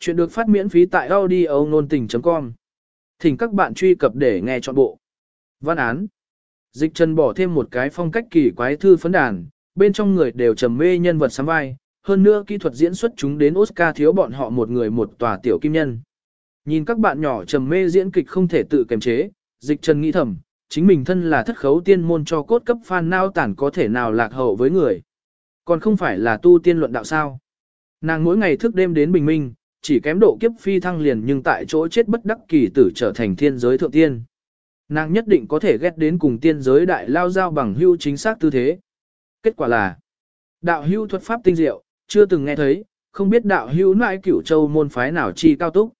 Chuyện được phát miễn phí tại audio nôn tình.com. Thỉnh các bạn truy cập để nghe trọn bộ. Văn án. Dịch Trần bỏ thêm một cái phong cách kỳ quái thư phấn đàn, bên trong người đều trầm mê nhân vật sắm vai, hơn nữa kỹ thuật diễn xuất chúng đến Oscar thiếu bọn họ một người một tòa tiểu kim nhân. Nhìn các bạn nhỏ trầm mê diễn kịch không thể tự kiềm chế, Dịch Trần nghĩ thầm, chính mình thân là thất khấu tiên môn cho cốt cấp fan nao tản có thể nào lạc hậu với người. Còn không phải là tu tiên luận đạo sao. Nàng mỗi ngày thức đêm đến bình minh, chỉ kém độ kiếp phi thăng liền nhưng tại chỗ chết bất đắc kỳ tử trở thành thiên giới thượng tiên. Nàng nhất định có thể ghét đến cùng tiên giới đại lao giao bằng hưu chính xác tư thế. Kết quả là, đạo hưu thuật pháp tinh diệu, chưa từng nghe thấy, không biết đạo hưu nãi cửu châu môn phái nào chi cao túc.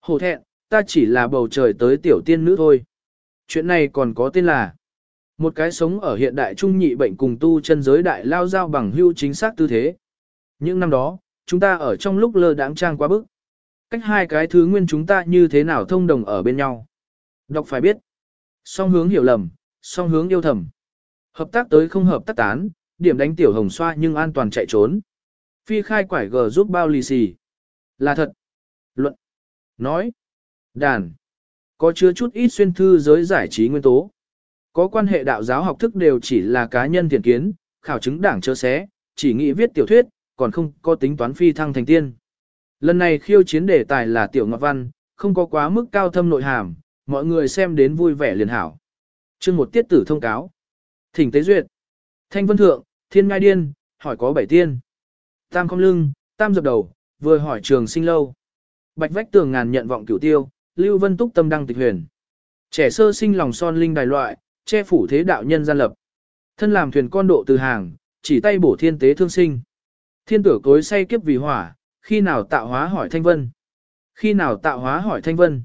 hổ thẹn, ta chỉ là bầu trời tới tiểu tiên nữ thôi. Chuyện này còn có tên là một cái sống ở hiện đại trung nhị bệnh cùng tu chân giới đại lao giao bằng hưu chính xác tư thế. Những năm đó, chúng ta ở trong lúc lơ đãng trang quá bức. Cách hai cái thứ nguyên chúng ta như thế nào thông đồng ở bên nhau. Đọc phải biết. Song hướng hiểu lầm, song hướng yêu thầm. Hợp tác tới không hợp tác tán, điểm đánh tiểu hồng xoa nhưng an toàn chạy trốn. Phi khai quải gờ giúp bao lì xì. Là thật. Luận. Nói. Đàn. Có chứa chút ít xuyên thư giới giải trí nguyên tố. Có quan hệ đạo giáo học thức đều chỉ là cá nhân thiện kiến, khảo chứng đảng chớ xé, chỉ nghĩ viết tiểu thuyết, còn không có tính toán phi thăng thành tiên. Lần này khiêu chiến đề tài là tiểu ngọc văn, không có quá mức cao thâm nội hàm, mọi người xem đến vui vẻ liền hảo. chương một tiết tử thông cáo. Thỉnh tế duyệt. Thanh vân thượng, thiên ngai điên, hỏi có bảy tiên. Tam không lưng, tam dập đầu, vừa hỏi trường sinh lâu. Bạch vách tường ngàn nhận vọng cửu tiêu, lưu vân túc tâm đăng tịch huyền. Trẻ sơ sinh lòng son linh đài loại, che phủ thế đạo nhân gian lập. Thân làm thuyền con độ từ hàng, chỉ tay bổ thiên tế thương sinh. Thiên tử cối say kiếp vì hỏa, khi nào tạo hóa hỏi thanh vân. Khi nào tạo hóa hỏi thanh vân.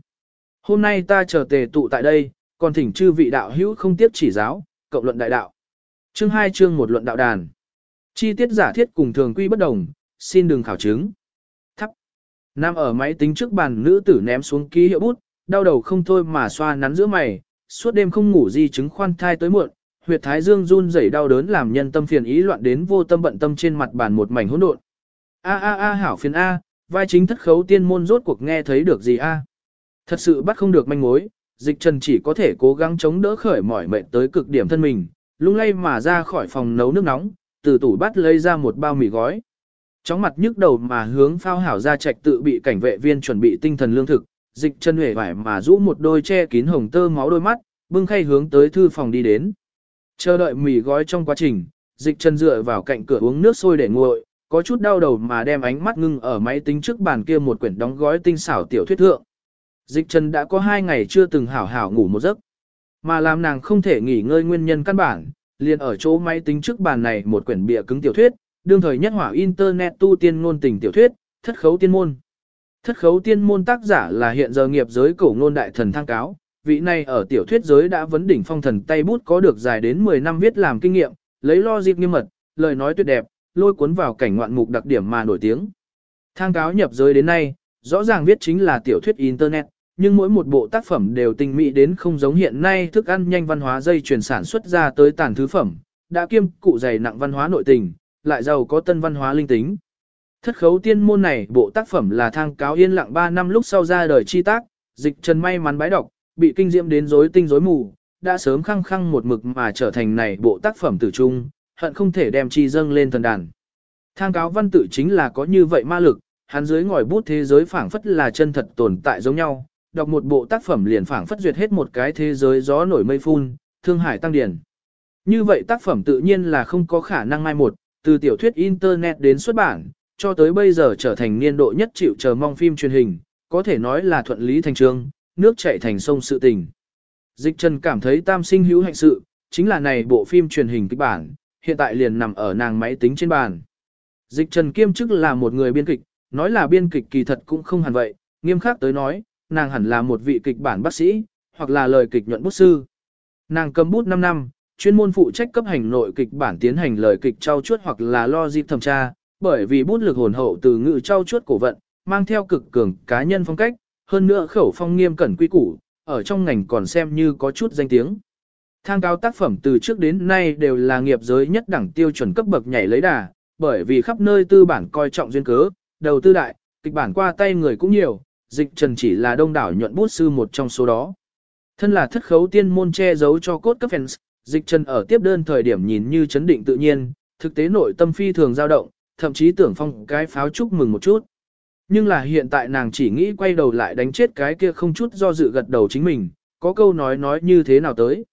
Hôm nay ta chờ tề tụ tại đây, còn thỉnh chư vị đạo hữu không tiếp chỉ giáo, cộng luận đại đạo. Chương 2 chương một luận đạo đàn. Chi tiết giả thiết cùng thường quy bất đồng, xin đừng khảo chứng. Thắp. Nam ở máy tính trước bàn nữ tử ném xuống ký hiệu bút, đau đầu không thôi mà xoa nắn giữa mày, suốt đêm không ngủ di chứng khoan thai tới muộn, huyệt thái dương run rẩy đau đớn làm nhân tâm phiền ý loạn đến vô tâm bận tâm trên mặt bàn một mảnh hỗn độn. A a a hảo phiền a, vai chính thất khấu tiên môn rốt cuộc nghe thấy được gì a? Thật sự bắt không được manh mối, dịch trần chỉ có thể cố gắng chống đỡ khởi mỏi mệt tới cực điểm thân mình, lung lay mà ra khỏi phòng nấu nước nóng, từ tủ bắt lấy ra một bao mì gói. Chóng mặt nhức đầu mà hướng phao hảo ra trạch tự bị cảnh vệ viên chuẩn bị tinh thần lương thực, dịch chân huệ vải mà rũ một đôi che kín hồng tơ máu đôi mắt, bưng khay hướng tới thư phòng đi đến. Chờ đợi mì gói trong quá trình, dịch chân dựa vào cạnh cửa uống nước sôi để nguội, có chút đau đầu mà đem ánh mắt ngưng ở máy tính trước bàn kia một quyển đóng gói tinh xảo tiểu thuyết thượng. Dịch chân đã có hai ngày chưa từng hảo hảo ngủ một giấc, mà làm nàng không thể nghỉ ngơi nguyên nhân căn bản, liền ở chỗ máy tính trước bàn này một quyển bìa cứng tiểu thuyết, đương thời nhất hỏa internet tu tiên ngôn tình tiểu thuyết, thất khấu tiên môn. Thất khấu tiên môn tác giả là hiện giờ nghiệp giới cổ ngôn đại thần thang cáo, vị này ở tiểu thuyết giới đã vấn đỉnh phong thần tay bút có được dài đến 10 năm viết làm kinh nghiệm, lấy lo dịp nghiêm mật, lời nói tuyệt đẹp, lôi cuốn vào cảnh ngoạn mục đặc điểm mà nổi tiếng. Thang cáo nhập giới đến nay, rõ ràng viết chính là tiểu thuyết internet, nhưng mỗi một bộ tác phẩm đều tinh mỹ đến không giống hiện nay thức ăn nhanh văn hóa dây chuyển sản xuất ra tới tàn thứ phẩm, đã kiêm cụ dày nặng văn hóa nội tình, lại giàu có tân văn hóa linh tính. Thất khấu tiên môn này bộ tác phẩm là thang cáo yên lặng 3 năm lúc sau ra đời chi tác, dịch trần may mắn bái đọc, bị kinh diễm đến rối tinh rối mù, đã sớm khăng khăng một mực mà trở thành này bộ tác phẩm tử trung, hận không thể đem chi dâng lên thần đàn. Thang cáo văn tự chính là có như vậy ma lực, hắn dưới ngòi bút thế giới phảng phất là chân thật tồn tại giống nhau, đọc một bộ tác phẩm liền phảng phất duyệt hết một cái thế giới gió nổi mây phun, thương hải tăng điển. Như vậy tác phẩm tự nhiên là không có khả năng mai một, từ tiểu thuyết internet đến xuất bản, cho tới bây giờ trở thành niên độ nhất chịu chờ mong phim truyền hình, có thể nói là thuận lý thành trương, nước chảy thành sông sự tình. Dịch Trần cảm thấy tam sinh hữu hạnh sự, chính là này bộ phim truyền hình kịch bản, hiện tại liền nằm ở nàng máy tính trên bàn. Dịch Trần kiêm chức là một người biên kịch, nói là biên kịch kỳ thật cũng không hẳn vậy, nghiêm khắc tới nói, nàng hẳn là một vị kịch bản bác sĩ, hoặc là lời kịch nhuận bút sư. Nàng cầm bút 5 năm, chuyên môn phụ trách cấp hành nội kịch bản tiến hành lời kịch trao chuốt hoặc là lo dịp thẩm tra, bởi vì bút lực hồn hậu từ ngữ trao chuốt cổ vận, mang theo cực cường cá nhân phong cách, hơn nữa khẩu phong nghiêm cẩn quy củ, ở trong ngành còn xem như có chút danh tiếng. Thang cao tác phẩm từ trước đến nay đều là nghiệp giới nhất đẳng tiêu chuẩn cấp bậc nhảy lấy đà, bởi vì khắp nơi tư bản coi trọng duyên cớ, đầu tư đại, kịch bản qua tay người cũng nhiều, dịch trần chỉ là đông đảo nhuận bút sư một trong số đó. Thân là thất khấu tiên môn che giấu cho cốt cấp fans, dịch trần ở tiếp đơn thời điểm nhìn như chấn định tự nhiên, thực tế nội tâm phi thường dao động, thậm chí tưởng phong cái pháo chúc mừng một chút. Nhưng là hiện tại nàng chỉ nghĩ quay đầu lại đánh chết cái kia không chút do dự gật đầu chính mình, có câu nói nói như thế nào tới.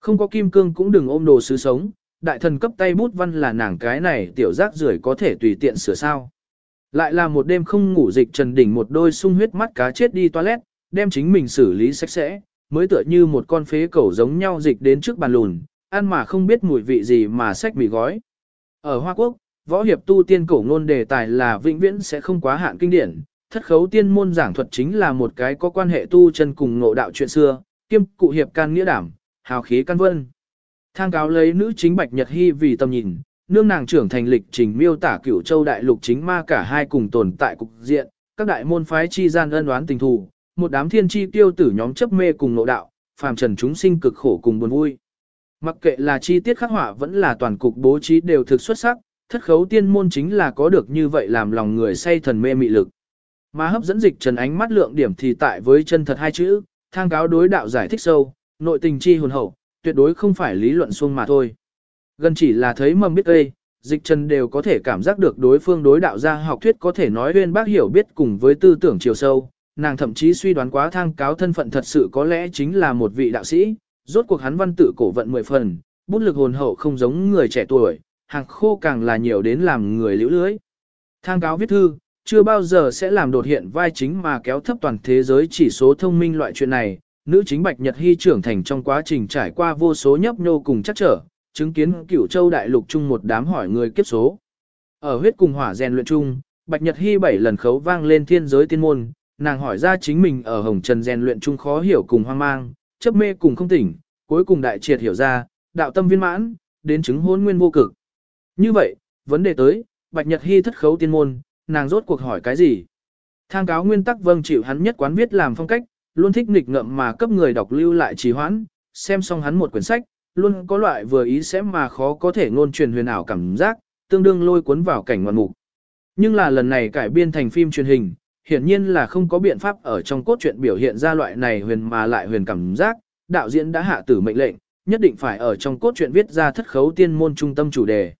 Không có kim cương cũng đừng ôm đồ sứ sống, đại thần cấp tay bút văn là nàng cái này tiểu giác rưởi có thể tùy tiện sửa sao. Lại là một đêm không ngủ dịch trần đỉnh một đôi sung huyết mắt cá chết đi toilet, đem chính mình xử lý sạch sẽ, mới tựa như một con phế cẩu giống nhau dịch đến trước bàn lùn, ăn mà không biết mùi vị gì mà sách mì gói. Ở Hoa Quốc, võ hiệp tu tiên cổ ngôn đề tài là vĩnh viễn sẽ không quá hạn kinh điển, thất khấu tiên môn giảng thuật chính là một cái có quan hệ tu chân cùng ngộ đạo chuyện xưa, kiêm cụ hiệp can nghĩa đảm, hào khí căn vân. Thang cáo lấy nữ chính Bạch Nhật Hy vì tầm nhìn, nương nàng trưởng thành lịch trình miêu tả cửu châu đại lục chính ma cả hai cùng tồn tại cục diện, các đại môn phái chi gian ân oán tình thù, một đám thiên chi tiêu tử nhóm chấp mê cùng ngộ đạo, phàm trần chúng sinh cực khổ cùng buồn vui. Mặc kệ là chi tiết khắc họa vẫn là toàn cục bố trí đều thực xuất sắc, thất khấu tiên môn chính là có được như vậy làm lòng người say thần mê mị lực. Mà hấp dẫn dịch trần ánh mắt lượng điểm thì tại với chân thật hai chữ, thang cáo đối đạo giải thích sâu, nội tình chi hồn hậu, tuyệt đối không phải lý luận xuông mà thôi. Gần chỉ là thấy mầm biết ơi dịch trần đều có thể cảm giác được đối phương đối đạo gia học thuyết có thể nói uyên bác hiểu biết cùng với tư tưởng chiều sâu, nàng thậm chí suy đoán quá thang cáo thân phận thật sự có lẽ chính là một vị đạo sĩ, rốt cuộc hắn văn tự cổ vận mười phần, bút lực hồn hậu không giống người trẻ tuổi, hàng khô càng là nhiều đến làm người liễu lưới. Thang cáo viết thư, chưa bao giờ sẽ làm đột hiện vai chính mà kéo thấp toàn thế giới chỉ số thông minh loại chuyện này. Nữ chính Bạch Nhật Hy trưởng thành trong quá trình trải qua vô số nhấp nhô cùng chắc trở, chứng kiến cửu châu đại lục chung một đám hỏi người kiếp số. Ở huyết cùng hỏa rèn luyện chung, Bạch Nhật Hy bảy lần khấu vang lên thiên giới tiên môn, nàng hỏi ra chính mình ở hồng trần rèn luyện chung khó hiểu cùng hoang mang, chấp mê cùng không tỉnh, cuối cùng đại triệt hiểu ra, đạo tâm viên mãn, đến chứng hôn nguyên vô cực. Như vậy, vấn đề tới, Bạch Nhật Hy thất khấu tiên môn, nàng rốt cuộc hỏi cái gì? Thang cáo nguyên tắc vâng chịu hắn nhất quán viết làm phong cách, luôn thích nghịch ngợm mà cấp người đọc lưu lại trì hoãn, xem xong hắn một quyển sách, luôn có loại vừa ý sẽ mà khó có thể ngôn truyền huyền ảo cảm giác, tương đương lôi cuốn vào cảnh ngoạn mục. Nhưng là lần này cải biên thành phim truyền hình, hiển nhiên là không có biện pháp ở trong cốt truyện biểu hiện ra loại này huyền mà lại huyền cảm giác, đạo diễn đã hạ tử mệnh lệnh, nhất định phải ở trong cốt truyện viết ra thất khấu tiên môn trung tâm chủ đề.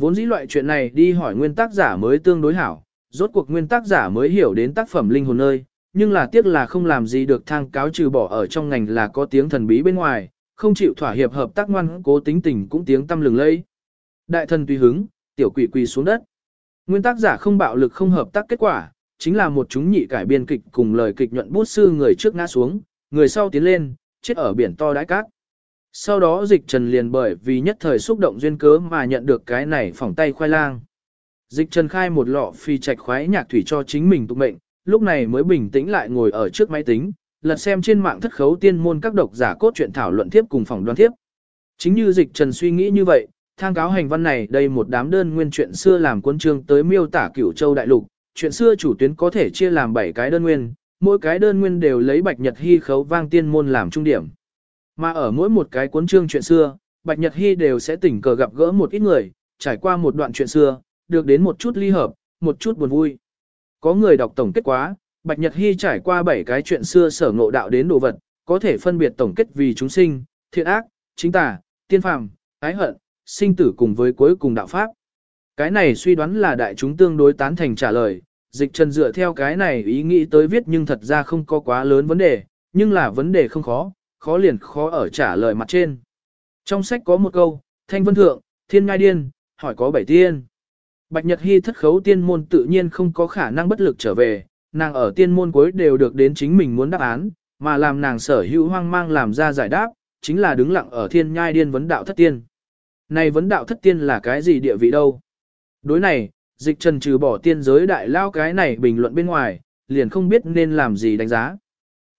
Vốn dĩ loại chuyện này đi hỏi nguyên tác giả mới tương đối hảo, rốt cuộc nguyên tác giả mới hiểu đến tác phẩm linh hồn nơi, nhưng là tiếc là không làm gì được thang cáo trừ bỏ ở trong ngành là có tiếng thần bí bên ngoài, không chịu thỏa hiệp hợp tác ngoan cố tính tình cũng tiếng tâm lừng lây. Đại thần tùy hứng, tiểu quỷ quỳ xuống đất. Nguyên tác giả không bạo lực không hợp tác kết quả, chính là một chúng nhị cải biên kịch cùng lời kịch nhuận bút sư người trước ngã xuống, người sau tiến lên, chết ở biển to đái cát. Sau đó dịch trần liền bởi vì nhất thời xúc động duyên cớ mà nhận được cái này phỏng tay khoai lang. Dịch trần khai một lọ phi trạch khoái nhạc thủy cho chính mình tụ mệnh, lúc này mới bình tĩnh lại ngồi ở trước máy tính, lật xem trên mạng thất khấu tiên môn các độc giả cốt truyện thảo luận tiếp cùng phòng đoán tiếp. Chính như dịch trần suy nghĩ như vậy, thang cáo hành văn này đây một đám đơn nguyên chuyện xưa làm quân chương tới miêu tả cửu châu đại lục, chuyện xưa chủ tuyến có thể chia làm 7 cái đơn nguyên, mỗi cái đơn nguyên đều lấy bạch nhật hy khấu vang tiên môn làm trung điểm. Mà ở mỗi một cái cuốn chương chuyện xưa, Bạch Nhật Hy đều sẽ tình cờ gặp gỡ một ít người, trải qua một đoạn chuyện xưa, được đến một chút ly hợp, một chút buồn vui. Có người đọc tổng kết quá, Bạch Nhật Hy trải qua 7 cái chuyện xưa sở ngộ đạo đến đồ vật, có thể phân biệt tổng kết vì chúng sinh, thiện ác, chính tà, tiên phàm, ái hận, sinh tử cùng với cuối cùng đạo pháp. Cái này suy đoán là đại chúng tương đối tán thành trả lời, dịch trần dựa theo cái này ý nghĩ tới viết nhưng thật ra không có quá lớn vấn đề, nhưng là vấn đề không khó, khó liền khó ở trả lời mặt trên. Trong sách có một câu, thanh vân thượng, thiên ngai điên, hỏi có bảy tiên. Bạch Nhật Hy thất khấu tiên môn tự nhiên không có khả năng bất lực trở về, nàng ở tiên môn cuối đều được đến chính mình muốn đáp án, mà làm nàng sở hữu hoang mang làm ra giải đáp, chính là đứng lặng ở thiên nhai điên vấn đạo thất tiên. Này vấn đạo thất tiên là cái gì địa vị đâu? Đối này, dịch trần trừ bỏ tiên giới đại lao cái này bình luận bên ngoài, liền không biết nên làm gì đánh giá.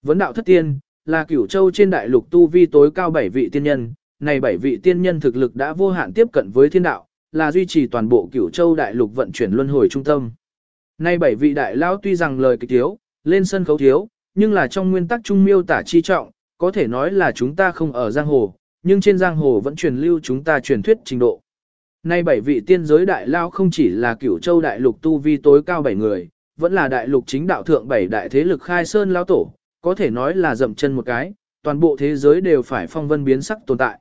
Vấn đạo thất tiên, là cửu châu trên đại lục tu vi tối cao bảy vị tiên nhân, này bảy vị tiên nhân thực lực đã vô hạn tiếp cận với thiên đạo, là duy trì toàn bộ cửu châu đại lục vận chuyển luân hồi trung tâm. Nay bảy vị đại lão tuy rằng lời kịch thiếu, lên sân khấu thiếu, nhưng là trong nguyên tắc trung miêu tả chi trọng, có thể nói là chúng ta không ở giang hồ, nhưng trên giang hồ vẫn truyền lưu chúng ta truyền thuyết trình độ. Nay bảy vị tiên giới đại lao không chỉ là cửu châu đại lục tu vi tối cao bảy người, vẫn là đại lục chính đạo thượng bảy đại thế lực khai sơn lao tổ, có thể nói là dậm chân một cái, toàn bộ thế giới đều phải phong vân biến sắc tồn tại.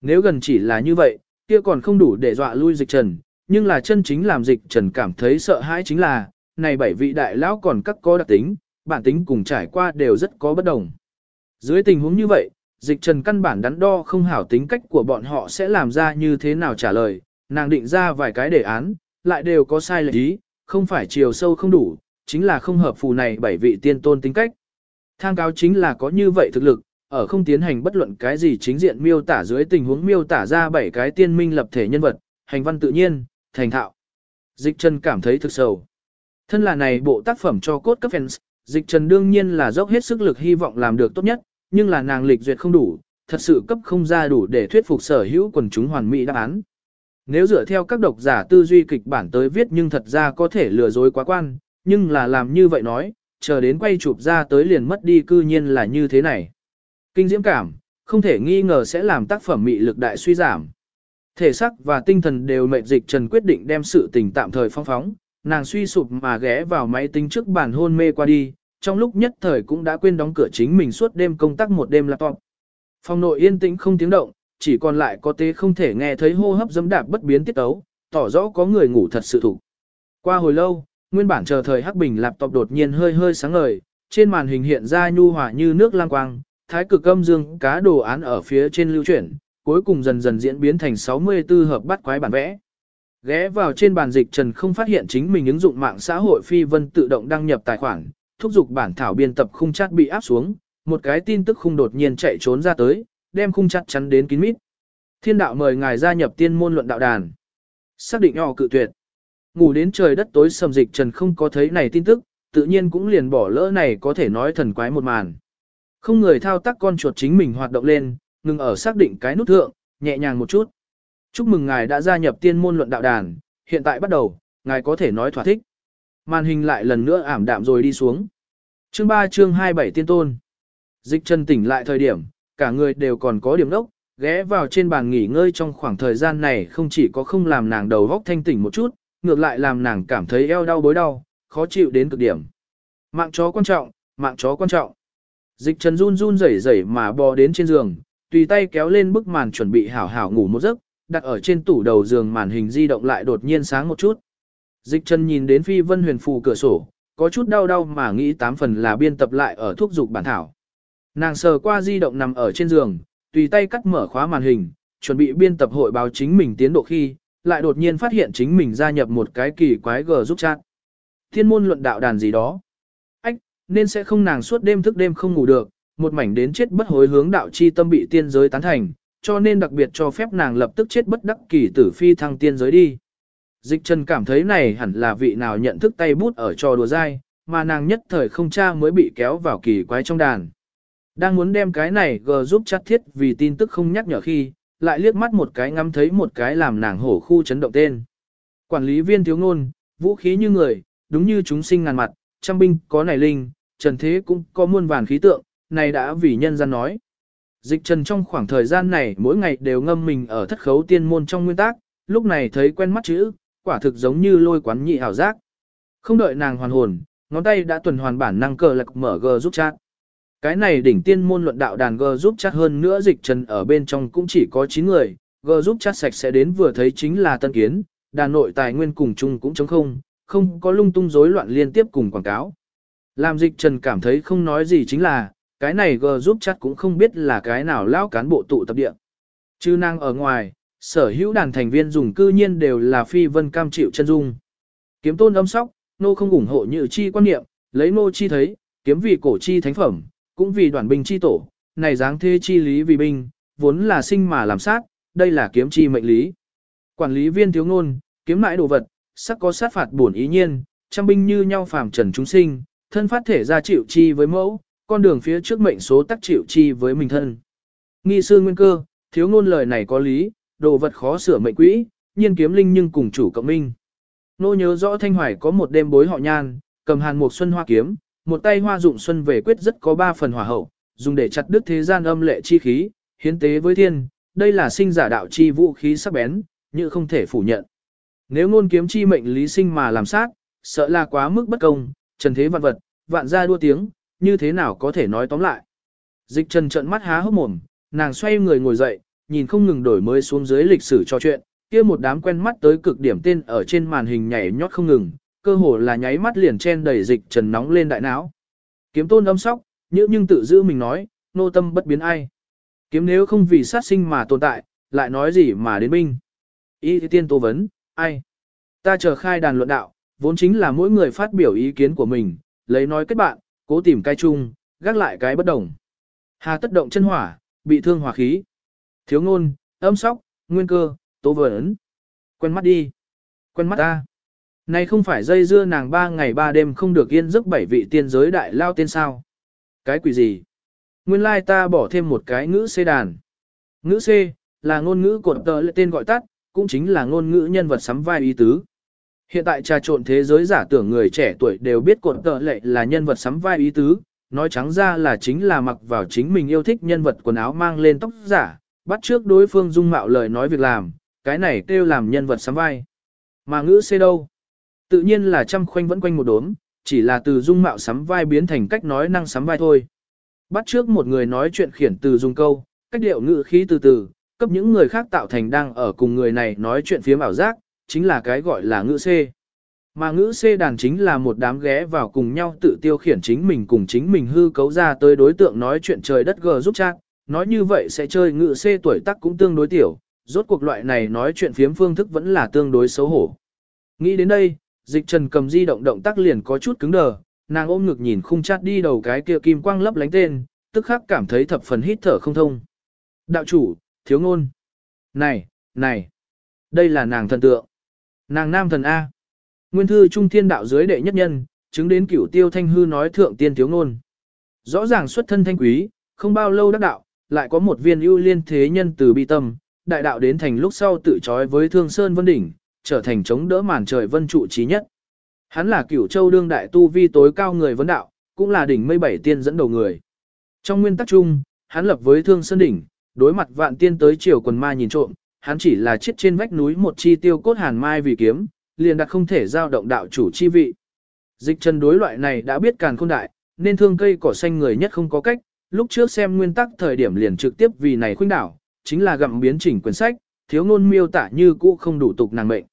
Nếu gần chỉ là như vậy, kia còn không đủ để dọa lui dịch trần, nhưng là chân chính làm dịch trần cảm thấy sợ hãi chính là, này bảy vị đại lão còn các có đặc tính, bản tính cùng trải qua đều rất có bất đồng. Dưới tình huống như vậy, dịch trần căn bản đắn đo không hảo tính cách của bọn họ sẽ làm ra như thế nào trả lời, nàng định ra vài cái đề án, lại đều có sai lệch ý, không phải chiều sâu không đủ, chính là không hợp phù này bảy vị tiên tôn tính cách. Thang cáo chính là có như vậy thực lực, ở không tiến hành bất luận cái gì chính diện miêu tả dưới tình huống miêu tả ra bảy cái tiên minh lập thể nhân vật, hành văn tự nhiên, thành thạo. Dịch Trần cảm thấy thực sầu. Thân là này bộ tác phẩm cho cốt cấp fans, Dịch Trần đương nhiên là dốc hết sức lực hy vọng làm được tốt nhất, nhưng là nàng lịch duyệt không đủ, thật sự cấp không ra đủ để thuyết phục sở hữu quần chúng hoàn mỹ đáp án. Nếu dựa theo các độc giả tư duy kịch bản tới viết nhưng thật ra có thể lừa dối quá quan, nhưng là làm như vậy nói, chờ đến quay chụp ra tới liền mất đi cư nhiên là như thế này. Kinh diễm cảm, không thể nghi ngờ sẽ làm tác phẩm mị lực đại suy giảm. Thể xác và tinh thần đều mệt dịch trần quyết định đem sự tình tạm thời phong phóng, nàng suy sụp mà ghé vào máy tính trước bàn hôn mê qua đi, trong lúc nhất thời cũng đã quên đóng cửa chính mình suốt đêm công tác một đêm laptop. Phòng nội yên tĩnh không tiếng động, chỉ còn lại có tế không thể nghe thấy hô hấp dẫm đạp bất biến tiết tấu, tỏ rõ có người ngủ thật sự thủ. Qua hồi lâu, nguyên bản chờ thời hắc bình laptop đột nhiên hơi hơi sáng ngời, trên màn hình hiện ra nhu hòa như nước lang quang, thái cực âm dương cá đồ án ở phía trên lưu chuyển, cuối cùng dần dần diễn biến thành 64 hợp bắt quái bản vẽ. Ghé vào trên bàn dịch Trần không phát hiện chính mình ứng dụng mạng xã hội phi vân tự động đăng nhập tài khoản, thúc giục bản thảo biên tập khung chat bị áp xuống, một cái tin tức khung đột nhiên chạy trốn ra tới, đem khung chat chắn đến kín mít. Thiên đạo mời ngài gia nhập tiên môn luận đạo đàn. Xác định nhỏ cự tuyệt. Ngủ đến trời đất tối sầm dịch Trần không có thấy này tin tức, tự nhiên cũng liền bỏ lỡ này có thể nói thần quái một màn. Không người thao tác con chuột chính mình hoạt động lên, ngừng ở xác định cái nút thượng, nhẹ nhàng một chút. Chúc mừng ngài đã gia nhập tiên môn luận đạo đàn, hiện tại bắt đầu, ngài có thể nói thỏa thích. Màn hình lại lần nữa ảm đạm rồi đi xuống. Chương 3 chương 27 tiên tôn. Dịch chân tỉnh lại thời điểm, cả người đều còn có điểm đốc, ghé vào trên bàn nghỉ ngơi trong khoảng thời gian này không chỉ có không làm nàng đầu góc thanh tỉnh một chút, ngược lại làm nàng cảm thấy eo đau bối đau, khó chịu đến cực điểm. Mạng chó quan trọng, mạng chó quan trọng. Dịch trần run run rẩy rẩy mà bò đến trên giường, tùy tay kéo lên bức màn chuẩn bị hảo hảo ngủ một giấc, đặt ở trên tủ đầu giường màn hình di động lại đột nhiên sáng một chút. Dịch trần nhìn đến phi vân huyền phù cửa sổ, có chút đau đau mà nghĩ tám phần là biên tập lại ở thuốc dục bản thảo. Nàng sờ qua di động nằm ở trên giường, tùy tay cắt mở khóa màn hình, chuẩn bị biên tập hội báo chính mình tiến độ khi, lại đột nhiên phát hiện chính mình gia nhập một cái kỳ quái gờ giúp chat. Thiên môn luận đạo đàn gì đó. Ách, nên sẽ không nàng suốt đêm thức đêm không ngủ được, một mảnh đến chết bất hối hướng đạo chi tâm bị tiên giới tán thành, cho nên đặc biệt cho phép nàng lập tức chết bất đắc kỳ tử phi thăng tiên giới đi. Dịch Trần cảm thấy này hẳn là vị nào nhận thức tay bút ở trò đùa dai, mà nàng nhất thời không cha mới bị kéo vào kỳ quái trong đàn. Đang muốn đem cái này gờ giúp chặt thiết vì tin tức không nhắc nhở khi, lại liếc mắt một cái ngắm thấy một cái làm nàng hổ khu chấn động tên. Quản lý viên thiếu ngôn, vũ khí như người, đúng như chúng sinh ngàn mặt, trăm binh có nảy linh, trần thế cũng có muôn vàn khí tượng, này đã vì nhân gian nói. Dịch trần trong khoảng thời gian này mỗi ngày đều ngâm mình ở thất khấu tiên môn trong nguyên tắc, lúc này thấy quen mắt chữ, quả thực giống như lôi quán nhị hảo giác. Không đợi nàng hoàn hồn, ngón tay đã tuần hoàn bản năng cờ lạc mở g giúp chat. Cái này đỉnh tiên môn luận đạo đàn G giúp chắc hơn nữa dịch trần ở bên trong cũng chỉ có 9 người, G giúp chắc sạch sẽ đến vừa thấy chính là tân kiến, đàn nội tài nguyên cùng chung cũng chống không, không có lung tung rối loạn liên tiếp cùng quảng cáo. Làm dịch trần cảm thấy không nói gì chính là, cái này G giúp chắc cũng không biết là cái nào lão cán bộ tụ tập địa. Chứ năng ở ngoài, sở hữu đàn thành viên dùng cư nhiên đều là phi vân cam chịu chân dung. Kiếm tôn âm sóc, nô không ủng hộ như chi quan niệm, lấy nô chi thấy, kiếm vì cổ chi thánh phẩm, cũng vì đoàn binh chi tổ, này dáng thế chi lý vì binh, vốn là sinh mà làm sát, đây là kiếm chi mệnh lý. Quản lý viên thiếu ngôn, kiếm mãi đồ vật, sắc có sát phạt bổn ý nhiên, trăm binh như nhau phàm trần chúng sinh, thân phát thể ra chịu chi với mẫu, con đường phía trước mệnh số tắc chịu chi với mình thân. Nghi sư nguyên cơ, thiếu ngôn lời này có lý, đồ vật khó sửa mệnh quỹ, nhiên kiếm linh nhưng cùng chủ cộng minh. Nô nhớ rõ Thanh Hoài có một đêm bối họ nhan, cầm hàn một xuân hoa kiếm, một tay hoa dụng xuân về quyết rất có ba phần hỏa hậu, dùng để chặt đứt thế gian âm lệ chi khí, hiến tế với thiên, đây là sinh giả đạo chi vũ khí sắc bén, như không thể phủ nhận. Nếu ngôn kiếm chi mệnh lý sinh mà làm sát, sợ là quá mức bất công, trần thế vạn vật, vạn gia đua tiếng, như thế nào có thể nói tóm lại. Dịch trần trận mắt há hốc mồm, nàng xoay người ngồi dậy, nhìn không ngừng đổi mới xuống dưới lịch sử trò chuyện, kia một đám quen mắt tới cực điểm tên ở trên màn hình nhảy nhót không ngừng, cơ hồ là nháy mắt liền chen đầy dịch trần nóng lên đại não. Kiếm tôn âm sóc, nhưng nhưng tự giữ mình nói, nô tâm bất biến ai. Kiếm nếu không vì sát sinh mà tồn tại, lại nói gì mà đến binh. Ý tiên tô vấn, ai? Ta chờ khai đàn luận đạo, vốn chính là mỗi người phát biểu ý kiến của mình, lấy nói kết bạn, cố tìm cái chung, gác lại cái bất đồng. Hà tất động chân hỏa, bị thương hỏa khí. Thiếu ngôn, âm sóc, nguyên cơ, tố vấn. Quen mắt đi. Quen mắt ta. Này không phải dây dưa nàng ba ngày ba đêm không được yên giấc bảy vị tiên giới đại lao tiên sao. Cái quỷ gì? Nguyên lai ta bỏ thêm một cái ngữ C đàn. Ngữ C, là ngôn ngữ cột tờ lệ tên gọi tắt, cũng chính là ngôn ngữ nhân vật sắm vai ý tứ. Hiện tại trà trộn thế giới giả tưởng người trẻ tuổi đều biết cột tờ lệ là nhân vật sắm vai ý tứ, nói trắng ra là chính là mặc vào chính mình yêu thích nhân vật quần áo mang lên tóc giả, bắt trước đối phương dung mạo lời nói việc làm, cái này kêu làm nhân vật sắm vai. Mà ngữ C đâu? Tự nhiên là trăm khoanh vẫn quanh một đốm, chỉ là từ dung mạo sắm vai biến thành cách nói năng sắm vai thôi. Bắt trước một người nói chuyện khiển từ dung câu, cách điệu ngữ khí từ từ, cấp những người khác tạo thành đang ở cùng người này nói chuyện phía ảo giác, chính là cái gọi là ngữ C. Mà ngữ C đàn chính là một đám ghé vào cùng nhau tự tiêu khiển chính mình cùng chính mình hư cấu ra tới đối tượng nói chuyện trời đất gờ giúp chat, nói như vậy sẽ chơi ngữ C tuổi tác cũng tương đối tiểu, rốt cuộc loại này nói chuyện phiếm phương thức vẫn là tương đối xấu hổ. Nghĩ đến đây, dịch trần cầm di động động tác liền có chút cứng đờ, nàng ôm ngực nhìn khung chát đi đầu cái kia kim quang lấp lánh tên, tức khắc cảm thấy thập phần hít thở không thông. Đạo chủ, thiếu ngôn. Này, này, đây là nàng thần tượng. Nàng nam thần A. Nguyên thư trung thiên đạo dưới đệ nhất nhân, chứng đến cửu tiêu thanh hư nói thượng tiên thiếu ngôn. Rõ ràng xuất thân thanh quý, không bao lâu đắc đạo, lại có một viên ưu liên thế nhân từ bi tâm, đại đạo đến thành lúc sau tự trói với thương sơn vân đỉnh, trở thành chống đỡ màn trời vân trụ trí nhất. Hắn là cửu châu đương đại tu vi tối cao người vấn đạo, cũng là đỉnh mây bảy tiên dẫn đầu người. Trong nguyên tắc chung, hắn lập với thương sơn đỉnh, đối mặt vạn tiên tới chiều quần ma nhìn trộm, hắn chỉ là chết trên vách núi một chi tiêu cốt hàn mai vì kiếm, liền đặt không thể giao động đạo chủ chi vị. Dịch chân đối loại này đã biết càn khôn đại, nên thương cây cỏ xanh người nhất không có cách, lúc trước xem nguyên tắc thời điểm liền trực tiếp vì này khuynh đảo, chính là gặm biến chỉnh quyển sách, thiếu ngôn miêu tả như cũ không đủ tục nàng mệnh.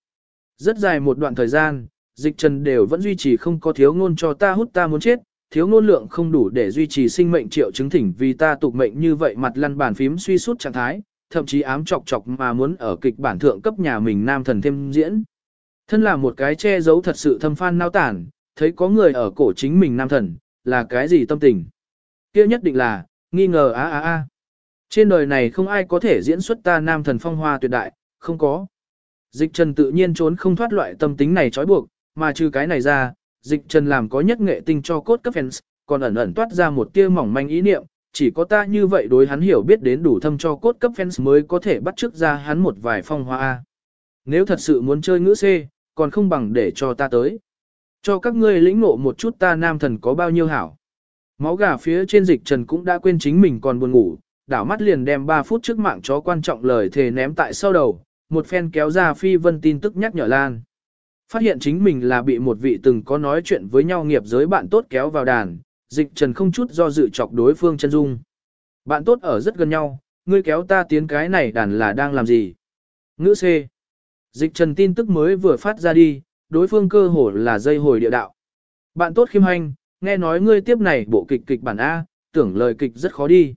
Rất dài một đoạn thời gian, dịch trần đều vẫn duy trì không có thiếu ngôn cho ta hút ta muốn chết, thiếu ngôn lượng không đủ để duy trì sinh mệnh triệu chứng thỉnh vì ta tục mệnh như vậy mặt lăn bàn phím suy sút trạng thái, thậm chí ám chọc chọc mà muốn ở kịch bản thượng cấp nhà mình nam thần thêm diễn. Thân là một cái che giấu thật sự thâm phan nao tản, thấy có người ở cổ chính mình nam thần, là cái gì tâm tình? kia nhất định là, nghi ngờ á á á. Trên đời này không ai có thể diễn xuất ta nam thần phong hoa tuyệt đại, không có. Dịch trần tự nhiên trốn không thoát loại tâm tính này trói buộc, mà trừ cái này ra, dịch trần làm có nhất nghệ tinh cho cốt cấp fans, còn ẩn ẩn toát ra một tia mỏng manh ý niệm, chỉ có ta như vậy đối hắn hiểu biết đến đủ thâm cho cốt cấp fans mới có thể bắt chước ra hắn một vài phong hoa A. Nếu thật sự muốn chơi ngữ C, còn không bằng để cho ta tới. Cho các ngươi lĩnh ngộ một chút ta nam thần có bao nhiêu hảo. Máu gà phía trên dịch trần cũng đã quên chính mình còn buồn ngủ, đảo mắt liền đem 3 phút trước mạng chó quan trọng lời thề ném tại sau đầu, một phen kéo ra phi vân tin tức nhắc nhở Lan. Phát hiện chính mình là bị một vị từng có nói chuyện với nhau nghiệp giới bạn tốt kéo vào đàn, dịch trần không chút do dự chọc đối phương chân dung. Bạn tốt ở rất gần nhau, ngươi kéo ta tiến cái này đàn là đang làm gì? Ngữ C. Dịch trần tin tức mới vừa phát ra đi, đối phương cơ hồ là dây hồi địa đạo. Bạn tốt khiêm hành, nghe nói ngươi tiếp này bộ kịch kịch bản A, tưởng lời kịch rất khó đi.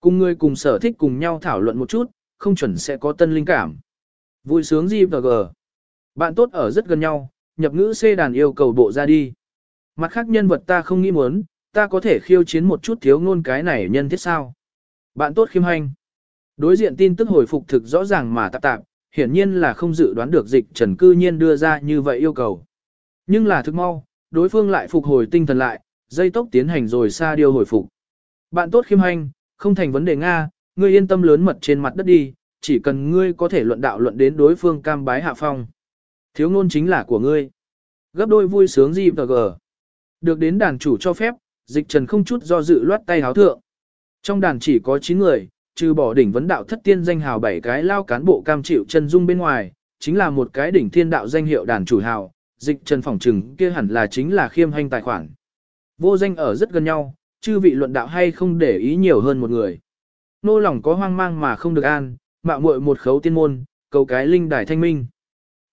Cùng ngươi cùng sở thích cùng nhau thảo luận một chút, không chuẩn sẽ có tân linh cảm. Vui sướng gì và gờ. Bạn tốt ở rất gần nhau, nhập ngữ C đàn yêu cầu bộ ra đi. Mặt khác nhân vật ta không nghĩ muốn, ta có thể khiêu chiến một chút thiếu ngôn cái này nhân thiết sao. Bạn tốt khiêm hành. Đối diện tin tức hồi phục thực rõ ràng mà tạp tạp, hiển nhiên là không dự đoán được dịch trần cư nhiên đưa ra như vậy yêu cầu. Nhưng là thực mau, đối phương lại phục hồi tinh thần lại, dây tốc tiến hành rồi xa điều hồi phục. Bạn tốt khiêm hành, không thành vấn đề Nga, ngươi yên tâm lớn mật trên mặt đất đi, chỉ cần ngươi có thể luận đạo luận đến đối phương cam bái hạ phong. Thiếu ngôn chính là của ngươi. Gấp đôi vui sướng gì và gờ. Được đến đàn chủ cho phép, dịch trần không chút do dự loát tay háo thượng. Trong đàn chỉ có 9 người, trừ bỏ đỉnh vấn đạo thất tiên danh hào 7 cái lao cán bộ cam chịu chân dung bên ngoài, chính là một cái đỉnh thiên đạo danh hiệu đàn chủ hào, dịch trần phỏng trừng kia hẳn là chính là khiêm hành tài khoản. Vô danh ở rất gần nhau, chư vị luận đạo hay không để ý nhiều hơn một người. Nô lòng có hoang mang mà không được an, mạo muội một khấu tiên môn, cầu cái linh đài thanh minh.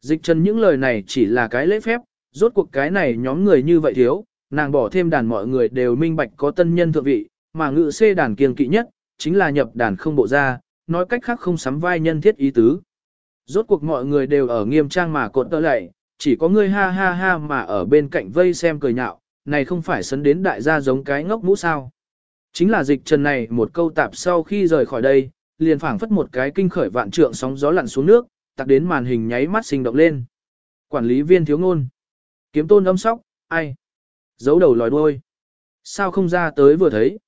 Dịch trần những lời này chỉ là cái lễ phép, rốt cuộc cái này nhóm người như vậy thiếu, nàng bỏ thêm đàn mọi người đều minh bạch có tân nhân thượng vị, mà ngự xê đàn kiêng kỵ nhất, chính là nhập đàn không bộ ra, nói cách khác không sắm vai nhân thiết ý tứ. Rốt cuộc mọi người đều ở nghiêm trang mà cột tơ lại, chỉ có ngươi ha ha ha mà ở bên cạnh vây xem cười nhạo, này không phải sấn đến đại gia giống cái ngốc mũ sao. Chính là dịch trần này một câu tạp sau khi rời khỏi đây, liền phảng phất một cái kinh khởi vạn trượng sóng gió lặn xuống nước, tặc đến màn hình nháy mắt sinh động lên. Quản lý viên thiếu ngôn. Kiếm tôn âm sóc, ai? Giấu đầu lòi đuôi. Sao không ra tới vừa thấy?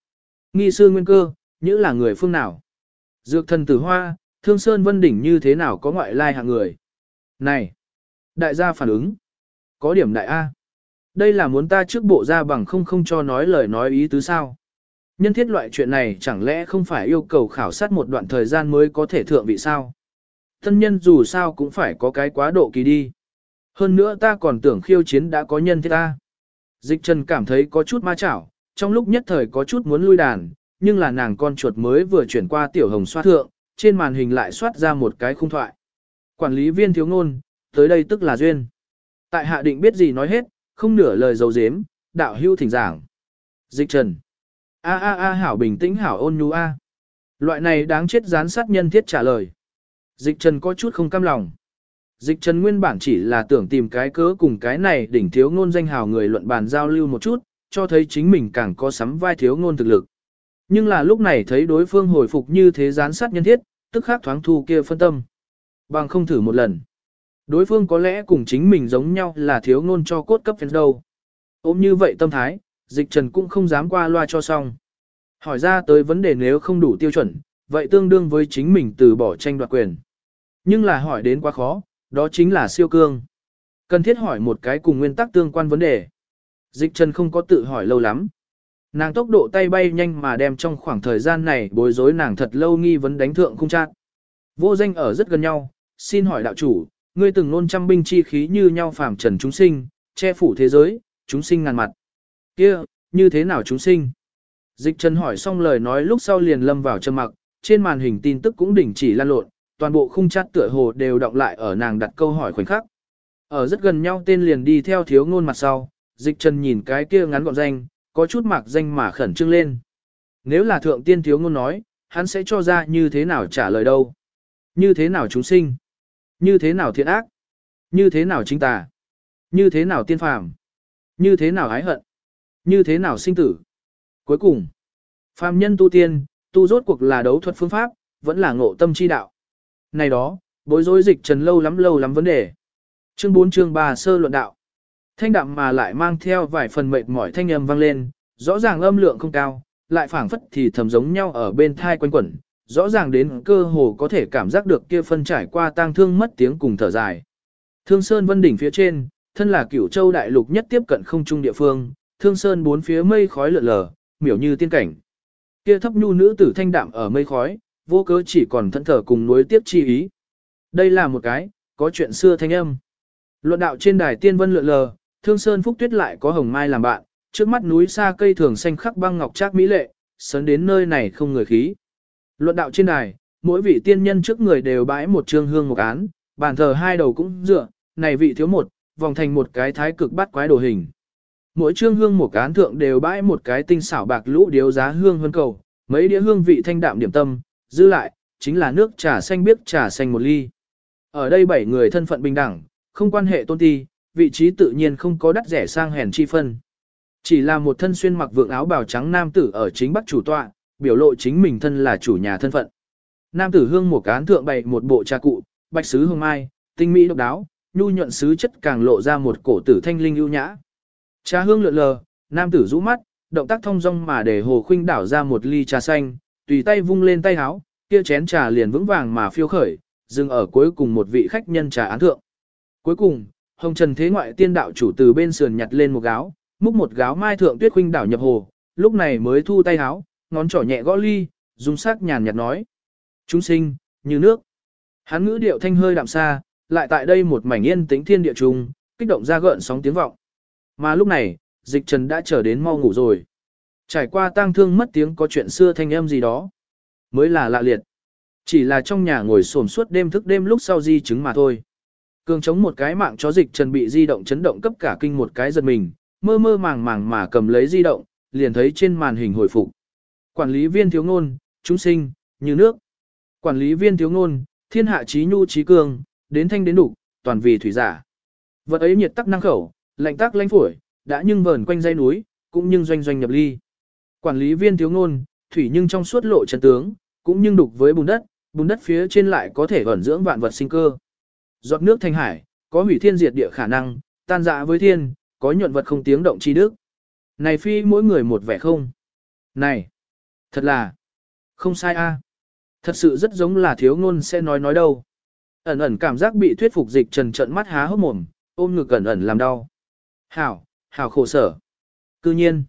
Nghi sư nguyên cơ, như là người phương nào? Dược thần tử hoa, thương sơn vân đỉnh như thế nào có ngoại lai hạng người? Này! Đại gia phản ứng. Có điểm đại A. Đây là muốn ta trước bộ ra bằng không không cho nói lời nói ý tứ sao. Nhân thiết loại chuyện này chẳng lẽ không phải yêu cầu khảo sát một đoạn thời gian mới có thể thượng vị sao? Thân nhân dù sao cũng phải có cái quá độ kỳ đi. Hơn nữa ta còn tưởng khiêu chiến đã có nhân thiết ta. Dịch trần cảm thấy có chút ma chảo, trong lúc nhất thời có chút muốn lui đàn, nhưng là nàng con chuột mới vừa chuyển qua tiểu hồng xoát thượng, trên màn hình lại xoát ra một cái khung thoại. Quản lý viên thiếu ngôn, tới đây tức là duyên. Tại hạ định biết gì nói hết, không nửa lời dấu dếm, đạo hưu thỉnh giảng. Dịch trần. A a a hảo bình tĩnh hảo ôn nhu a. Loại này đáng chết gián sát nhân thiết trả lời. Dịch trần có chút không cam lòng. Dịch trần nguyên bản chỉ là tưởng tìm cái cớ cùng cái này đỉnh thiếu ngôn danh hào người luận bàn giao lưu một chút, cho thấy chính mình càng có sắm vai thiếu ngôn thực lực. Nhưng là lúc này thấy đối phương hồi phục như thế gián sát nhân thiết, tức khắc thoáng thu kia phân tâm. Bằng không thử một lần. Đối phương có lẽ cùng chính mình giống nhau là thiếu ngôn cho cốt cấp fans đâu. Ôm như vậy tâm thái, dịch trần cũng không dám qua loa cho xong. Hỏi ra tới vấn đề nếu không đủ tiêu chuẩn, vậy tương đương với chính mình từ bỏ tranh đoạt quyền. Nhưng là hỏi đến quá khó, đó chính là siêu cương. Cần thiết hỏi một cái cùng nguyên tắc tương quan vấn đề. Dịch trần không có tự hỏi lâu lắm. Nàng tốc độ tay bay nhanh mà đem trong khoảng thời gian này bối rối nàng thật lâu nghi vấn đánh thượng không chát. Vô danh ở rất gần nhau, xin hỏi đạo chủ, ngươi từng nôn trăm binh chi khí như nhau phàm trần chúng sinh, che phủ thế giới, chúng sinh ngàn mặt kia như thế nào chúng sinh? Dịch trần hỏi xong lời nói lúc sau liền lâm vào trầm mặc, trên màn hình tin tức cũng đình chỉ lan lộn, toàn bộ khung chát tựa hồ đều động lại ở nàng đặt câu hỏi khoảnh khắc. Ở rất gần nhau tên liền đi theo thiếu ngôn mặt sau, dịch trần nhìn cái kia ngắn gọn danh, có chút mạc danh mà khẩn trương lên. Nếu là thượng tiên thiếu ngôn nói, hắn sẽ cho ra như thế nào trả lời đâu? Như thế nào chúng sinh? Như thế nào thiện ác? Như thế nào chính tà? Như thế nào tiên phàm? Như thế nào ái hận? Như thế nào sinh tử? Cuối cùng, phàm nhân tu tiên, tu rốt cuộc là đấu thuật phương pháp, vẫn là ngộ tâm chi đạo. Này đó, bối rối dịch trần lâu lắm lâu lắm vấn đề. Chương 4 chương 3 sơ luận đạo. Thanh đạm mà lại mang theo vài phần mệt mỏi thanh âm vang lên, rõ ràng âm lượng không cao, lại phảng phất thì thầm giống nhau ở bên thai quanh quẩn, rõ ràng đến cơ hồ có thể cảm giác được kia phân trải qua tang thương mất tiếng cùng thở dài. Thương Sơn Vân đỉnh phía trên, thân là cửu châu đại lục nhất tiếp cận không trung địa phương, Thương Sơn bốn phía mây khói lượn lờ, miểu như tiên cảnh. Kia thấp nhu nữ tử thanh đạm ở mây khói, vô cớ chỉ còn thẫn thờ cùng nối tiếp chi ý. Đây là một cái, có chuyện xưa thanh âm. Luận đạo trên đài tiên vân lượn lờ, Thương Sơn Phúc Tuyết lại có hồng mai làm bạn, trước mắt núi xa cây thường xanh khắc băng ngọc trác mỹ lệ, sấn đến nơi này không người khí. Luận đạo trên đài, mỗi vị tiên nhân trước người đều bãi một trương hương một án, bàn thờ hai đầu cũng dựa, này vị thiếu một, vòng thành một cái thái cực bắt quái đồ hình. Mỗi chương hương một án thượng đều bãi một cái tinh xảo bạc lũ điếu giá hương hơn cầu, mấy đĩa hương vị thanh đạm điểm tâm, dư lại, chính là nước trà xanh biếc trà xanh một ly. Ở đây bảy người thân phận bình đẳng, không quan hệ tôn ti, vị trí tự nhiên không có đắt rẻ sang hèn chi phân. Chỉ là một thân xuyên mặc vượng áo bào trắng nam tử ở chính bắc chủ tọa, biểu lộ chính mình thân là chủ nhà thân phận. Nam tử hương một cán thượng bày một bộ trà cụ, bạch sứ hương mai, tinh mỹ độc đáo, nhu nhuận sứ chất càng lộ ra một cổ tử thanh linh ưu nhã. Trà hương lượn lờ, nam tử rũ mắt, động tác thông dong mà để hồ khuynh đảo ra một ly trà xanh, tùy tay vung lên tay háo, kia chén trà liền vững vàng mà phiêu khởi, dừng ở cuối cùng một vị khách nhân trà án thượng. Cuối cùng, hồng trần thế ngoại tiên đạo chủ từ bên sườn nhặt lên một gáo, múc một gáo mai thượng tuyết khuynh đảo nhập hồ, lúc này mới thu tay háo, ngón trỏ nhẹ gõ ly, dùng sắc nhàn nhạt nói. Chúng sinh, như nước. Hắn ngữ điệu thanh hơi đạm xa, lại tại đây một mảnh yên tĩnh thiên địa trùng, kích động ra gợn sóng tiếng vọng. Mà lúc này, dịch trần đã trở đến mau ngủ rồi. Trải qua tang thương mất tiếng có chuyện xưa thanh âm gì đó. Mới là lạ liệt. Chỉ là trong nhà ngồi xổm suốt đêm thức đêm lúc sau di chứng mà thôi. Cường chống một cái mạng chó dịch trần bị di động chấn động cấp cả kinh một cái giật mình, mơ mơ màng màng mà cầm lấy di động, liền thấy trên màn hình hồi phục. Quản lý viên thiếu ngôn, chúng sinh, như nước. Quản lý viên thiếu ngôn, thiên hạ trí nhu trí cường, đến thanh đến đủ, toàn vì thủy giả. Vật ấy nhiệt tắc năng khẩu, lạnh tác lãnh phổi, đã nhưng vờn quanh dây núi, cũng nhưng doanh doanh nhập ly. Quản lý viên thiếu ngôn, thủy nhưng trong suốt lộ chân tướng, cũng nhưng đục với bùn đất, bùn đất phía trên lại có thể ẩn dưỡng vạn vật sinh cơ. Giọt nước thanh hải, có hủy thiên diệt địa khả năng, tan dã với thiên, có nhuận vật không tiếng động chi đức. Này phi mỗi người một vẻ không. Này, thật là, không sai a. Thật sự rất giống là thiếu ngôn sẽ nói nói đâu. Ẩn ẩn cảm giác bị thuyết phục dịch trần trận mắt há hốc mồm, ôm ngực ẩn ẩn làm đau. Hảo, hảo khổ sở. Cư nhiên,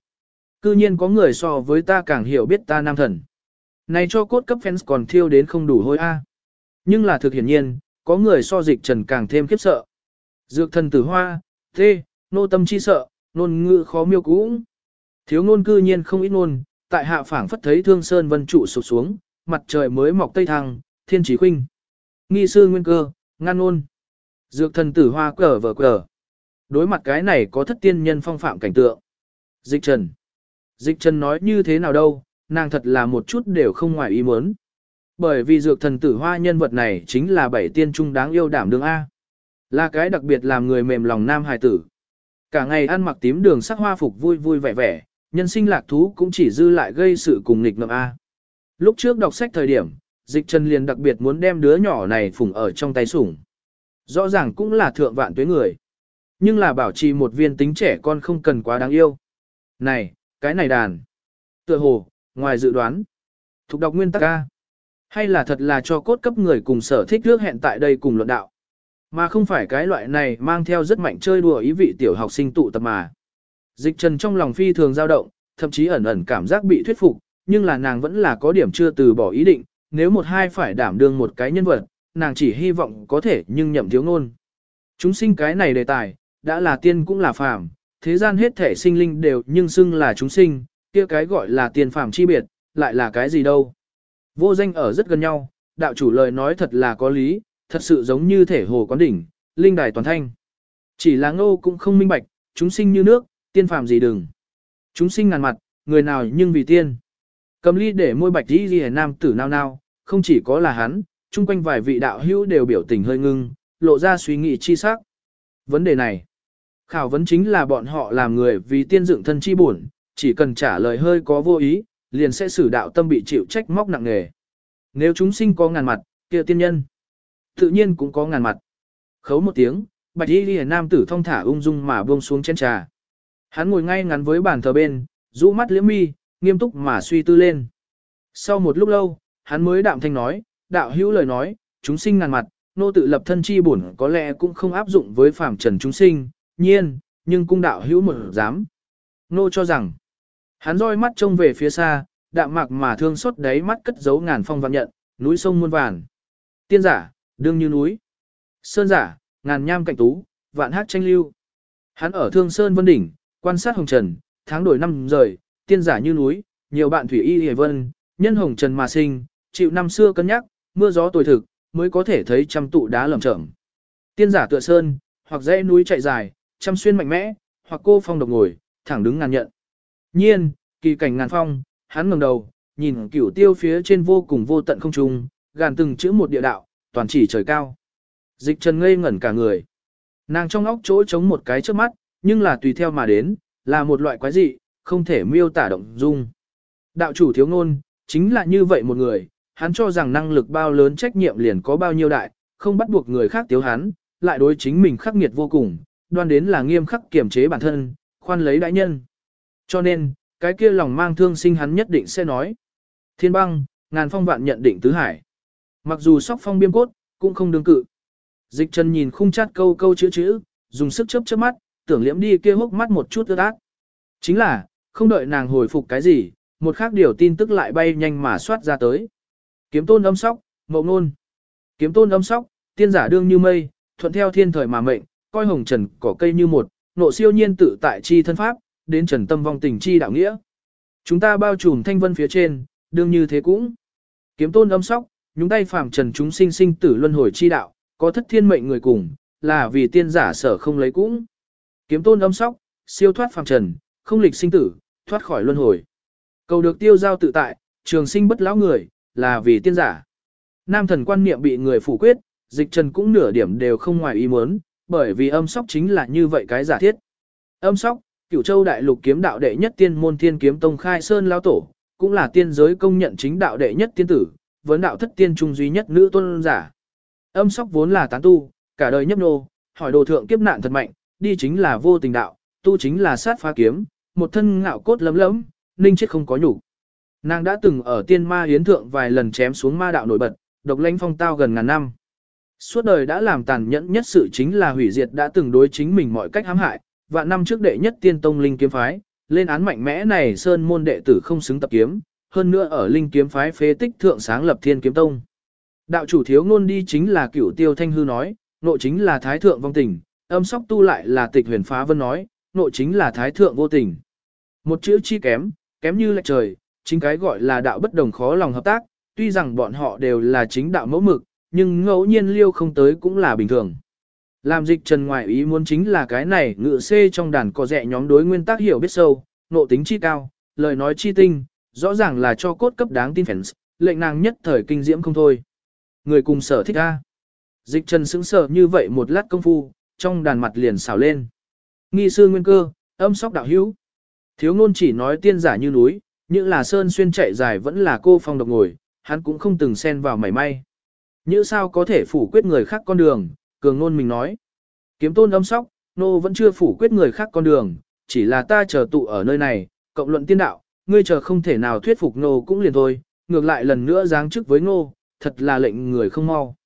cư nhiên có người so với ta càng hiểu biết ta nam thần. Này cho cốt cấp fans còn thiêu đến không đủ hôi a. Nhưng là thực hiển nhiên, có người so dịch trần càng thêm khiếp sợ. Dược thần tử hoa, tê, nô tâm chi sợ, nôn ngữ khó miêu cũng. Thiếu ngôn cư nhiên không ít ngôn, tại hạ phảng phất thấy thương sơn vân trụ sụp xuống, mặt trời mới mọc tây thăng, thiên chỉ khuynh. Nghi sư nguyên cơ, ngăn ngôn. Dược thần tử hoa cờ vờ cờ. Đối mặt cái này có thất tiên nhân phong phạm cảnh tượng. Dịch trần. Dịch trần nói như thế nào đâu, nàng thật là một chút đều không ngoài ý muốn. Bởi vì dược thần tử hoa nhân vật này chính là bảy tiên trung đáng yêu đảm đương A. Là cái đặc biệt làm người mềm lòng nam hài tử. Cả ngày ăn mặc tím đường sắc hoa phục vui vui vẻ vẻ, nhân sinh lạc thú cũng chỉ dư lại gây sự cùng nghịch ngợm A. Lúc trước đọc sách thời điểm, dịch trần liền đặc biệt muốn đem đứa nhỏ này phủng ở trong tay sủng. Rõ ràng cũng là thượng vạn tuế người. Nhưng là bảo trì một viên tính trẻ con không cần quá đáng yêu. Này, cái này đàn. Tựa hồ, ngoài dự đoán. Thục đọc nguyên tắc A. Hay là thật là cho cốt cấp người cùng sở thích ước hẹn tại đây cùng luận đạo. Mà không phải cái loại này mang theo rất mạnh chơi đùa ý vị tiểu học sinh tụ tập mà. Dịch trần trong lòng phi thường dao động, thậm chí ẩn ẩn cảm giác bị thuyết phục, nhưng là nàng vẫn là có điểm chưa từ bỏ ý định, nếu một hai phải đảm đương một cái nhân vật, nàng chỉ hy vọng có thể nhưng nhậm thiếu ngôn. Chúng sinh cái này đề tài, đã là tiên cũng là phàm, thế gian hết thể sinh linh đều nhưng xưng là chúng sinh, kia cái gọi là tiền phàm chi biệt, lại là cái gì đâu. Vô danh ở rất gần nhau, đạo chủ lời nói thật là có lý, thật sự giống như thể hồ quán đỉnh, linh đài toàn thanh. Chỉ là ngô cũng không minh bạch, chúng sinh như nước, tiên phàm gì đừng. Chúng sinh ngàn mặt, người nào nhưng vì tiên. Cầm ly để môi bạch đi ghi nam tử nao nao, không chỉ có là hắn, chung quanh vài vị đạo hữu đều biểu tình hơi ngưng, lộ ra suy nghĩ chi sắc. Vấn đề này, khảo vấn chính là bọn họ làm người vì tiên dựng thân chi bổn, chỉ cần trả lời hơi có vô ý, liền sẽ xử đạo tâm bị chịu trách móc nặng nề. Nếu chúng sinh có ngàn mặt, kia tiên nhân, tự nhiên cũng có ngàn mặt. Khấu một tiếng, bạch y lìa nam tử thong thả ung dung mà buông xuống chén trà. Hắn ngồi ngay ngắn với bàn thờ bên, rũ mắt liễm mi, nghiêm túc mà suy tư lên. Sau một lúc lâu, hắn mới đạm thanh nói, đạo hữu lời nói, chúng sinh ngàn mặt, nô tự lập thân chi bổn có lẽ cũng không áp dụng với phàm trần chúng sinh, nhiên, nhưng cung đạo hữu một dám. Nô cho rằng, hắn roi mắt trông về phía xa, đạm mạc mà thương xót đáy mắt cất giấu ngàn phong vạn nhận, núi sông muôn vàn. Tiên giả, đương như núi. Sơn giả, ngàn nham cạnh tú, vạn hát tranh lưu. Hắn ở thương sơn vân đỉnh, quan sát hồng trần, tháng đổi năm rời, tiên giả như núi, nhiều bạn thủy y hề vân, nhân hồng trần mà sinh, chịu năm xưa cân nhắc, mưa gió tồi thực, mới có thể thấy trăm tụ đá lởm chởm. Tiên giả tựa sơn, hoặc dãy núi chạy dài, chăm xuyên mạnh mẽ, hoặc cô phong độc ngồi, thẳng đứng ngàn nhận. Nhiên, kỳ cảnh ngàn phong, hắn ngẩng đầu, nhìn cửu tiêu phía trên vô cùng vô tận không trung, gàn từng chữ một địa đạo, toàn chỉ trời cao. Dịch trần ngây ngẩn cả người. Nàng trong óc chỗ trống một cái trước mắt, nhưng là tùy theo mà đến, là một loại quái dị, không thể miêu tả động dung. Đạo chủ thiếu ngôn, chính là như vậy một người, hắn cho rằng năng lực bao lớn trách nhiệm liền có bao nhiêu đại, không bắt buộc người khác tiếu hắn, lại đối chính mình khắc nghiệt vô cùng, đoan đến là nghiêm khắc kiểm chế bản thân, khoan lấy đại nhân. Cho nên, cái kia lòng mang thương sinh hắn nhất định sẽ nói. Thiên băng, ngàn phong vạn nhận định tứ hải. Mặc dù sóc phong biêm cốt, cũng không đương cự. Dịch chân nhìn khung chát câu câu chữ chữ, dùng sức chớp chớp mắt, tưởng liễm đi kia hốc mắt một chút ướt ác. Chính là, không đợi nàng hồi phục cái gì, một khác điều tin tức lại bay nhanh mà soát ra tới. Kiếm tôn âm sóc, mộng nôn. Kiếm tôn âm sóc, tiên giả đương như mây, thuận theo thiên thời mà mệnh, coi hồng trần cỏ cây như một, nộ siêu nhiên tự tại chi thân pháp, đến trần tâm vong tình chi đạo nghĩa. Chúng ta bao trùm thanh vân phía trên, đương như thế cũng. Kiếm tôn âm sóc, nhúng tay phàm trần chúng sinh sinh tử luân hồi chi đạo, có thất thiên mệnh người cùng, là vì tiên giả sở không lấy cũng. Kiếm tôn âm sóc, siêu thoát phàm trần, không lịch sinh tử, thoát khỏi luân hồi. Cầu được tiêu giao tự tại, trường sinh bất lão người, là vì tiên giả. Nam thần quan niệm bị người phủ quyết, dịch trần cũng nửa điểm đều không ngoài ý muốn, bởi vì âm sóc chính là như vậy cái giả thiết. Âm sóc, cửu châu đại lục kiếm đạo đệ nhất tiên môn thiên kiếm tông khai sơn lao tổ, cũng là tiên giới công nhận chính đạo đệ nhất tiên tử, vấn đạo thất tiên trung duy nhất nữ tôn giả. Âm sóc vốn là tán tu, cả đời nhấp nô, hỏi đồ thượng kiếp nạn thật mạnh, đi chính là vô tình đạo, tu chính là sát phá kiếm, một thân ngạo cốt lấm lấm, ninh chết không có nhủ. Nàng đã từng ở tiên ma hiến thượng vài lần chém xuống ma đạo nổi bật, độc lãnh phong tao gần ngàn năm. Suốt đời đã làm tàn nhẫn nhất sự chính là hủy diệt đã từng đối chính mình mọi cách hãm hại, và năm trước đệ nhất tiên tông linh kiếm phái, lên án mạnh mẽ này sơn môn đệ tử không xứng tập kiếm, hơn nữa ở linh kiếm phái phế tích thượng sáng lập thiên kiếm tông. Đạo chủ thiếu ngôn đi chính là cửu tiêu thanh hư nói, nội chính là thái thượng vong tình, âm sóc tu lại là tịch huyền phá vân nói, nội chính là thái thượng vô tình. Một chữ chi kém, kém như lệch trời, chính cái gọi là đạo bất đồng khó lòng hợp tác, tuy rằng bọn họ đều là chính đạo mẫu mực, nhưng ngẫu nhiên liêu không tới cũng là bình thường. Làm dịch trần ngoại ý muốn chính là cái này ngự xê trong đàn có rẻ nhóm đối nguyên tắc hiểu biết sâu, nộ tính chi cao, lời nói chi tinh, rõ ràng là cho cốt cấp đáng tin fans, lệnh nàng nhất thời kinh diễm không thôi. Người cùng sở thích a. Dịch trần sững sờ như vậy một lát công phu, trong đàn mặt liền xào lên. Nghi sư nguyên cơ, âm sóc đạo hữu. Thiếu ngôn chỉ nói tiên giả như núi, những là sơn xuyên chạy dài vẫn là cô phong độc ngồi, hắn cũng không từng xen vào mảy may. Như sao có thể phủ quyết người khác con đường, cường ngôn mình nói. Kiếm tôn âm sóc, nô vẫn chưa phủ quyết người khác con đường, chỉ là ta chờ tụ ở nơi này, cộng luận tiên đạo, ngươi chờ không thể nào thuyết phục nô cũng liền thôi, ngược lại lần nữa giáng chức với nô, thật là lệnh người không mau.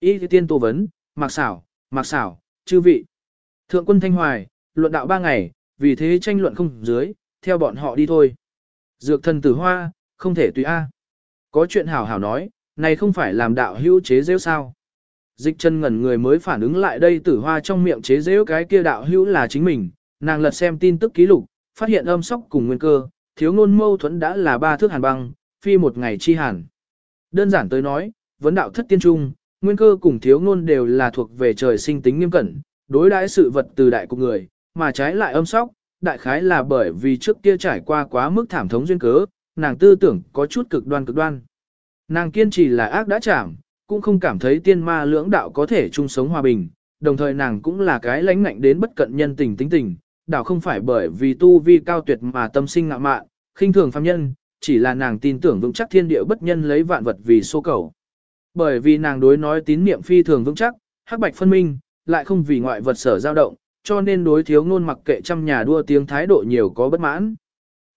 ý tiên tô vấn, mạc xảo, mạc xảo, chư vị. Thượng quân Thanh Hoài, luận đạo ba ngày, vì thế tranh luận không dưới, theo bọn họ đi thôi. Dược thần tử hoa, không thể tùy A. Có chuyện hảo hảo nói, này không phải làm đạo hữu chế rêu sao. Dịch chân ngẩn người mới phản ứng lại đây tử hoa trong miệng chế rêu cái kia đạo hữu là chính mình, nàng lật xem tin tức ký lục, phát hiện âm sóc cùng nguyên cơ, thiếu ngôn mâu thuẫn đã là ba thước hàn băng, phi một ngày chi hàn. Đơn giản tới nói, vấn đạo thất tiên trung, nguyên cơ cùng thiếu ngôn đều là thuộc về trời sinh tính nghiêm cẩn, đối đãi sự vật từ đại của người, mà trái lại âm sóc, đại khái là bởi vì trước kia trải qua quá mức thảm thống duyên cớ, nàng tư tưởng có chút cực đoan cực đoan. Nàng kiên trì là ác đã chảm, cũng không cảm thấy tiên ma lưỡng đạo có thể chung sống hòa bình, đồng thời nàng cũng là cái lãnh ngạnh đến bất cận nhân tình tính tình, đạo không phải bởi vì tu vi cao tuyệt mà tâm sinh ngạ mạn, khinh thường phàm nhân, chỉ là nàng tin tưởng vững chắc thiên địa bất nhân lấy vạn vật vì số cầu. Bởi vì nàng đối nói tín niệm phi thường vững chắc, hắc bạch phân minh, lại không vì ngoại vật sở dao động, cho nên đối thiếu ngôn mặc kệ trăm nhà đua tiếng thái độ nhiều có bất mãn.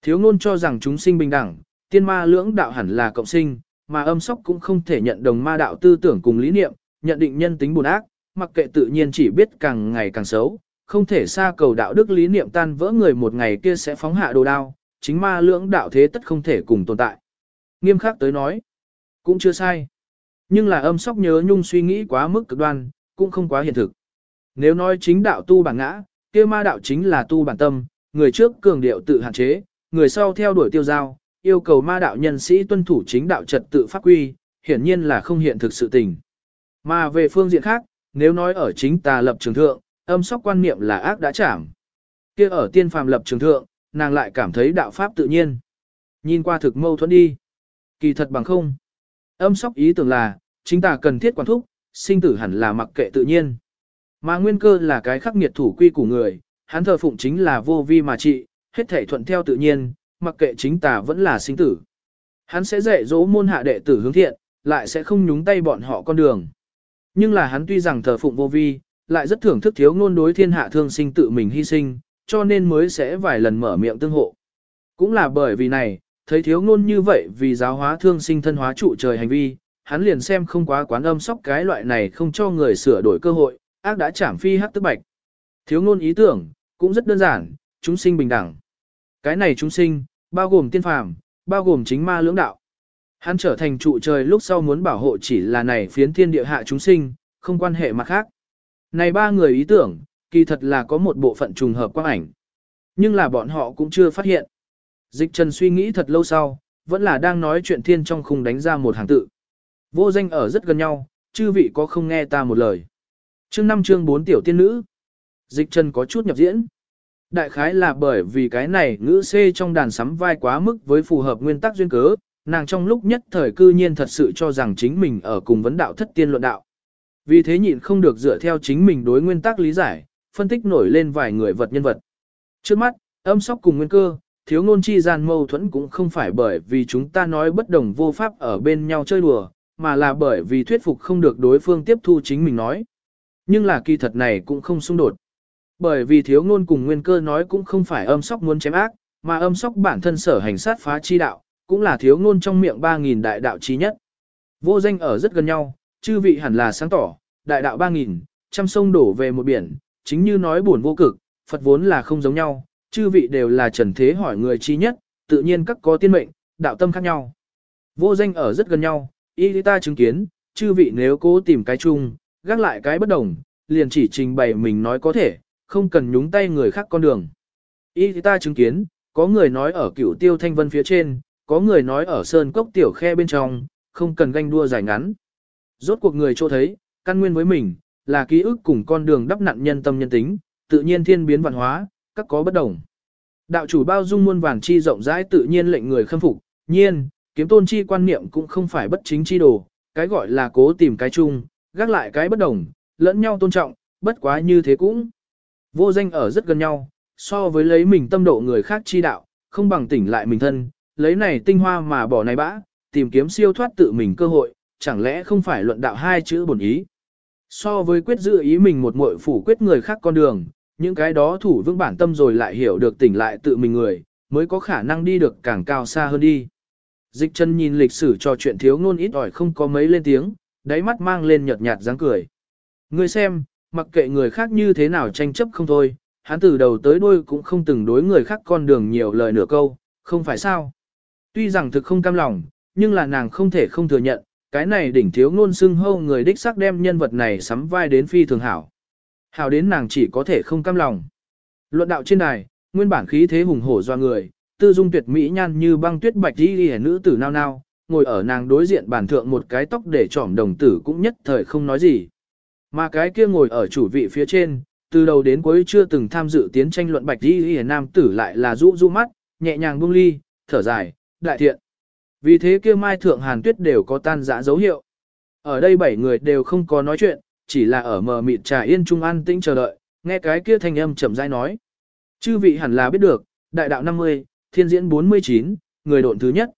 Thiếu ngôn cho rằng chúng sinh bình đẳng, tiên ma lưỡng đạo hẳn là cộng sinh, mà âm sóc cũng không thể nhận đồng ma đạo tư tưởng cùng lý niệm, nhận định nhân tính buồn ác, mặc kệ tự nhiên chỉ biết càng ngày càng xấu, không thể xa cầu đạo đức lý niệm tan vỡ người một ngày kia sẽ phóng hạ đồ đao, chính ma lưỡng đạo thế tất không thể cùng tồn tại. Nghiêm khắc tới nói, cũng chưa sai. Nhưng là âm sóc nhớ nhung suy nghĩ quá mức cực đoan, cũng không quá hiện thực. Nếu nói chính đạo tu bản ngã, kia ma đạo chính là tu bản tâm, người trước cường điệu tự hạn chế, người sau theo đuổi tiêu giao, yêu cầu ma đạo nhân sĩ tuân thủ chính đạo trật tự pháp quy, hiển nhiên là không hiện thực sự tình. Mà về phương diện khác, nếu nói ở chính tà lập trường thượng, âm sóc quan niệm là ác đã chảm. kia ở tiên phàm lập trường thượng, nàng lại cảm thấy đạo pháp tự nhiên. Nhìn qua thực mâu thuẫn đi. Kỳ thật bằng không. Âm sóc ý tưởng là, chính tà cần thiết quản thúc, sinh tử hẳn là mặc kệ tự nhiên. Mà nguyên cơ là cái khắc nghiệt thủ quy của người, hắn thờ phụng chính là vô vi mà trị, hết thể thuận theo tự nhiên, mặc kệ chính tà vẫn là sinh tử. Hắn sẽ dạy dỗ môn hạ đệ tử hướng thiện, lại sẽ không nhúng tay bọn họ con đường. Nhưng là hắn tuy rằng thờ phụng vô vi, lại rất thưởng thức thiếu ngôn đối thiên hạ thương sinh tự mình hy sinh, cho nên mới sẽ vài lần mở miệng tương hộ. Cũng là bởi vì này, thấy thiếu ngôn như vậy vì giáo hóa thương sinh thân hóa trụ trời hành vi, hắn liền xem không quá quán âm sóc cái loại này không cho người sửa đổi cơ hội, ác đã chảm phi hắc tức bạch. Thiếu ngôn ý tưởng, cũng rất đơn giản, chúng sinh bình đẳng. Cái này chúng sinh, bao gồm tiên phàm, bao gồm chính ma lưỡng đạo. Hắn trở thành trụ trời lúc sau muốn bảo hộ chỉ là này phiến thiên địa hạ chúng sinh, không quan hệ mặt khác. Này ba người ý tưởng, kỳ thật là có một bộ phận trùng hợp quang ảnh. Nhưng là bọn họ cũng chưa phát hiện. Dịch trần suy nghĩ thật lâu sau, vẫn là đang nói chuyện thiên trong khung đánh ra một hàng tự. Vô danh ở rất gần nhau, chư vị có không nghe ta một lời. Chương năm chương 4 tiểu tiên nữ. Dịch trần có chút nhập diễn. Đại khái là bởi vì cái này ngữ C trong đàn sắm vai quá mức với phù hợp nguyên tắc duyên cớ, nàng trong lúc nhất thời cư nhiên thật sự cho rằng chính mình ở cùng vấn đạo thất tiên luận đạo. Vì thế nhịn không được dựa theo chính mình đối nguyên tắc lý giải, phân tích nổi lên vài người vật nhân vật. Trước mắt, âm sóc cùng nguyên cơ, thiếu ngôn chi gian mâu thuẫn cũng không phải bởi vì chúng ta nói bất đồng vô pháp ở bên nhau chơi đùa, mà là bởi vì thuyết phục không được đối phương tiếp thu chính mình nói. Nhưng là kỳ thật này cũng không xung đột. Bởi vì thiếu ngôn cùng nguyên cơ nói cũng không phải âm sóc muốn chém ác, mà âm sóc bản thân sở hành sát phá chi đạo, cũng là thiếu ngôn trong miệng 3.000 đại đạo chí nhất. Vô danh ở rất gần nhau, chư vị hẳn là sáng tỏ, đại đạo 3.000, trăm sông đổ về một biển, chính như nói buồn vô cực, Phật vốn là không giống nhau, chư vị đều là trần thế hỏi người chi nhất, tự nhiên các có tiên mệnh, đạo tâm khác nhau. Vô danh ở rất gần nhau, y ta chứng kiến, chư vị nếu cố tìm cái chung, gác lại cái bất đồng, liền chỉ trình bày mình nói có thể, không cần nhúng tay người khác con đường. Y ta chứng kiến, có người nói ở cửu tiêu thanh vân phía trên, có người nói ở sơn cốc tiểu khe bên trong, không cần ganh đua dài ngắn. Rốt cuộc người chỗ thấy, căn nguyên với mình, là ký ức cùng con đường đắp nặn nhân tâm nhân tính, tự nhiên thiên biến văn hóa, các có bất đồng. Đạo chủ bao dung muôn vàn chi rộng rãi tự nhiên lệnh người khâm phục, nhiên, kiếm tôn chi quan niệm cũng không phải bất chính chi đồ, cái gọi là cố tìm cái chung, gác lại cái bất đồng, lẫn nhau tôn trọng, bất quá như thế cũng. Vô danh ở rất gần nhau, so với lấy mình tâm độ người khác chi đạo, không bằng tỉnh lại mình thân, lấy này tinh hoa mà bỏ này bã, tìm kiếm siêu thoát tự mình cơ hội, chẳng lẽ không phải luận đạo hai chữ bổn ý. So với quyết giữ ý mình một muội phủ quyết người khác con đường, những cái đó thủ vững bản tâm rồi lại hiểu được tỉnh lại tự mình người, mới có khả năng đi được càng cao xa hơn đi. Dịch chân nhìn lịch sử trò chuyện thiếu ngôn ít ỏi không có mấy lên tiếng, đáy mắt mang lên nhợt nhạt dáng cười. Ngươi xem, mặc kệ người khác như thế nào tranh chấp không thôi, hắn từ đầu tới đuôi cũng không từng đối người khác con đường nhiều lời nửa câu, không phải sao. Tuy rằng thực không cam lòng, nhưng là nàng không thể không thừa nhận, cái này đỉnh thiếu ngôn xưng hâu người đích xác đem nhân vật này sắm vai đến phi thường hảo. Hảo đến nàng chỉ có thể không cam lòng. Luận đạo trên đài, nguyên bản khí thế hùng hổ do người, tư dung tuyệt mỹ nhan như băng tuyết bạch đi đi nữ tử nao nao, ngồi ở nàng đối diện bản thượng một cái tóc để trỏm đồng tử cũng nhất thời không nói gì. Mà cái kia ngồi ở chủ vị phía trên, từ đầu đến cuối chưa từng tham dự tiến tranh luận bạch đi đi nam tử lại là rũ rũ mắt, nhẹ nhàng buông ly, thở dài, đại thiện. Vì thế kia mai thượng hàn tuyết đều có tan dã dấu hiệu. Ở đây bảy người đều không có nói chuyện, chỉ là ở mờ mịt trà yên trung an tĩnh chờ đợi, nghe cái kia thanh âm chậm rãi nói. Chư vị hẳn là biết được, đại đạo 50, thiên diễn 49, người độn thứ nhất.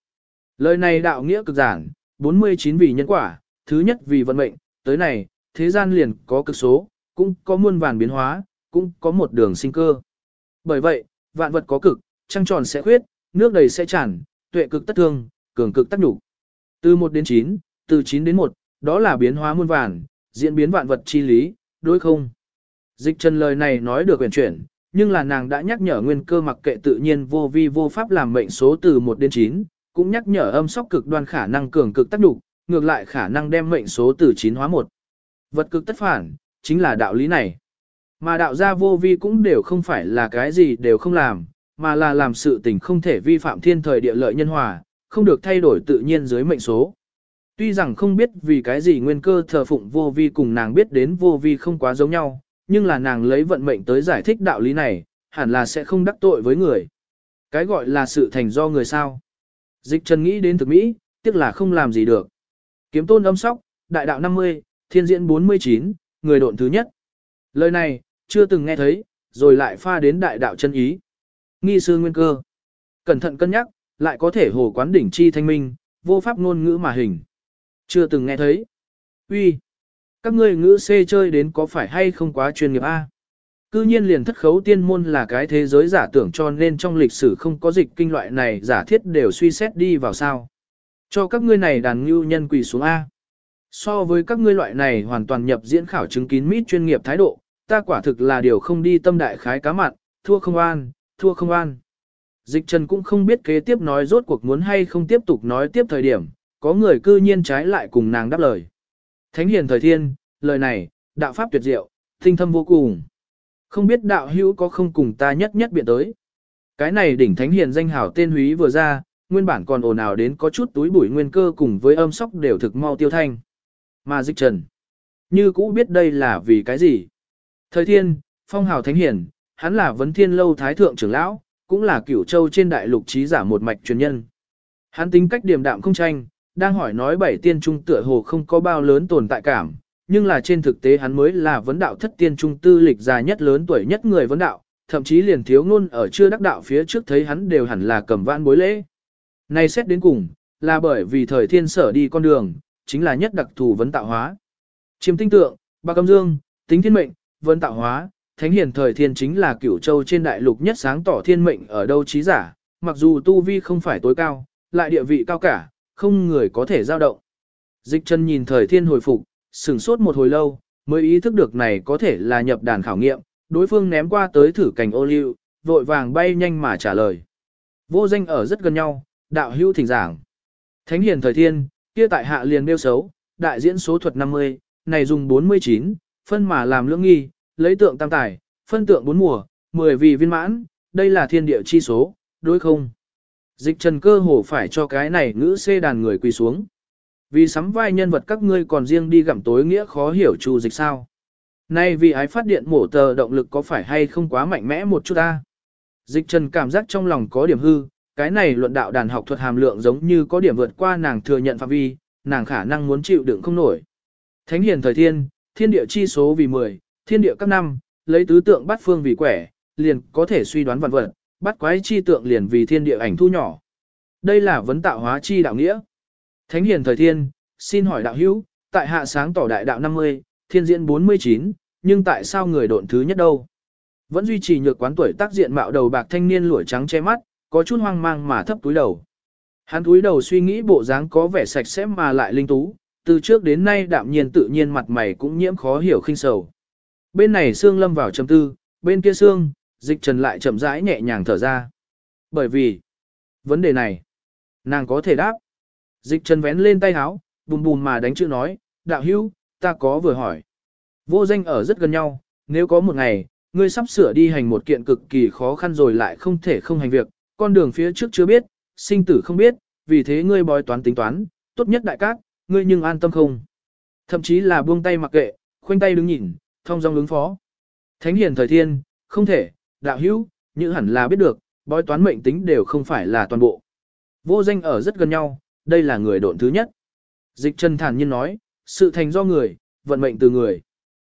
Lời này đạo nghĩa cực giản, 49 vì nhân quả, thứ nhất vì vận mệnh, tới này, thế gian liền có cực số, cũng có muôn vàn biến hóa, cũng có một đường sinh cơ. Bởi vậy, vạn vật có cực, trăng tròn sẽ khuyết, nước đầy sẽ tràn, tuệ cực tất thương, cường cực tất nhục. Từ 1 đến 9, từ 9 đến 1, đó là biến hóa muôn vàn, diễn biến vạn vật chi lý, đối không? Dịch trần lời này nói được quyển chuyển, nhưng là nàng đã nhắc nhở nguyên cơ mặc kệ tự nhiên vô vi vô pháp làm mệnh số từ 1 đến 9, cũng nhắc nhở âm sóc cực đoan khả năng cường cực tác nhục, ngược lại khả năng đem mệnh số từ 9 hóa 1. Vật cực tất phản, chính là đạo lý này. Mà đạo gia vô vi cũng đều không phải là cái gì đều không làm, mà là làm sự tình không thể vi phạm thiên thời địa lợi nhân hòa, không được thay đổi tự nhiên dưới mệnh số. Tuy rằng không biết vì cái gì nguyên cơ thờ phụng vô vi cùng nàng biết đến vô vi không quá giống nhau, nhưng là nàng lấy vận mệnh tới giải thích đạo lý này, hẳn là sẽ không đắc tội với người. Cái gọi là sự thành do người sao. Dịch trần nghĩ đến thực mỹ, tiếc là không làm gì được. Kiếm tôn âm sóc, đại đạo 50, thiên diễn 49, người độn thứ nhất. Lời này, chưa từng nghe thấy, rồi lại pha đến đại đạo chân ý. Nghi sư nguyên cơ. Cẩn thận cân nhắc, lại có thể hồ quán đỉnh chi thanh minh, vô pháp ngôn ngữ mà hình. Chưa từng nghe thấy. Uy, Các ngươi ngữ C chơi đến có phải hay không quá chuyên nghiệp A? Cư nhiên liền thất khấu tiên môn là cái thế giới giả tưởng cho nên trong lịch sử không có dịch kinh loại này giả thiết đều suy xét đi vào sao. Cho các ngươi này đàn ngưu nhân quỳ xuống A. So với các ngươi loại này hoàn toàn nhập diễn khảo chứng kín mít chuyên nghiệp thái độ, ta quả thực là điều không đi tâm đại khái cá mặn, thua không an, thua không an. Dịch trần cũng không biết kế tiếp nói rốt cuộc muốn hay không tiếp tục nói tiếp thời điểm, có người cư nhiên trái lại cùng nàng đáp lời. Thánh hiền thời thiên, lời này, đạo pháp tuyệt diệu, tinh thâm vô cùng. Không biết đạo hữu có không cùng ta nhất nhất biện tới. Cái này đỉnh thánh hiền danh hảo tên húy vừa ra, nguyên bản còn ồn ào đến có chút túi bụi nguyên cơ cùng với âm sóc đều thực mau tiêu thanh. Mà dịch trần. Như cũ biết đây là vì cái gì. Thời thiên, phong hào thánh hiền, hắn là vấn thiên lâu thái thượng trưởng lão, cũng là cửu châu trên đại lục trí giả một mạch truyền nhân. Hắn tính cách điềm đạm không tranh, đang hỏi nói bảy tiên trung tựa hồ không có bao lớn tồn tại cảm, nhưng là trên thực tế hắn mới là vấn đạo thất tiên trung tư lịch già nhất lớn tuổi nhất người vấn đạo, thậm chí liền thiếu ngôn ở chưa đắc đạo phía trước thấy hắn đều hẳn là cầm vãn bối lễ. Nay xét đến cùng, là bởi vì thời thiên sở đi con đường, chính là nhất đặc thù vấn tạo hóa. Chiêm tinh tượng, bạc âm dương, tính thiên mệnh, vấn tạo hóa, thánh hiền thời thiên chính là cửu châu trên đại lục nhất sáng tỏ thiên mệnh ở đâu trí giả, mặc dù tu vi không phải tối cao, lại địa vị cao cả, không người có thể giao động. Dịch chân nhìn thời thiên hồi phục, sửng sốt một hồi lâu, mới ý thức được này có thể là nhập đàn khảo nghiệm, đối phương ném qua tới thử cảnh ô liu, vội vàng bay nhanh mà trả lời. Vô danh ở rất gần nhau, đạo hữu thỉnh giảng. Thánh hiền thời thiên, kia tại hạ liền nêu xấu, đại diễn số thuật 50, này dùng 49, phân mà làm lưỡng nghi, lấy tượng tam tài, phân tượng bốn mùa, 10 vì viên mãn, đây là thiên địa chi số, đối không? Dịch trần cơ hồ phải cho cái này ngữ xê đàn người quỳ xuống. Vì sắm vai nhân vật các ngươi còn riêng đi gặm tối nghĩa khó hiểu chủ dịch sao. Nay vì ái phát điện mổ tờ động lực có phải hay không quá mạnh mẽ một chút ta. Dịch trần cảm giác trong lòng có điểm hư, cái này luận đạo đàn học thuật hàm lượng giống như có điểm vượt qua nàng thừa nhận phạm vi, nàng khả năng muốn chịu đựng không nổi. Thánh hiền thời thiên, thiên địa chi số vì 10, thiên địa các năm, lấy tứ tượng bắt phương vì quẻ, liền có thể suy đoán vạn vật, bắt quái chi tượng liền vì thiên địa ảnh thu nhỏ. Đây là vấn tạo hóa chi đạo nghĩa. Thánh hiền thời thiên, xin hỏi đạo hữu, tại hạ sáng tỏ đại đạo 50, thiên diễn 49, nhưng tại sao người độn thứ nhất đâu? Vẫn duy trì nhược quán tuổi tác diện mạo đầu bạc thanh niên lũa trắng che mắt, có chút hoang mang mà thấp túi đầu. Hắn túi đầu suy nghĩ bộ dáng có vẻ sạch sẽ mà lại linh tú, từ trước đến nay đạm nhiên tự nhiên mặt mày cũng nhiễm khó hiểu khinh sầu. Bên này xương lâm vào trầm tư, bên kia xương, dịch trần lại chậm rãi nhẹ nhàng thở ra. Bởi vì, vấn đề này, nàng có thể đáp. Dịch trần vén lên tay háo, bùm bùm mà đánh chữ nói, đạo hữu, ta có vừa hỏi. Vô danh ở rất gần nhau, nếu có một ngày, ngươi sắp sửa đi hành một kiện cực kỳ khó khăn rồi lại không thể không hành việc, con đường phía trước chưa biết, sinh tử không biết, vì thế ngươi bói toán tính toán, tốt nhất đại cát, ngươi nhưng an tâm không. Thậm chí là buông tay mặc kệ, khoanh tay đứng nhìn, thông dong ứng phó. Thánh hiền thời thiên, không thể, đạo hữu, như hẳn là biết được, bói toán mệnh tính đều không phải là toàn bộ. Vô danh ở rất gần nhau, đây là người độn thứ nhất. Dịch chân thản nhiên nói, sự thành do người, vận mệnh từ người.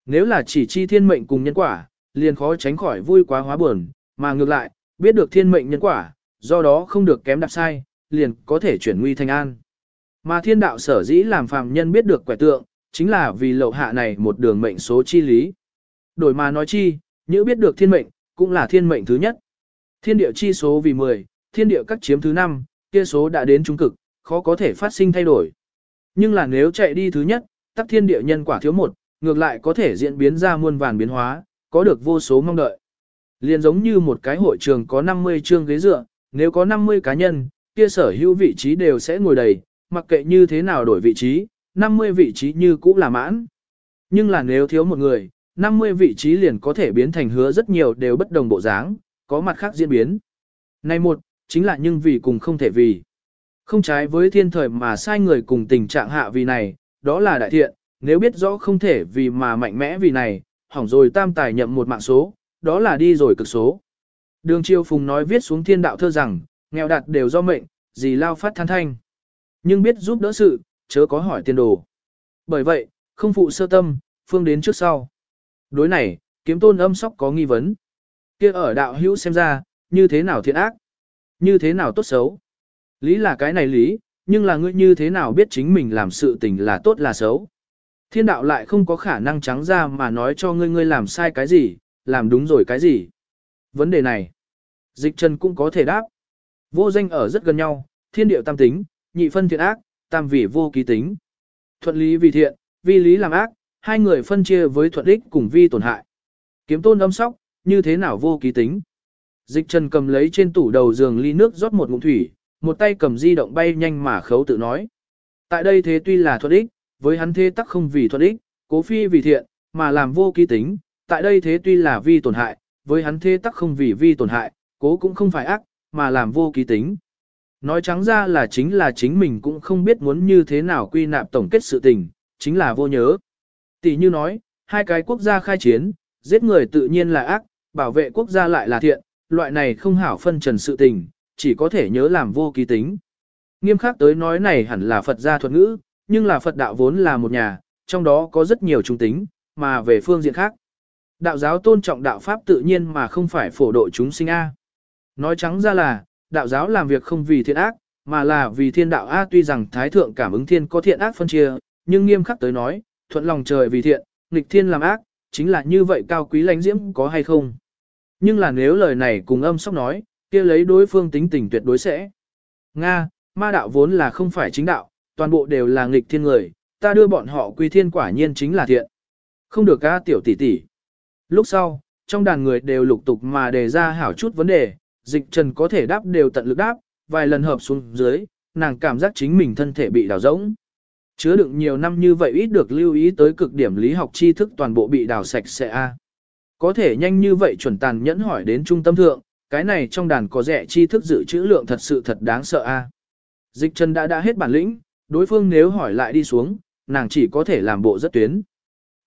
Nếu là chỉ chi thiên mệnh cùng nhân quả, liền khó tránh khỏi vui quá hóa buồn, mà ngược lại, biết được thiên mệnh nhân quả, do đó không được kém đạp sai, liền có thể chuyển nguy thành an. Mà thiên đạo sở dĩ làm phàm nhân biết được quẻ tượng, chính là vì lậu hạ này một đường mệnh số chi lý. Đổi mà nói chi, như biết được thiên mệnh, cũng là thiên mệnh thứ nhất. Thiên địa chi số vì 10, thiên địa các chiếm thứ 5, kia số đã đến trung cực, khó có thể phát sinh thay đổi. Nhưng là nếu chạy đi thứ nhất, tắc thiên địa nhân quả thiếu một, ngược lại có thể diễn biến ra muôn vàn biến hóa, có được vô số mong đợi. Liên giống như một cái hội trường có 50 chương ghế dựa, nếu có 50 cá nhân, kia sở hữu vị trí đều sẽ ngồi đầy, mặc kệ như thế nào đổi vị trí, 50 vị trí như cũ là mãn. Nhưng là nếu thiếu một người, 50 vị trí liền có thể biến thành hứa rất nhiều đều bất đồng bộ dáng, có mặt khác diễn biến. Này một, chính là nhưng vì cùng không thể vì. Không trái với thiên thời mà sai người cùng tình trạng hạ vì này, đó là đại thiện, nếu biết rõ không thể vì mà mạnh mẽ vì này, hỏng rồi tam tài nhậm một mạng số, đó là đi rồi cực số. Đường Chiêu Phùng nói viết xuống thiên đạo thơ rằng, nghèo đạt đều do mệnh, gì lao phát than thanh. Nhưng biết giúp đỡ sự, chớ có hỏi tiền đồ. Bởi vậy, không phụ sơ tâm, phương đến trước sau. Đối này, kiếm tôn âm sóc có nghi vấn. kia ở đạo hữu xem ra, như thế nào thiện ác, như thế nào tốt xấu. Lý là cái này lý, nhưng là ngươi như thế nào biết chính mình làm sự tình là tốt là xấu. Thiên đạo lại không có khả năng trắng ra mà nói cho ngươi ngươi làm sai cái gì, làm đúng rồi cái gì. Vấn đề này, dịch trần cũng có thể đáp. Vô danh ở rất gần nhau, thiên điệu tam tính, nhị phân thiện ác, tam vị vô ký tính. Thuận lý vì thiện, vi lý làm ác, hai người phân chia với thuận ích cùng vi tổn hại. Kiếm tôn âm sóc, như thế nào vô ký tính. Dịch trần cầm lấy trên tủ đầu giường ly nước rót một ngụm thủy, một tay cầm di động bay nhanh mà khấu tự nói. Tại đây thế tuy là thuận ích, với hắn thế tắc không vì thuận ích, cố phi vì thiện, mà làm vô ký tính, tại đây thế tuy là vi tổn hại, với hắn thế tắc không vì vi tổn hại, cố cũng không phải ác, mà làm vô ký tính. Nói trắng ra là chính là chính mình cũng không biết muốn như thế nào quy nạp tổng kết sự tình, chính là vô nhớ. Tỷ như nói, hai cái quốc gia khai chiến, giết người tự nhiên là ác, bảo vệ quốc gia lại là thiện, loại này không hảo phân trần sự tình, chỉ có thể nhớ làm vô ký tính. Nghiêm khắc tới nói này hẳn là Phật gia thuật ngữ, nhưng là Phật đạo vốn là một nhà, trong đó có rất nhiều trung tính, mà về phương diện khác. Đạo giáo tôn trọng đạo pháp tự nhiên mà không phải phổ độ chúng sinh A. Nói trắng ra là, đạo giáo làm việc không vì thiện ác, mà là vì thiên đạo A tuy rằng thái thượng cảm ứng thiên có thiện ác phân chia, nhưng nghiêm khắc tới nói, thuận lòng trời vì thiện, nghịch thiên làm ác, chính là như vậy cao quý lãnh diễm có hay không. Nhưng là nếu lời này cùng âm sóc nói, kia lấy đối phương tính tình tuyệt đối sẽ. Nga, ma đạo vốn là không phải chính đạo, toàn bộ đều là nghịch thiên người, ta đưa bọn họ quy thiên quả nhiên chính là thiện. Không được ca tiểu tỷ tỷ. Lúc sau, trong đàn người đều lục tục mà đề ra hảo chút vấn đề, dịch trần có thể đáp đều tận lực đáp, vài lần hợp xuống dưới, nàng cảm giác chính mình thân thể bị đào rỗng. Chứa đựng nhiều năm như vậy ít được lưu ý tới cực điểm lý học tri thức toàn bộ bị đào sạch sẽ a. Có thể nhanh như vậy chuẩn tàn nhẫn hỏi đến trung tâm thượng, cái này trong đàn có rẻ tri thức dự trữ lượng thật sự thật đáng sợ a. Dịch trần đã đã hết bản lĩnh, đối phương nếu hỏi lại đi xuống, nàng chỉ có thể làm bộ rất tuyến.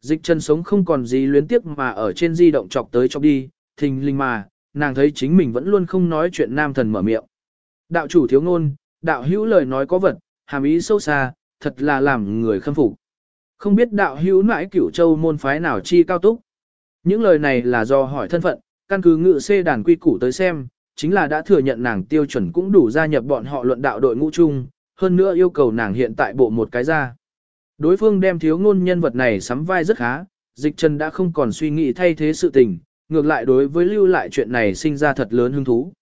Dịch chân sống không còn gì luyến tiếc mà ở trên di động chọc tới chọc đi, thình linh mà, nàng thấy chính mình vẫn luôn không nói chuyện nam thần mở miệng. Đạo chủ thiếu ngôn, đạo hữu lời nói có vật, hàm ý sâu xa, thật là làm người khâm phục. Không biết đạo hữu nãi cửu châu môn phái nào chi cao túc. Những lời này là do hỏi thân phận, căn cứ ngự xê đàn quy củ tới xem, chính là đã thừa nhận nàng tiêu chuẩn cũng đủ gia nhập bọn họ luận đạo đội ngũ chung, hơn nữa yêu cầu nàng hiện tại bộ một cái ra. Đối phương đem thiếu ngôn nhân vật này sắm vai rất khá, dịch trần đã không còn suy nghĩ thay thế sự tình, ngược lại đối với lưu lại chuyện này sinh ra thật lớn hứng thú.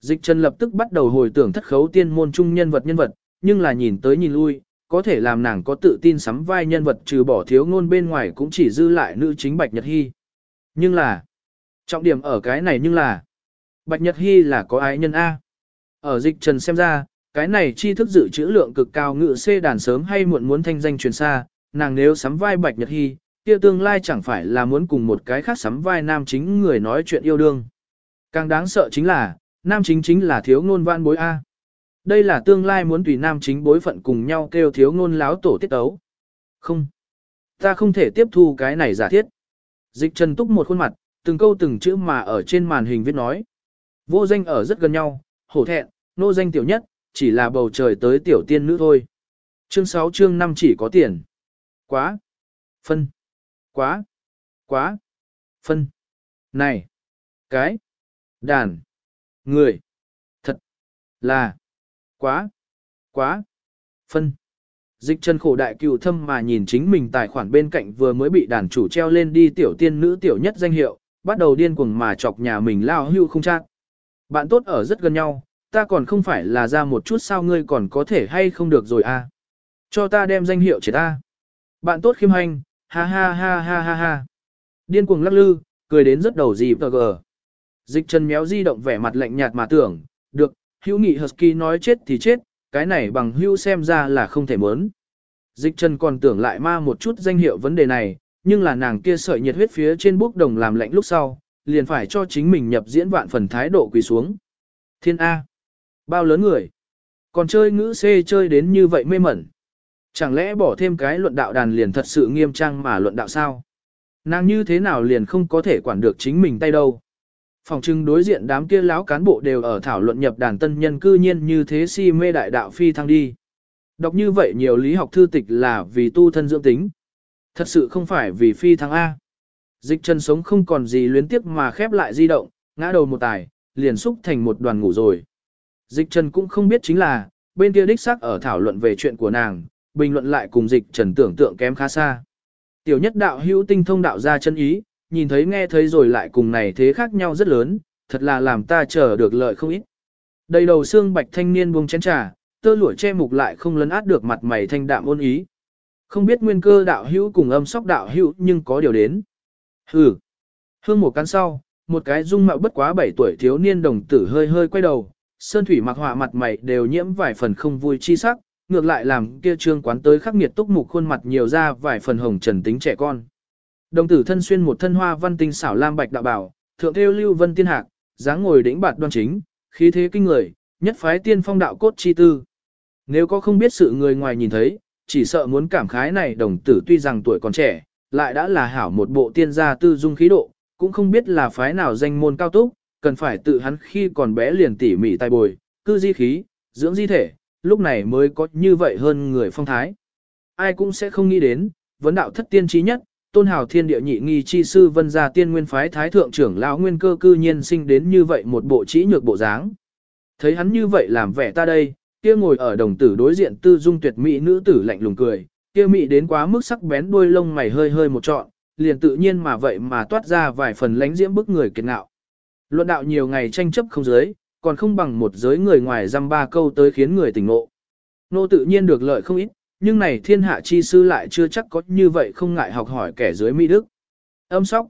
Dịch trần lập tức bắt đầu hồi tưởng thất khấu tiên môn trung nhân vật nhân vật, nhưng là nhìn tới nhìn lui, có thể làm nàng có tự tin sắm vai nhân vật trừ bỏ thiếu ngôn bên ngoài cũng chỉ dư lại nữ chính Bạch Nhật Hy. Nhưng là, trọng điểm ở cái này nhưng là, Bạch Nhật Hy là có ái nhân A. Ở dịch trần xem ra, cái này chi thức dự trữ lượng cực cao ngự xê đàn sớm hay muộn muốn thanh danh truyền xa, nàng nếu sắm vai Bạch Nhật Hy, kia tương lai chẳng phải là muốn cùng một cái khác sắm vai nam chính người nói chuyện yêu đương. Càng đáng sợ chính là, nam chính chính là thiếu ngôn vãn bối A. Đây là tương lai muốn tùy nam chính bối phận cùng nhau kêu thiếu ngôn láo tổ tiết tấu. Không. Ta không thể tiếp thu cái này giả thiết. Dịch trần túc một khuôn mặt, từng câu từng chữ mà ở trên màn hình viết nói. Vô danh ở rất gần nhau, hổ thẹn, nô danh tiểu nhất, chỉ là bầu trời tới tiểu tiên nữ thôi. Chương 6 chương 5 chỉ có tiền. Quá. Phân. Quá. Quá. Phân. Này. Cái. Đàn. Người. Thật. Là. Quá. Quá. Phân. Dịch chân khổ đại cựu thâm mà nhìn chính mình tài khoản bên cạnh vừa mới bị đàn chủ treo lên đi tiểu tiên nữ tiểu nhất danh hiệu, bắt đầu điên cuồng mà chọc nhà mình lao hưu không chắc. Bạn tốt ở rất gần nhau, ta còn không phải là ra một chút sao ngươi còn có thể hay không được rồi à. Cho ta đem danh hiệu chỉ ta. Bạn tốt khiêm hành, ha ha ha ha ha ha. Điên cuồng lắc lư, cười đến rất đầu gì tờ gờ. Dịch chân méo di động vẻ mặt lạnh nhạt mà tưởng, được, hữu nghị Husky nói chết thì chết, cái này bằng hữu xem ra là không thể muốn. Dịch chân còn tưởng lại ma một chút danh hiệu vấn đề này, nhưng là nàng kia sợi nhiệt huyết phía trên bốc đồng làm lạnh lúc sau, liền phải cho chính mình nhập diễn vạn phần thái độ quỳ xuống. Thiên A. Bao lớn người. Còn chơi ngữ C chơi đến như vậy mê mẩn. Chẳng lẽ bỏ thêm cái luận đạo đàn liền thật sự nghiêm trang mà luận đạo sao? Nàng như thế nào liền không có thể quản được chính mình tay đâu. Phòng trưng đối diện đám kia lão cán bộ đều ở thảo luận nhập đàn tân nhân cư nhiên như thế si mê đại đạo phi thăng đi. Đọc như vậy nhiều lý học thư tịch là vì tu thân dưỡng tính. Thật sự không phải vì phi thăng A. Dịch chân sống không còn gì luyến tiếp mà khép lại di động, ngã đầu một tài, liền xúc thành một đoàn ngủ rồi. Dịch trần cũng không biết chính là, bên kia đích xác ở thảo luận về chuyện của nàng, bình luận lại cùng dịch trần tưởng tượng kém khá xa. Tiểu nhất đạo hữu tinh thông đạo ra chân ý, nhìn thấy nghe thấy rồi lại cùng này thế khác nhau rất lớn, thật là làm ta chờ được lợi không ít. Đầy đầu xương bạch thanh niên buông chén trà, tơ lụa che mục lại không lấn át được mặt mày thanh đạm ôn ý. Không biết nguyên cơ đạo hữu cùng âm sóc đạo hữu nhưng có điều đến. Hừ. Hương một cắn sau, một cái dung mạo bất quá 7 tuổi thiếu niên đồng tử hơi hơi quay đầu, sơn thủy mặc họa mặt mày đều nhiễm vài phần không vui chi sắc, ngược lại làm kia trương quán tới khắc nghiệt túc mục khuôn mặt nhiều ra vài phần hồng trần tính trẻ con. Đồng tử thân xuyên một thân hoa văn tinh xảo lam bạch đạo bảo, thượng theo lưu vân tiên hạc, dáng ngồi đỉnh bạt đoan chính, khí thế kinh người, nhất phái tiên phong đạo cốt chi tư. Nếu có không biết sự người ngoài nhìn thấy, chỉ sợ muốn cảm khái này đồng tử tuy rằng tuổi còn trẻ, lại đã là hảo một bộ tiên gia tư dung khí độ, cũng không biết là phái nào danh môn cao túc, cần phải tự hắn khi còn bé liền tỉ mỉ tài bồi, cư di khí, dưỡng di thể, lúc này mới có như vậy hơn người phong thái. Ai cũng sẽ không nghĩ đến, vấn đạo thất tiên trí nhất, tôn hào thiên địa nhị nghi chi sư vân gia tiên nguyên phái thái thượng trưởng lão nguyên cơ cư nhiên sinh đến như vậy một bộ trí nhược bộ dáng. Thấy hắn như vậy làm vẻ ta đây, kia ngồi ở đồng tử đối diện tư dung tuyệt mỹ nữ tử lạnh lùng cười, kia mỹ đến quá mức sắc bén đuôi lông mày hơi hơi một trọn, liền tự nhiên mà vậy mà toát ra vài phần lánh diễm bức người kiệt ngạo. Luận đạo nhiều ngày tranh chấp không giới, còn không bằng một giới người ngoài dăm ba câu tới khiến người tỉnh ngộ. Nô tự nhiên được lợi không ít, nhưng này thiên hạ chi sư lại chưa chắc có như vậy không ngại học hỏi kẻ dưới mỹ đức. Âm sóc.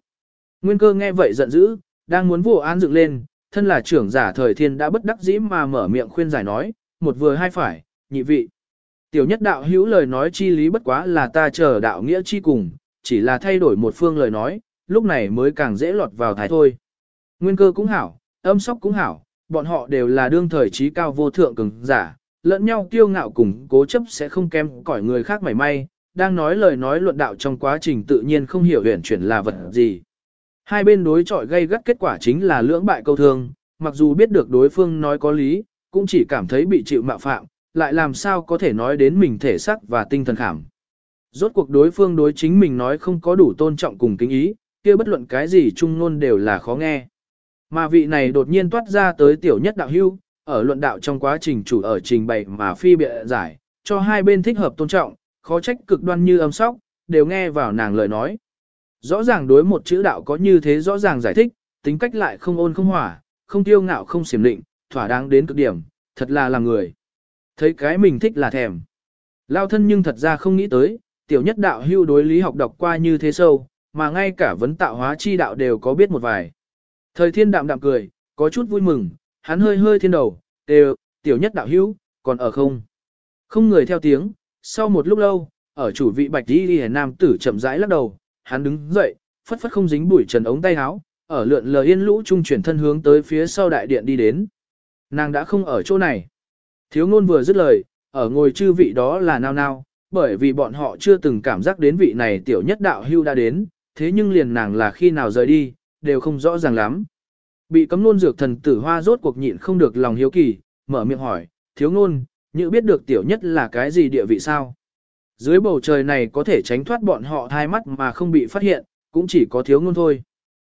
Nguyên cơ nghe vậy giận dữ, đang muốn vụ án dựng lên, thân là trưởng giả thời thiên đã bất đắc dĩ mà mở miệng khuyên giải nói, một vừa hai phải, nhị vị. Tiểu nhất đạo hữu lời nói chi lý bất quá là ta chờ đạo nghĩa chi cùng, chỉ là thay đổi một phương lời nói, lúc này mới càng dễ lọt vào thái thôi. Nguyên cơ cũng hảo, âm sóc cũng hảo, bọn họ đều là đương thời trí cao vô thượng cường giả, lẫn nhau kiêu ngạo cùng cố chấp sẽ không kém cỏi người khác mảy may, đang nói lời nói luận đạo trong quá trình tự nhiên không hiểu huyền chuyển là vật gì. Hai bên đối chọi gây gắt kết quả chính là lưỡng bại câu thương, mặc dù biết được đối phương nói có lý, cũng chỉ cảm thấy bị chịu mạo phạm, lại làm sao có thể nói đến mình thể sắc và tinh thần khảm. Rốt cuộc đối phương đối chính mình nói không có đủ tôn trọng cùng kính ý, kia bất luận cái gì chung ngôn đều là khó nghe. Mà vị này đột nhiên toát ra tới tiểu nhất đạo hưu, ở luận đạo trong quá trình chủ ở trình bày mà phi bịa giải, cho hai bên thích hợp tôn trọng, khó trách cực đoan như âm sóc, đều nghe vào nàng lời nói. Rõ ràng đối một chữ đạo có như thế rõ ràng giải thích, tính cách lại không ôn không hỏa, không tiêu ngạo không xiểm định, thỏa đáng đến cực điểm, thật là làm người. Thấy cái mình thích là thèm. Lao thân nhưng thật ra không nghĩ tới, tiểu nhất đạo hưu đối lý học đọc qua như thế sâu, mà ngay cả vấn tạo hóa chi đạo đều có biết một vài. Thời thiên đạm đạm cười, có chút vui mừng, hắn hơi hơi thiên đầu, đều, tiểu nhất đạo hữu, còn ở không? Không người theo tiếng, sau một lúc lâu, ở chủ vị bạch đi đi nam tử chậm rãi lắc đầu, hắn đứng dậy, phất phất không dính bụi trần ống tay áo, ở lượn lờ yên lũ trung chuyển thân hướng tới phía sau đại điện đi đến. Nàng đã không ở chỗ này. Thiếu ngôn vừa dứt lời, ở ngồi chư vị đó là nao nao, bởi vì bọn họ chưa từng cảm giác đến vị này tiểu nhất đạo hưu đã đến, thế nhưng liền nàng là khi nào rời đi, đều không rõ ràng lắm. Bị cấm nôn dược thần tử hoa rốt cuộc nhịn không được lòng hiếu kỳ, mở miệng hỏi, thiếu nôn, như biết được tiểu nhất là cái gì địa vị sao? Dưới bầu trời này có thể tránh thoát bọn họ thai mắt mà không bị phát hiện, cũng chỉ có thiếu ngôn thôi.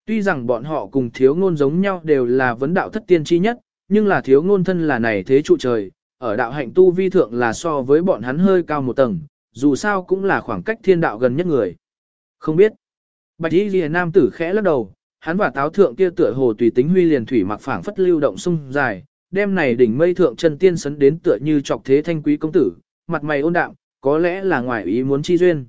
Tuy rằng bọn họ cùng thiếu ngôn giống nhau đều là vấn đạo thất tiên chi nhất, nhưng là thiếu ngôn thân là này thế trụ trời, ở đạo hạnh tu vi thượng là so với bọn hắn hơi cao một tầng, dù sao cũng là khoảng cách thiên đạo gần nhất người. Không biết. Bạch y Lìa nam tử khẽ lắc đầu, hắn và táo thượng kia tựa hồ tùy tính huy liền thủy mặc phảng phất lưu động sung dài, đêm này đỉnh mây thượng chân tiên sấn đến tựa như trọc thế thanh quý công tử, mặt mày ôn đạm, có lẽ là ngoài ý muốn chi duyên.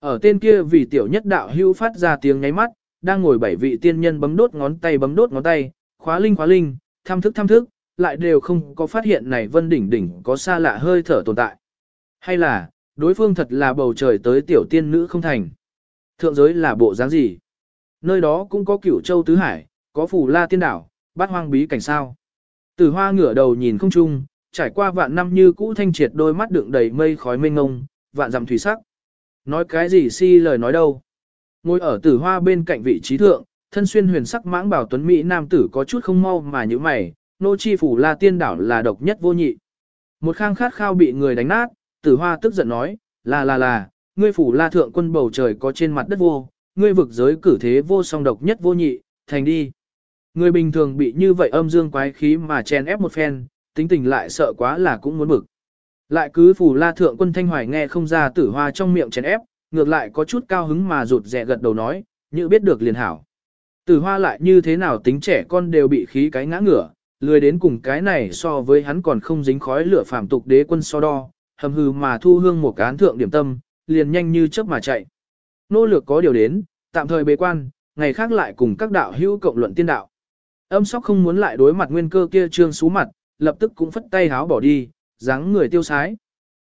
Ở tên kia vì tiểu nhất đạo hưu phát ra tiếng nháy mắt, đang ngồi bảy vị tiên nhân bấm đốt ngón tay bấm đốt ngón tay, khóa linh khóa linh, tham thức tham thức, lại đều không có phát hiện này vân đỉnh đỉnh có xa lạ hơi thở tồn tại. Hay là, đối phương thật là bầu trời tới tiểu tiên nữ không thành. Thượng giới là bộ dáng gì? Nơi đó cũng có cửu châu tứ hải, có phủ la tiên đảo, bát hoang bí cảnh sao. Tử hoa ngửa đầu nhìn không trung, trải qua vạn năm như cũ thanh triệt đôi mắt đựng đầy mây khói mênh ngông, vạn dặm thủy sắc. Nói cái gì si lời nói đâu. Ngồi ở tử hoa bên cạnh vị trí thượng, thân xuyên huyền sắc mãng bảo tuấn Mỹ nam tử có chút không mau mà như mày, nô chi phủ la tiên đảo là độc nhất vô nhị. Một khang khát khao bị người đánh nát, tử hoa tức giận nói, là là là, ngươi phủ la thượng quân bầu trời có trên mặt đất vô, ngươi vực giới cử thế vô song độc nhất vô nhị, thành đi. Người bình thường bị như vậy âm dương quái khí mà chen ép một phen, tính tình lại sợ quá là cũng muốn bực. Lại cứ phủ la thượng quân thanh hoài nghe không ra tử hoa trong miệng chen ép, ngược lại có chút cao hứng mà rụt rè gật đầu nói, như biết được liền hảo. Tử hoa lại như thế nào tính trẻ con đều bị khí cái ngã ngửa, lười đến cùng cái này so với hắn còn không dính khói lửa phàm tục đế quân so đo, hầm hừ mà thu hương một cán thượng điểm tâm, liền nhanh như chớp mà chạy. Nô lược có điều đến, tạm thời bế quan, ngày khác lại cùng các đạo hữu cộng luận tiên đạo. Âm sóc không muốn lại đối mặt nguyên cơ kia trương xú mặt, lập tức cũng phất tay háo bỏ đi, dáng người tiêu sái.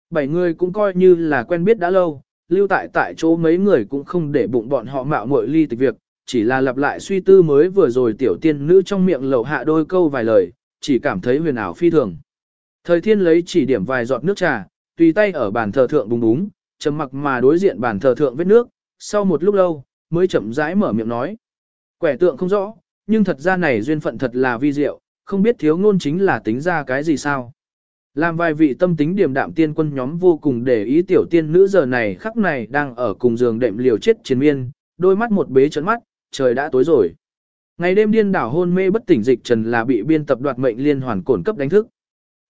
Bảy người cũng coi như là quen biết đã lâu, lưu tại tại chỗ mấy người cũng không để bụng bọn họ mạo muội ly tịch việc, chỉ là lặp lại suy tư mới vừa rồi tiểu tiên nữ trong miệng lầu hạ đôi câu vài lời, chỉ cảm thấy huyền ảo phi thường. Thời thiên lấy chỉ điểm vài giọt nước trà, tùy tay ở bàn thờ thượng bùng búng, trầm mặc mà đối diện bàn thờ thượng vết nước, sau một lúc lâu, mới chậm rãi mở miệng nói. Quẻ tượng không rõ, nhưng thật ra này duyên phận thật là vi diệu, không biết thiếu ngôn chính là tính ra cái gì sao. Làm vài vị tâm tính điềm đạm tiên quân nhóm vô cùng để ý tiểu tiên nữ giờ này khắc này đang ở cùng giường đệm liều chết chiến miên, đôi mắt một bế trấn mắt, trời đã tối rồi. Ngày đêm điên đảo hôn mê bất tỉnh dịch trần là bị biên tập đoạt mệnh liên hoàn cổn cấp đánh thức.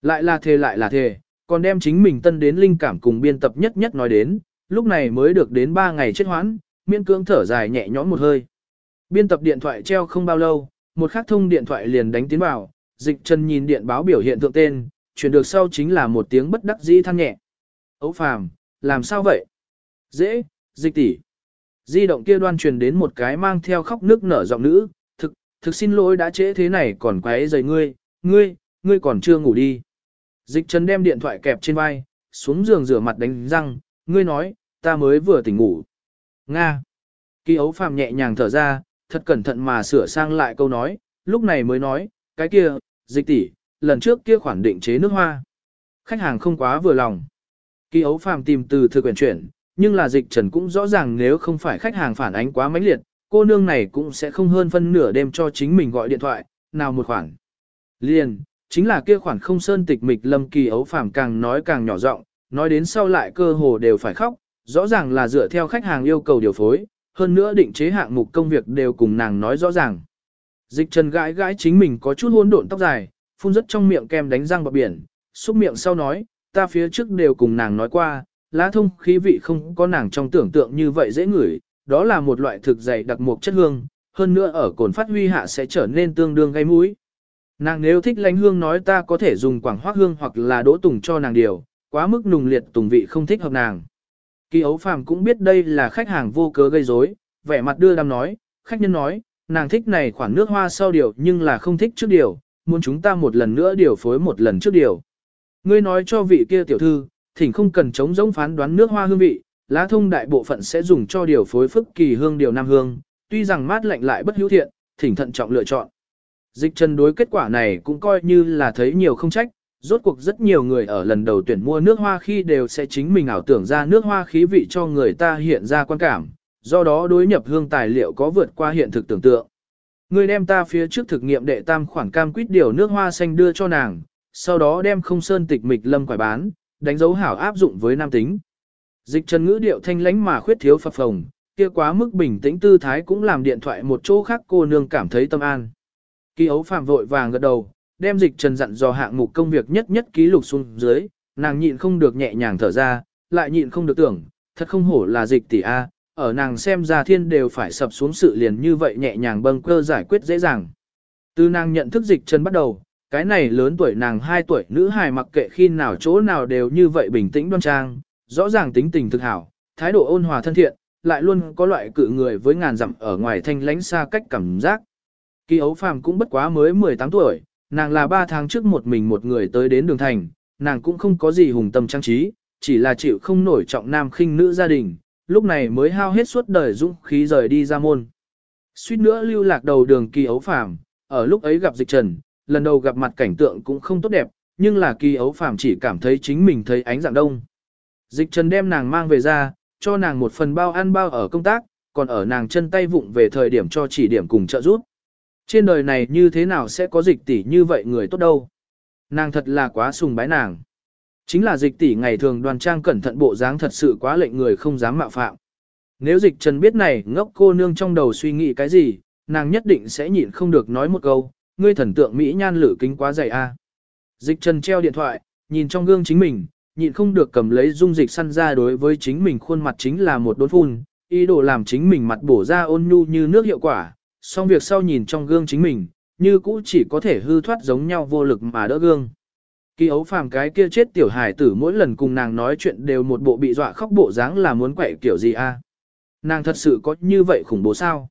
Lại là thề lại là thề, còn đem chính mình tân đến linh cảm cùng biên tập nhất nhất nói đến, lúc này mới được đến 3 ngày chết hoãn, miên cưỡng thở dài nhẹ nhõm một hơi. Biên tập điện thoại treo không bao lâu, một khắc thông điện thoại liền đánh tiến vào, dịch trần nhìn điện báo biểu hiện thượng tên, chuyển được sau chính là một tiếng bất đắc dĩ than nhẹ. Ấu phàm, làm sao vậy? Dễ, dịch tỷ. Di động kia đoan truyền đến một cái mang theo khóc nước nở giọng nữ, thực, thực xin lỗi đã trễ thế này còn quấy rầy ngươi, ngươi, ngươi còn chưa ngủ đi. Dịch trần đem điện thoại kẹp trên vai, xuống giường rửa mặt đánh răng, ngươi nói, ta mới vừa tỉnh ngủ. Nga. Kỳ ấu phàm nhẹ nhàng thở ra, thật cẩn thận mà sửa sang lại câu nói, lúc này mới nói, cái kia, dịch tỷ, lần trước kia khoản định chế nước hoa. Khách hàng không quá vừa lòng. Kỳ ấu phàm tìm từ thư quyển chuyển, nhưng là dịch trần cũng rõ ràng nếu không phải khách hàng phản ánh quá mãnh liệt, cô nương này cũng sẽ không hơn phân nửa đêm cho chính mình gọi điện thoại, nào một khoản. Liền, chính là kia khoản không sơn tịch mịch lâm kỳ ấu phàm càng nói càng nhỏ giọng, nói đến sau lại cơ hồ đều phải khóc, rõ ràng là dựa theo khách hàng yêu cầu điều phối, hơn nữa định chế hạng mục công việc đều cùng nàng nói rõ ràng. Dịch trần gãi gãi chính mình có chút hỗn độn tóc dài, phun rất trong miệng kem đánh răng bọc biển, xúc miệng sau nói, ta phía trước đều cùng nàng nói qua, lá thông khí vị không có nàng trong tưởng tượng như vậy dễ ngửi, đó là một loại thực dày đặc mục chất hương, hơn nữa ở cồn phát huy hạ sẽ trở nên tương đương gây mũi. Nàng nếu thích lánh hương nói ta có thể dùng quảng hoác hương hoặc là đỗ tùng cho nàng điều, quá mức nùng liệt tùng vị không thích hợp nàng. Kỳ ấu phàm cũng biết đây là khách hàng vô cớ gây rối, vẻ mặt đưa đam nói, khách nhân nói, nàng thích này khoản nước hoa sau điều nhưng là không thích trước điều, muốn chúng ta một lần nữa điều phối một lần trước điều. Ngươi nói cho vị kia tiểu thư, thỉnh không cần chống giống phán đoán nước hoa hương vị, lá thông đại bộ phận sẽ dùng cho điều phối phức kỳ hương điều nam hương, tuy rằng mát lạnh lại bất hữu thiện, thỉnh thận trọng lựa chọn. Dịch chân đối kết quả này cũng coi như là thấy nhiều không trách, rốt cuộc rất nhiều người ở lần đầu tuyển mua nước hoa khi đều sẽ chính mình ảo tưởng ra nước hoa khí vị cho người ta hiện ra quan cảm, do đó đối nhập hương tài liệu có vượt qua hiện thực tưởng tượng. Người đem ta phía trước thực nghiệm đệ tam khoản cam quýt điều nước hoa xanh đưa cho nàng, sau đó đem không sơn tịch mịch lâm quải bán, đánh dấu hảo áp dụng với nam tính. Dịch trần ngữ điệu thanh lánh mà khuyết thiếu phập phồng, kia quá mức bình tĩnh tư thái cũng làm điện thoại một chỗ khác cô nương cảm thấy tâm an. Kỳ ấu phạm vội vàng gật đầu, đem dịch trần dặn dò hạng mục công việc nhất nhất ký lục xuống dưới, nàng nhịn không được nhẹ nhàng thở ra, lại nhịn không được tưởng, thật không hổ là dịch tỷ A, ở nàng xem ra thiên đều phải sập xuống sự liền như vậy nhẹ nhàng bâng cơ giải quyết dễ dàng. Từ nàng nhận thức dịch trần bắt đầu, cái này lớn tuổi nàng 2 tuổi nữ hài mặc kệ khi nào chỗ nào đều như vậy bình tĩnh đoan trang, rõ ràng tính tình thực hảo, thái độ ôn hòa thân thiện, lại luôn có loại cự người với ngàn dặm ở ngoài thanh lánh xa cách cảm giác. Kỳ ấu phàm cũng bất quá mới 18 tuổi, nàng là 3 tháng trước một mình một người tới đến đường thành, nàng cũng không có gì hùng tâm trang trí, chỉ là chịu không nổi trọng nam khinh nữ gia đình, lúc này mới hao hết suốt đời dũng khí rời đi ra môn. Suýt nữa lưu lạc đầu đường kỳ ấu phàm, ở lúc ấy gặp dịch trần, lần đầu gặp mặt cảnh tượng cũng không tốt đẹp, nhưng là kỳ ấu phàm chỉ cảm thấy chính mình thấy ánh dạng đông. Dịch trần đem nàng mang về ra, cho nàng một phần bao ăn bao ở công tác, còn ở nàng chân tay vụng về thời điểm cho chỉ điểm cùng trợ giúp. Trên đời này như thế nào sẽ có dịch tỷ như vậy người tốt đâu. Nàng thật là quá sùng bái nàng. Chính là dịch tỷ ngày thường đoàn trang cẩn thận bộ dáng thật sự quá lệnh người không dám mạo phạm. Nếu dịch trần biết này ngốc cô nương trong đầu suy nghĩ cái gì, nàng nhất định sẽ nhịn không được nói một câu, ngươi thần tượng Mỹ nhan lử kính quá dày a. Dịch trần treo điện thoại, nhìn trong gương chính mình, nhịn không được cầm lấy dung dịch săn ra đối với chính mình khuôn mặt chính là một đốn phun, ý đồ làm chính mình mặt bổ ra ôn nhu như nước hiệu quả, xong việc sau nhìn trong gương chính mình, như cũ chỉ có thể hư thoát giống nhau vô lực mà đỡ gương. Kỳ ấu phàm cái kia chết tiểu hải tử mỗi lần cùng nàng nói chuyện đều một bộ bị dọa khóc bộ dáng là muốn quậy kiểu gì a? Nàng thật sự có như vậy khủng bố sao?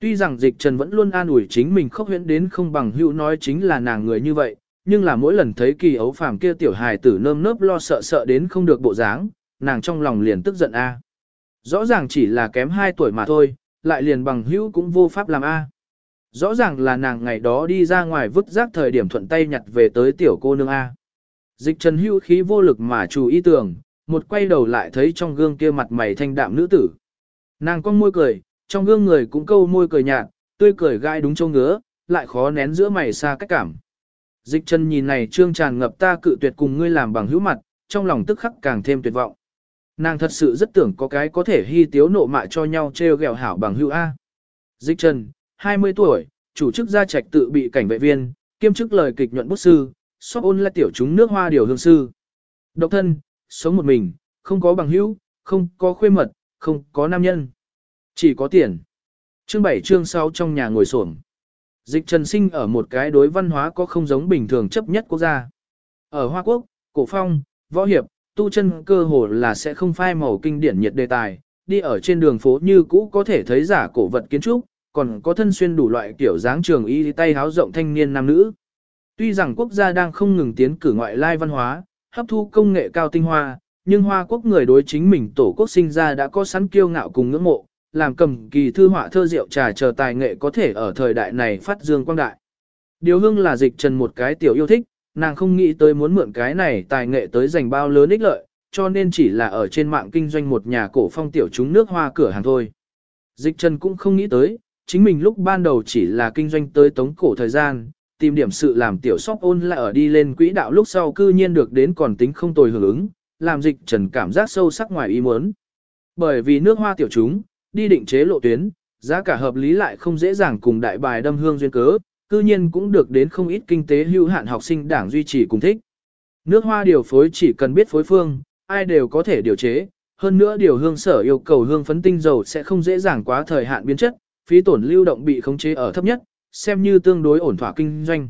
Tuy rằng dịch trần vẫn luôn an ủi chính mình khóc huyễn đến không bằng hữu nói chính là nàng người như vậy, nhưng là mỗi lần thấy kỳ ấu phàm kia tiểu hài tử nơm nớp lo sợ sợ đến không được bộ dáng, nàng trong lòng liền tức giận a. Rõ ràng chỉ là kém 2 tuổi mà thôi, lại liền bằng hữu cũng vô pháp làm A. Rõ ràng là nàng ngày đó đi ra ngoài vứt rác thời điểm thuận tay nhặt về tới tiểu cô nương A. Dịch trần hữu khí vô lực mà chủ ý tưởng, một quay đầu lại thấy trong gương kia mặt mày thanh đạm nữ tử. Nàng con môi cười, trong gương người cũng câu môi cười nhạt, tươi cười gai đúng châu ngứa, lại khó nén giữa mày xa cách cảm. Dịch chân nhìn này trương tràn ngập ta cự tuyệt cùng ngươi làm bằng hữu mặt, trong lòng tức khắc càng thêm tuyệt vọng. Nàng thật sự rất tưởng có cái có thể hy tiếu nộ mạ cho nhau treo gẹo hảo bằng hữu A. Dịch Trần, 20 tuổi, chủ chức gia trạch tự bị cảnh vệ viên, kiêm chức lời kịch nhuận bút sư, shop ôn là tiểu chúng nước hoa điều hương sư. Độc thân, sống một mình, không có bằng hữu, không có khuê mật, không có nam nhân. Chỉ có tiền. Chương 7 chương 6 trong nhà ngồi xổm. Dịch Trần sinh ở một cái đối văn hóa có không giống bình thường chấp nhất quốc gia. Ở Hoa Quốc, cổ phong, võ hiệp, tu chân cơ hồ là sẽ không phai màu kinh điển nhiệt đề tài, đi ở trên đường phố như cũ có thể thấy giả cổ vật kiến trúc, còn có thân xuyên đủ loại kiểu dáng trường y tay háo rộng thanh niên nam nữ. Tuy rằng quốc gia đang không ngừng tiến cử ngoại lai văn hóa, hấp thu công nghệ cao tinh hoa, nhưng Hoa quốc người đối chính mình tổ quốc sinh ra đã có sẵn kiêu ngạo cùng ngưỡng mộ, làm cầm kỳ thư họa thơ rượu trà chờ tài nghệ có thể ở thời đại này phát dương quang đại. Điều hương là dịch trần một cái tiểu yêu thích, nàng không nghĩ tới muốn mượn cái này tài nghệ tới giành bao lớn ích lợi, cho nên chỉ là ở trên mạng kinh doanh một nhà cổ phong tiểu chúng nước hoa cửa hàng thôi. Dịch Trần cũng không nghĩ tới, chính mình lúc ban đầu chỉ là kinh doanh tới tống cổ thời gian, tìm điểm sự làm tiểu shop ôn lại ở đi lên quỹ đạo lúc sau cư nhiên được đến còn tính không tồi hưởng ứng, làm dịch Trần cảm giác sâu sắc ngoài ý muốn. Bởi vì nước hoa tiểu chúng, đi định chế lộ tuyến, giá cả hợp lý lại không dễ dàng cùng đại bài đâm hương duyên cớ, cư nhiên cũng được đến không ít kinh tế hữu hạn học sinh đảng duy trì cùng thích. Nước hoa điều phối chỉ cần biết phối phương, ai đều có thể điều chế, hơn nữa điều hương sở yêu cầu hương phấn tinh dầu sẽ không dễ dàng quá thời hạn biến chất, phí tổn lưu động bị khống chế ở thấp nhất, xem như tương đối ổn thỏa kinh doanh.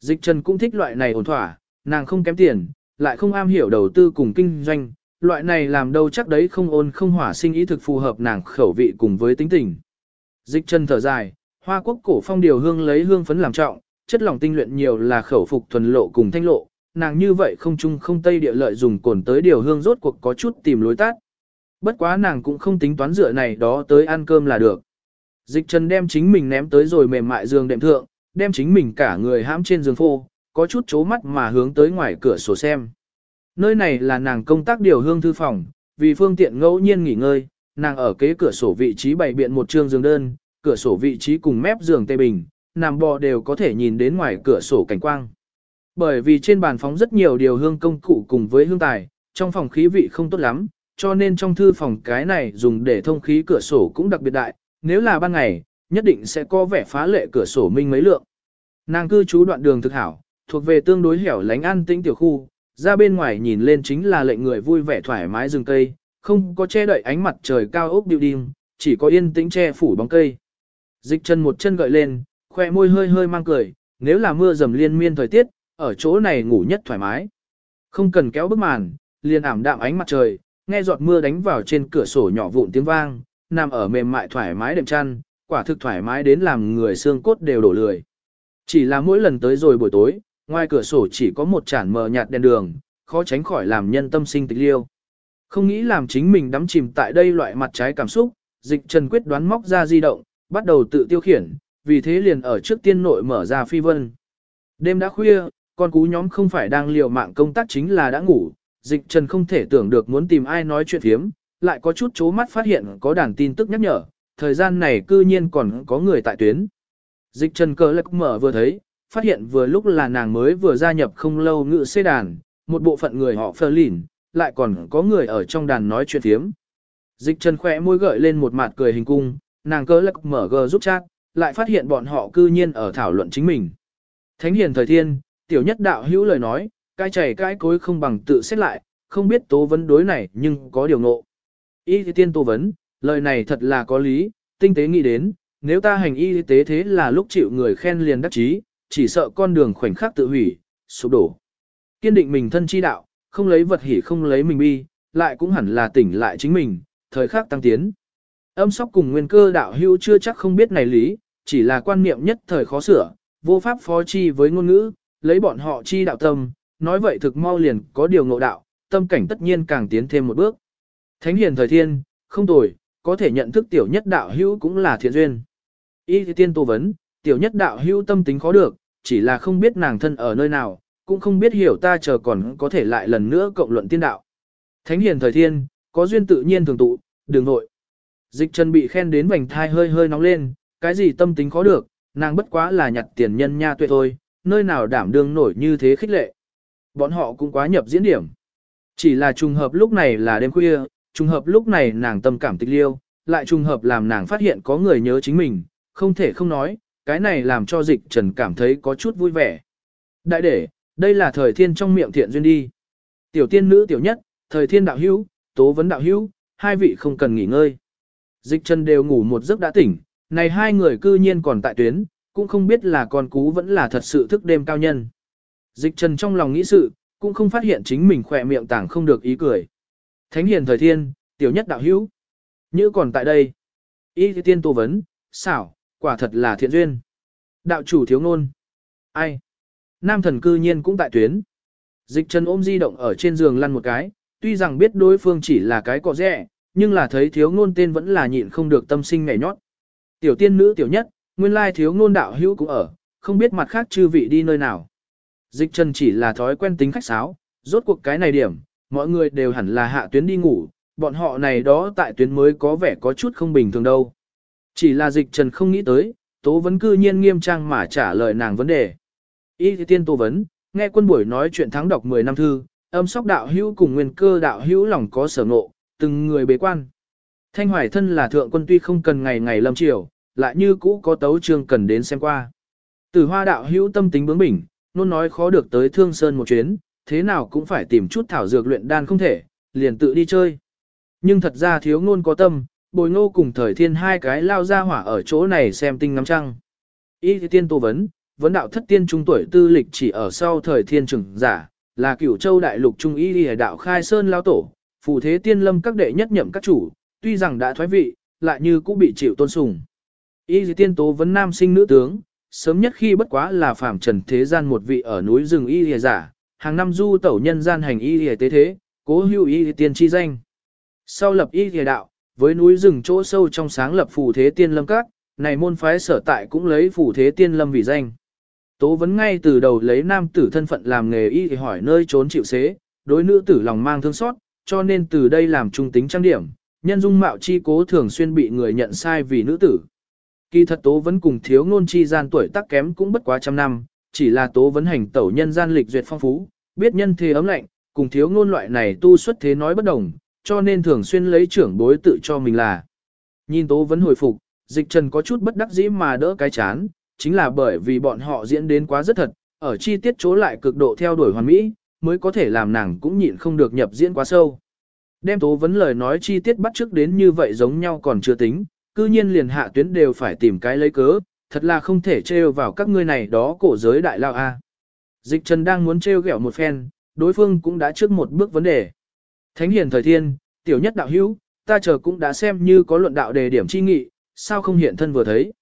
Dịch Trần cũng thích loại này ổn thỏa, nàng không kém tiền, lại không am hiểu đầu tư cùng kinh doanh, loại này làm đâu chắc đấy không ôn không hỏa sinh ý thực phù hợp nàng khẩu vị cùng với tính tình. Dịch Trần thở dài, Hoa quốc cổ phong điều hương lấy hương phấn làm trọng, chất lỏng tinh luyện nhiều là khẩu phục thuần lộ cùng thanh lộ, nàng như vậy không chung không tây địa lợi dùng cồn tới điều hương rốt cuộc có chút tìm lối tát. Bất quá nàng cũng không tính toán dựa này đó tới ăn cơm là được. Dịch Trần đem chính mình ném tới rồi mềm mại giường đệm thượng, đem chính mình cả người hãm trên giường phô, có chút chố mắt mà hướng tới ngoài cửa sổ xem. Nơi này là nàng công tác điều hương thư phòng, vì phương tiện ngẫu nhiên nghỉ ngơi, nàng ở kế cửa sổ vị trí bày biện một trương giường đơn, cửa sổ vị trí cùng mép giường tây bình, nằm bò đều có thể nhìn đến ngoài cửa sổ cảnh quang. Bởi vì trên bàn phóng rất nhiều điều hương công cụ cùng với hương tài, trong phòng khí vị không tốt lắm, cho nên trong thư phòng cái này dùng để thông khí cửa sổ cũng đặc biệt đại, nếu là ban ngày, nhất định sẽ có vẻ phá lệ cửa sổ minh mấy lượng. Nàng cư trú đoạn đường thực hảo, thuộc về tương đối hẻo lánh an tĩnh tiểu khu, ra bên ngoài nhìn lên chính là lệnh người vui vẻ thoải mái rừng cây, không có che đậy ánh mặt trời cao ốc building, chỉ có yên tĩnh che phủ bóng cây. Dịch chân một chân gợi lên, khoe môi hơi hơi mang cười, nếu là mưa dầm liên miên thời tiết, ở chỗ này ngủ nhất thoải mái. Không cần kéo bức màn, liền ảm đạm ánh mặt trời, nghe giọt mưa đánh vào trên cửa sổ nhỏ vụn tiếng vang, nằm ở mềm mại thoải mái đệm chăn, quả thực thoải mái đến làm người xương cốt đều đổ lười. Chỉ là mỗi lần tới rồi buổi tối, ngoài cửa sổ chỉ có một chản mờ nhạt đèn đường, khó tránh khỏi làm nhân tâm sinh tịch liêu. Không nghĩ làm chính mình đắm chìm tại đây loại mặt trái cảm xúc, dịch trần quyết đoán móc ra di động, bắt đầu tự tiêu khiển, vì thế liền ở trước tiên nội mở ra phi vân. Đêm đã khuya, con cú nhóm không phải đang liều mạng công tác chính là đã ngủ, dịch trần không thể tưởng được muốn tìm ai nói chuyện thiếm, lại có chút chố mắt phát hiện có đàn tin tức nhắc nhở, thời gian này cư nhiên còn có người tại tuyến. Dịch trần cờ lạc mở vừa thấy, phát hiện vừa lúc là nàng mới vừa gia nhập không lâu ngự xê đàn, một bộ phận người họ phơ lìn, lại còn có người ở trong đàn nói chuyện thiếm. Dịch trần khỏe môi gợi lên một mặt cười hình cung, nàng cơ lắc mở gờ giúp chat, lại phát hiện bọn họ cư nhiên ở thảo luận chính mình. Thánh hiền thời thiên, tiểu nhất đạo hữu lời nói, cai chảy cai cối không bằng tự xét lại, không biết tố vấn đối này nhưng có điều ngộ. Y thì tiên tố vấn, lời này thật là có lý, tinh tế nghĩ đến, nếu ta hành y tế thế là lúc chịu người khen liền đắc chí, chỉ sợ con đường khoảnh khắc tự hủy, sụp đổ. Kiên định mình thân chi đạo, không lấy vật hỉ không lấy mình bi, lại cũng hẳn là tỉnh lại chính mình, thời khắc tăng tiến. Âm sóc cùng nguyên cơ đạo hữu chưa chắc không biết này lý, chỉ là quan niệm nhất thời khó sửa, vô pháp phó chi với ngôn ngữ, lấy bọn họ chi đạo tâm, nói vậy thực mau liền có điều ngộ đạo, tâm cảnh tất nhiên càng tiến thêm một bước. Thánh hiền thời thiên, không tồi, có thể nhận thức tiểu nhất đạo hữu cũng là thiện duyên. Y thì tiên tô vấn, tiểu nhất đạo hữu tâm tính khó được, chỉ là không biết nàng thân ở nơi nào, cũng không biết hiểu ta chờ còn có thể lại lần nữa cộng luận tiên đạo. Thánh hiền thời thiên, có duyên tự nhiên thường tụ, đường nội. Dịch Trần bị khen đến vành thai hơi hơi nóng lên, cái gì tâm tính khó được, nàng bất quá là nhặt tiền nhân nha tuệ thôi, nơi nào đảm đương nổi như thế khích lệ. Bọn họ cũng quá nhập diễn điểm. Chỉ là trùng hợp lúc này là đêm khuya, trùng hợp lúc này nàng tâm cảm tịch liêu, lại trùng hợp làm nàng phát hiện có người nhớ chính mình, không thể không nói, cái này làm cho dịch trần cảm thấy có chút vui vẻ. Đại để, đây là thời thiên trong miệng thiện duyên đi. Tiểu tiên nữ tiểu nhất, thời thiên đạo hữu, tố vấn đạo hữu, hai vị không cần nghỉ ngơi. Dịch trần đều ngủ một giấc đã tỉnh, này hai người cư nhiên còn tại tuyến, cũng không biết là con cú vẫn là thật sự thức đêm cao nhân. Dịch trần trong lòng nghĩ sự, cũng không phát hiện chính mình khỏe miệng tảng không được ý cười. Thánh hiền thời thiên, tiểu nhất đạo hữu. Như còn tại đây. Y tiên tô vấn, xảo, quả thật là thiện duyên. Đạo chủ thiếu ngôn. Ai? Nam thần cư nhiên cũng tại tuyến. Dịch trần ôm di động ở trên giường lăn một cái, tuy rằng biết đối phương chỉ là cái cọ rẻ, nhưng là thấy thiếu ngôn tên vẫn là nhịn không được tâm sinh ngảy nhót. Tiểu tiên nữ tiểu nhất, nguyên lai thiếu ngôn đạo hữu cũng ở, không biết mặt khác chư vị đi nơi nào. Dịch trần chỉ là thói quen tính khách sáo, rốt cuộc cái này điểm, mọi người đều hẳn là hạ tuyến đi ngủ, bọn họ này đó tại tuyến mới có vẻ có chút không bình thường đâu. Chỉ là dịch trần không nghĩ tới, tố vấn cư nhiên nghiêm trang mà trả lời nàng vấn đề. Y tiên tố vấn, nghe quân buổi nói chuyện thắng đọc 10 năm thư, âm sóc đạo hữu cùng nguyên cơ đạo hữu lòng có sở ngộ, từng người bế quan. Thanh hoài thân là thượng quân tuy không cần ngày ngày lâm triều, lại như cũ có tấu trương cần đến xem qua. Từ hoa đạo hữu tâm tính bướng bỉnh, luôn nói khó được tới thương sơn một chuyến, thế nào cũng phải tìm chút thảo dược luyện đan không thể, liền tự đi chơi. Nhưng thật ra thiếu ngôn có tâm, bồi ngô cùng thời thiên hai cái lao ra hỏa ở chỗ này xem tinh ngắm trăng. Y tiên tô vấn, vấn đạo thất tiên trung tuổi tư lịch chỉ ở sau thời thiên trưởng giả, là cửu châu đại lục trung y đi đạo khai sơn lao tổ, phù thế tiên lâm các đệ nhất nhậm các chủ, tuy rằng đã thoái vị, lại như cũng bị chịu tôn sùng. Y tiên tố vấn nam sinh nữ tướng, sớm nhất khi bất quá là phàm trần thế gian một vị ở núi rừng y lìa giả, hàng năm du tẩu nhân gian hành y lìa tế thế, cố hữu y tiên chi danh. Sau lập y lìa đạo, với núi rừng chỗ sâu trong sáng lập phù thế tiên lâm các, này môn phái sở tại cũng lấy phù thế tiên lâm vì danh. Tố vấn ngay từ đầu lấy nam tử thân phận làm nghề y thì hỏi nơi trốn chịu xế, đối nữ tử lòng mang thương xót, cho nên từ đây làm trung tính trang điểm, nhân dung mạo chi cố thường xuyên bị người nhận sai vì nữ tử. Kỳ thật tố vẫn cùng thiếu ngôn chi gian tuổi tác kém cũng bất quá trăm năm, chỉ là tố vấn hành tẩu nhân gian lịch duyệt phong phú, biết nhân thế ấm lạnh, cùng thiếu ngôn loại này tu xuất thế nói bất đồng, cho nên thường xuyên lấy trưởng bối tự cho mình là. Nhìn tố vấn hồi phục, dịch trần có chút bất đắc dĩ mà đỡ cái chán, chính là bởi vì bọn họ diễn đến quá rất thật, ở chi tiết chỗ lại cực độ theo đuổi hoàn mỹ, mới có thể làm nàng cũng nhịn không được nhập diễn quá sâu. Đem tố vấn lời nói chi tiết bắt trước đến như vậy giống nhau còn chưa tính, cư nhiên liền hạ tuyến đều phải tìm cái lấy cớ, thật là không thể trêu vào các ngươi này đó cổ giới đại lao a. Dịch Trần đang muốn trêu ghẹo một phen, đối phương cũng đã trước một bước vấn đề. Thánh hiền thời thiên, tiểu nhất đạo hữu, ta chờ cũng đã xem như có luận đạo đề điểm chi nghị, sao không hiện thân vừa thấy.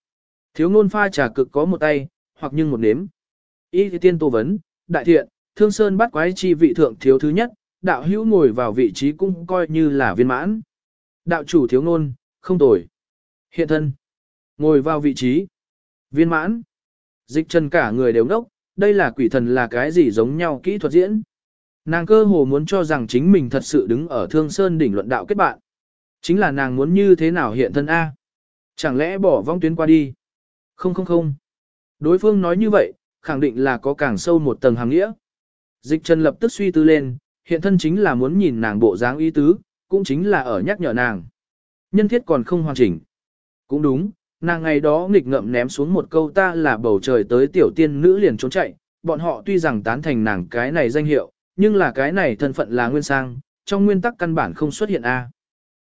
Thiếu ngôn pha trà cực có một tay, hoặc nhưng một nếm. Y thì tiên tô vấn, đại thiện, thương sơn bắt quái chi vị thượng thiếu thứ nhất, đạo hữu ngồi vào vị trí cũng coi như là viên mãn. Đạo chủ thiếu ngôn, không tồi. Hiện thân. Ngồi vào vị trí. Viên mãn. Dịch chân cả người đều ngốc, đây là quỷ thần là cái gì giống nhau kỹ thuật diễn. Nàng cơ hồ muốn cho rằng chính mình thật sự đứng ở thương sơn đỉnh luận đạo kết bạn. Chính là nàng muốn như thế nào hiện thân A. Chẳng lẽ bỏ vong tuyến qua đi. Không không không. Đối phương nói như vậy, khẳng định là có càng sâu một tầng hàng nghĩa. Dịch trần lập tức suy tư lên, hiện thân chính là muốn nhìn nàng bộ dáng ý tứ, cũng chính là ở nhắc nhở nàng. Nhân thiết còn không hoàn chỉnh. Cũng đúng, nàng ngày đó nghịch ngậm ném xuống một câu ta là bầu trời tới tiểu tiên nữ liền trốn chạy, bọn họ tuy rằng tán thành nàng cái này danh hiệu, nhưng là cái này thân phận là nguyên sang, trong nguyên tắc căn bản không xuất hiện A.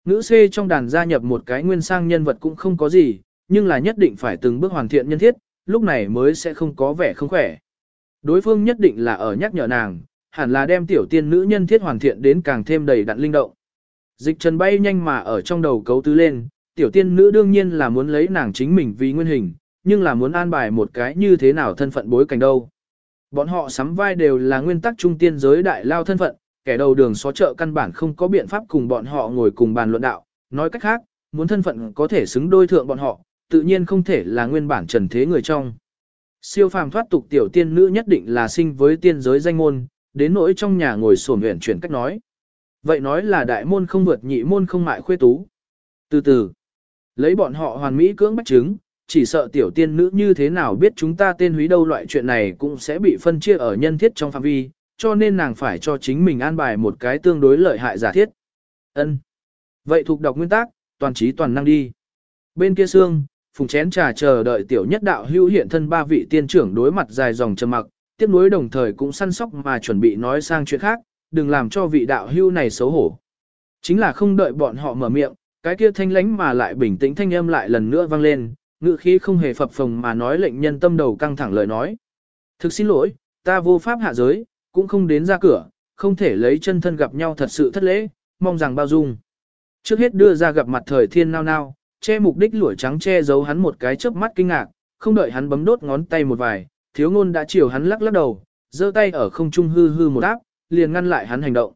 Nữ C trong đàn gia nhập một cái nguyên sang nhân vật cũng không có gì, nhưng là nhất định phải từng bước hoàn thiện nhân thiết, lúc này mới sẽ không có vẻ không khỏe. Đối phương nhất định là ở nhắc nhở nàng, hẳn là đem tiểu tiên nữ nhân thiết hoàn thiện đến càng thêm đầy đặn linh động. Dịch trần bay nhanh mà ở trong đầu cấu tứ lên, tiểu tiên nữ đương nhiên là muốn lấy nàng chính mình vì nguyên hình, nhưng là muốn an bài một cái như thế nào thân phận bối cảnh đâu. Bọn họ sắm vai đều là nguyên tắc trung tiên giới đại lao thân phận, kẻ đầu đường xó chợ căn bản không có biện pháp cùng bọn họ ngồi cùng bàn luận đạo, nói cách khác, muốn thân phận có thể xứng đôi thượng bọn họ, tự nhiên không thể là nguyên bản trần thế người trong. Siêu phàm thoát tục tiểu tiên nữ nhất định là sinh với tiên giới danh môn, đến nỗi trong nhà ngồi sổm huyện chuyển cách nói. Vậy nói là đại môn không vượt nhị môn không mại khuê tú. Từ từ, lấy bọn họ hoàn mỹ cưỡng bách chứng, chỉ sợ tiểu tiên nữ như thế nào biết chúng ta tên húy đâu loại chuyện này cũng sẽ bị phân chia ở nhân thiết trong phạm vi, cho nên nàng phải cho chính mình an bài một cái tương đối lợi hại giả thiết. Ân. Vậy thuộc đọc nguyên tắc, toàn trí toàn năng đi. Bên kia xương, phùng chén trà chờ đợi tiểu nhất đạo hữu hiện thân ba vị tiên trưởng đối mặt dài dòng trầm mặc, tiếp nối đồng thời cũng săn sóc mà chuẩn bị nói sang chuyện khác, đừng làm cho vị đạo hữu này xấu hổ. Chính là không đợi bọn họ mở miệng, cái kia thanh lánh mà lại bình tĩnh thanh âm lại lần nữa vang lên, ngữ khí không hề phập phồng mà nói lệnh nhân tâm đầu căng thẳng lời nói. Thực xin lỗi, ta vô pháp hạ giới, cũng không đến ra cửa, không thể lấy chân thân gặp nhau thật sự thất lễ, mong rằng bao dung. Trước hết đưa ra gặp mặt thời thiên nao nao, che mục đích lũi trắng che giấu hắn một cái chớp mắt kinh ngạc, không đợi hắn bấm đốt ngón tay một vài, thiếu ngôn đã chiều hắn lắc lắc đầu, giơ tay ở không trung hư hư một áp, liền ngăn lại hắn hành động.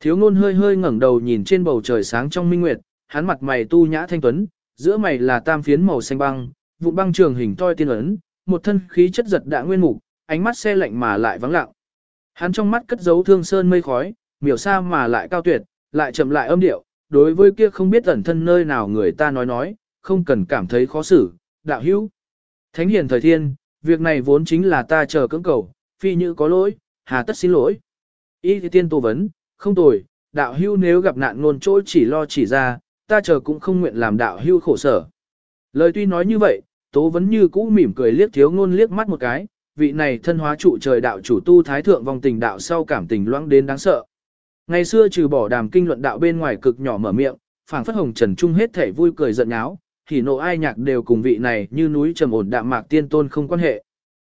Thiếu ngôn hơi hơi ngẩng đầu nhìn trên bầu trời sáng trong minh nguyệt, hắn mặt mày tu nhã thanh tuấn, giữa mày là tam phiến màu xanh băng, vụ băng trường hình toi tiên ấn, một thân khí chất giật đã nguyên mục, ánh mắt xe lạnh mà lại vắng lặng. Hắn trong mắt cất giấu thương sơn mây khói, miểu xa mà lại cao tuyệt, lại chậm lại âm điệu, đối với kia không biết ẩn thân nơi nào người ta nói nói, không cần cảm thấy khó xử, đạo hữu. Thánh hiền thời thiên, việc này vốn chính là ta chờ cưỡng cầu, phi như có lỗi, hà tất xin lỗi. Y thì tiên tô vấn, không tồi, đạo hữu nếu gặp nạn ngôn chỗ chỉ lo chỉ ra, ta chờ cũng không nguyện làm đạo hữu khổ sở. Lời tuy nói như vậy, tố vấn như cũ mỉm cười liếc thiếu ngôn liếc mắt một cái, vị này thân hóa trụ trời đạo chủ tu thái thượng vòng tình đạo sau cảm tình loãng đến đáng sợ. Ngày xưa trừ bỏ đàm kinh luận đạo bên ngoài cực nhỏ mở miệng, phảng phất hồng trần trung hết thể vui cười giận nháo, thì nộ ai nhạc đều cùng vị này như núi trầm ổn đạm mạc tiên tôn không quan hệ.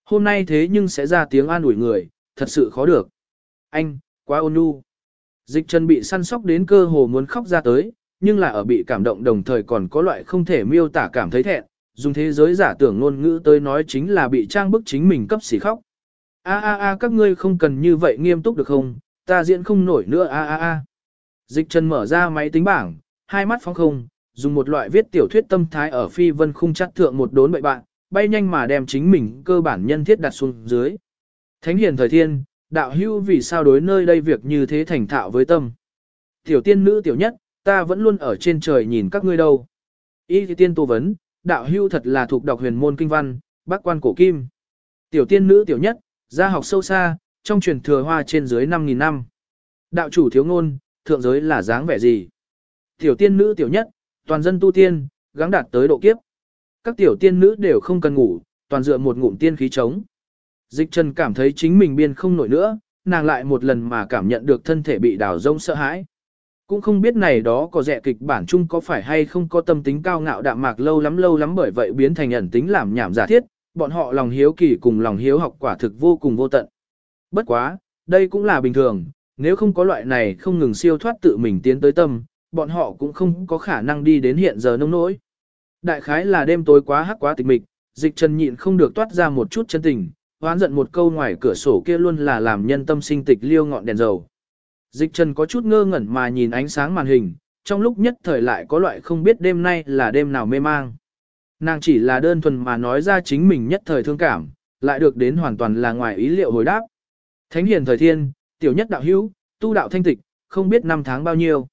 Hôm nay thế nhưng sẽ ra tiếng an ủi người, thật sự khó được. Anh, quá ôn nhu. Dịch trần bị săn sóc đến cơ hồ muốn khóc ra tới, nhưng là ở bị cảm động đồng thời còn có loại không thể miêu tả cảm thấy thẹn, dùng thế giới giả tưởng ngôn ngữ tới nói chính là bị trang bức chính mình cấp xỉ khóc. A a a các ngươi không cần như vậy nghiêm túc được không, ta diễn không nổi nữa a a a. Dịch Trần mở ra máy tính bảng, hai mắt phóng không, dùng một loại viết tiểu thuyết tâm thái ở phi vân khung chắc thượng một đốn bậy bạn, bay nhanh mà đem chính mình cơ bản nhân thiết đặt xuống dưới. Thánh hiền thời thiên, đạo hưu vì sao đối nơi đây việc như thế thành thạo với tâm. Tiểu tiên nữ tiểu nhất, ta vẫn luôn ở trên trời nhìn các ngươi đâu. Y thì tiên tô vấn, đạo hưu thật là thuộc đọc huyền môn kinh văn, bác quan cổ kim. Tiểu tiên nữ tiểu nhất, gia học sâu xa, trong truyền thừa hoa trên dưới 5.000 năm. Đạo chủ thiếu ngôn, thượng giới là dáng vẻ gì? Tiểu tiên nữ tiểu nhất, toàn dân tu tiên, gắng đạt tới độ kiếp. Các tiểu tiên nữ đều không cần ngủ, toàn dựa một ngụm tiên khí trống Dịch trần cảm thấy chính mình biên không nổi nữa, nàng lại một lần mà cảm nhận được thân thể bị đào rông sợ hãi. Cũng không biết này đó có rẻ kịch bản chung có phải hay không có tâm tính cao ngạo đạm mạc lâu lắm lâu lắm bởi vậy biến thành ẩn tính làm nhảm giả thiết, bọn họ lòng hiếu kỳ cùng lòng hiếu học quả thực vô cùng vô tận. Bất quá, đây cũng là bình thường, nếu không có loại này không ngừng siêu thoát tự mình tiến tới tâm, bọn họ cũng không có khả năng đi đến hiện giờ nông nỗi. Đại khái là đêm tối quá hắc quá tịch mịch, dịch trần nhịn không được toát ra một chút chân tình, hoán giận một câu ngoài cửa sổ kia luôn là làm nhân tâm sinh tịch liêu ngọn đèn dầu. Dịch trần có chút ngơ ngẩn mà nhìn ánh sáng màn hình, trong lúc nhất thời lại có loại không biết đêm nay là đêm nào mê mang. Nàng chỉ là đơn thuần mà nói ra chính mình nhất thời thương cảm, lại được đến hoàn toàn là ngoài ý liệu hồi đáp. Thánh hiền thời thiên, tiểu nhất đạo hữu, tu đạo thanh tịch, không biết năm tháng bao nhiêu.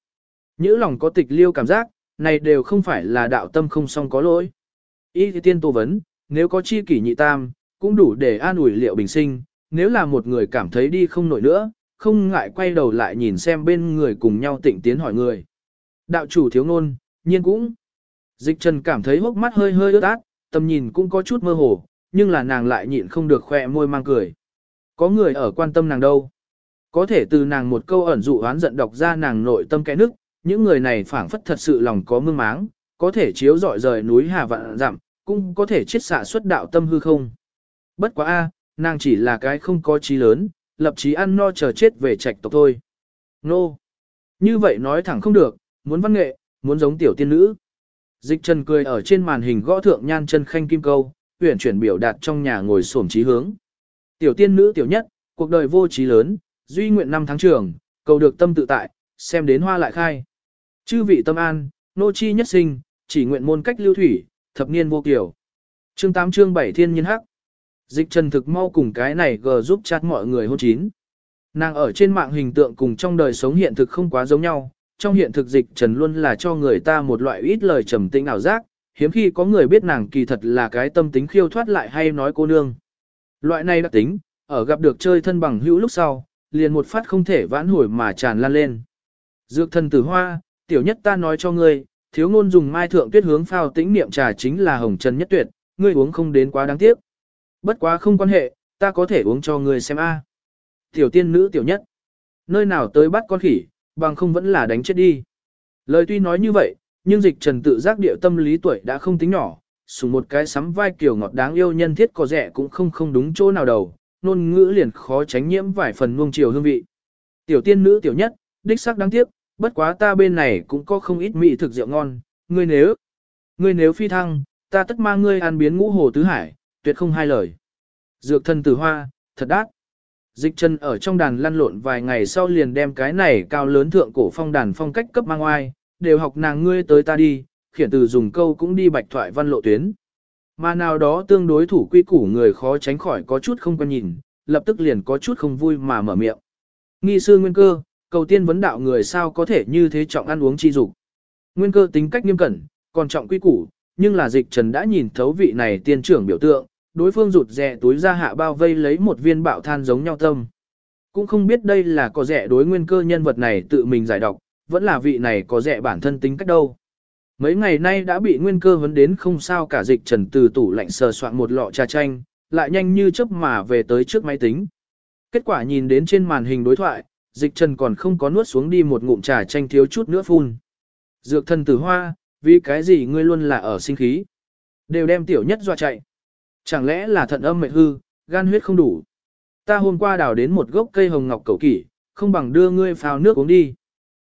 Nhữ lòng có tịch liêu cảm giác, này đều không phải là đạo tâm không song có lỗi. Ý thì tiên tô vấn, nếu có chi kỷ nhị tam, cũng đủ để an ủi liệu bình sinh, nếu là một người cảm thấy đi không nổi nữa, không ngại quay đầu lại nhìn xem bên người cùng nhau tịnh tiến hỏi người. Đạo chủ thiếu ngôn, nhiên cũng. Dịch trần cảm thấy hốc mắt hơi hơi ướt át, tầm nhìn cũng có chút mơ hồ, nhưng là nàng lại nhịn không được khỏe môi mang cười. Có người ở quan tâm nàng đâu. Có thể từ nàng một câu ẩn dụ oán giận đọc ra nàng nội tâm cái nước, những người này phảng phất thật sự lòng có mương máng, có thể chiếu dọi rời núi hà vạn dặm, cũng có thể chiết xạ xuất đạo tâm hư không. Bất quá a, nàng chỉ là cái không có trí lớn, lập chí ăn no chờ chết về trạch tộc thôi. Nô! Như vậy nói thẳng không được, muốn văn nghệ, muốn giống tiểu tiên nữ. Dịch trần cười ở trên màn hình gõ thượng nhan chân khanh kim câu, tuyển chuyển biểu đạt trong nhà ngồi xổm trí hướng. Tiểu tiên nữ tiểu nhất, cuộc đời vô trí lớn, duy nguyện năm tháng trường, cầu được tâm tự tại, xem đến hoa lại khai. Chư vị tâm an, nô chi nhất sinh, chỉ nguyện môn cách lưu thủy, thập niên vô kiểu. Chương 8 chương 7 thiên nhân hắc. Dịch trần thực mau cùng cái này gờ giúp chat mọi người hôn chín. Nàng ở trên mạng hình tượng cùng trong đời sống hiện thực không quá giống nhau, trong hiện thực dịch trần luôn là cho người ta một loại ít lời trầm tĩnh ảo giác, hiếm khi có người biết nàng kỳ thật là cái tâm tính khiêu thoát lại hay nói cô nương. Loại này đặc tính, ở gặp được chơi thân bằng hữu lúc sau, liền một phát không thể vãn hồi mà tràn lan lên. Dược thần tử hoa, tiểu nhất ta nói cho ngươi, thiếu ngôn dùng mai thượng tuyết hướng phao tĩnh niệm trà chính là hồng trần nhất tuyệt, ngươi uống không đến quá đáng tiếc. Bất quá không quan hệ, ta có thể uống cho ngươi xem a. Tiểu tiên nữ tiểu nhất. Nơi nào tới bắt con khỉ, bằng không vẫn là đánh chết đi. Lời tuy nói như vậy, nhưng dịch trần tự giác điệu tâm lý tuổi đã không tính nhỏ, sùng một cái sắm vai kiểu ngọt đáng yêu nhân thiết có rẻ cũng không không đúng chỗ nào đầu, nôn ngữ liền khó tránh nhiễm vài phần nuông chiều hương vị. Tiểu tiên nữ tiểu nhất, đích sắc đáng tiếc, bất quá ta bên này cũng có không ít mỹ thực rượu ngon, ngươi nếu, ngươi nếu phi thăng, ta tất mang ngươi ăn biến ngũ hồ tứ hải, tuyệt không hai lời. Dược thân tử hoa, thật đắt. Dịch chân ở trong đàn lăn lộn vài ngày sau liền đem cái này cao lớn thượng cổ phong đàn phong cách cấp mang oai, đều học nàng ngươi tới ta đi, khiển từ dùng câu cũng đi bạch thoại văn lộ tuyến. Mà nào đó tương đối thủ quy củ người khó tránh khỏi có chút không quen nhìn, lập tức liền có chút không vui mà mở miệng. Nghi sư nguyên cơ, cầu tiên vấn đạo người sao có thể như thế trọng ăn uống chi dục. Nguyên cơ tính cách nghiêm cẩn, còn trọng quy củ, nhưng là dịch trần đã nhìn thấu vị này tiên trưởng biểu tượng, đối phương rụt rẻ túi ra hạ bao vây lấy một viên bạo than giống nhau tâm. Cũng không biết đây là có rẻ đối nguyên cơ nhân vật này tự mình giải độc, vẫn là vị này có rẻ bản thân tính cách đâu. Mấy ngày nay đã bị nguyên cơ vấn đến không sao cả dịch trần từ tủ lạnh sờ soạn một lọ trà chanh, lại nhanh như chớp mà về tới trước máy tính. Kết quả nhìn đến trên màn hình đối thoại, dịch trần còn không có nuốt xuống đi một ngụm trà chanh thiếu chút nữa phun. Dược thần tử hoa, vì cái gì ngươi luôn là ở sinh khí. Đều đem tiểu nhất dọa chạy. Chẳng lẽ là thận âm mệt hư, gan huyết không đủ. Ta hôm qua đào đến một gốc cây hồng ngọc cầu kỷ, không bằng đưa ngươi phao nước uống đi.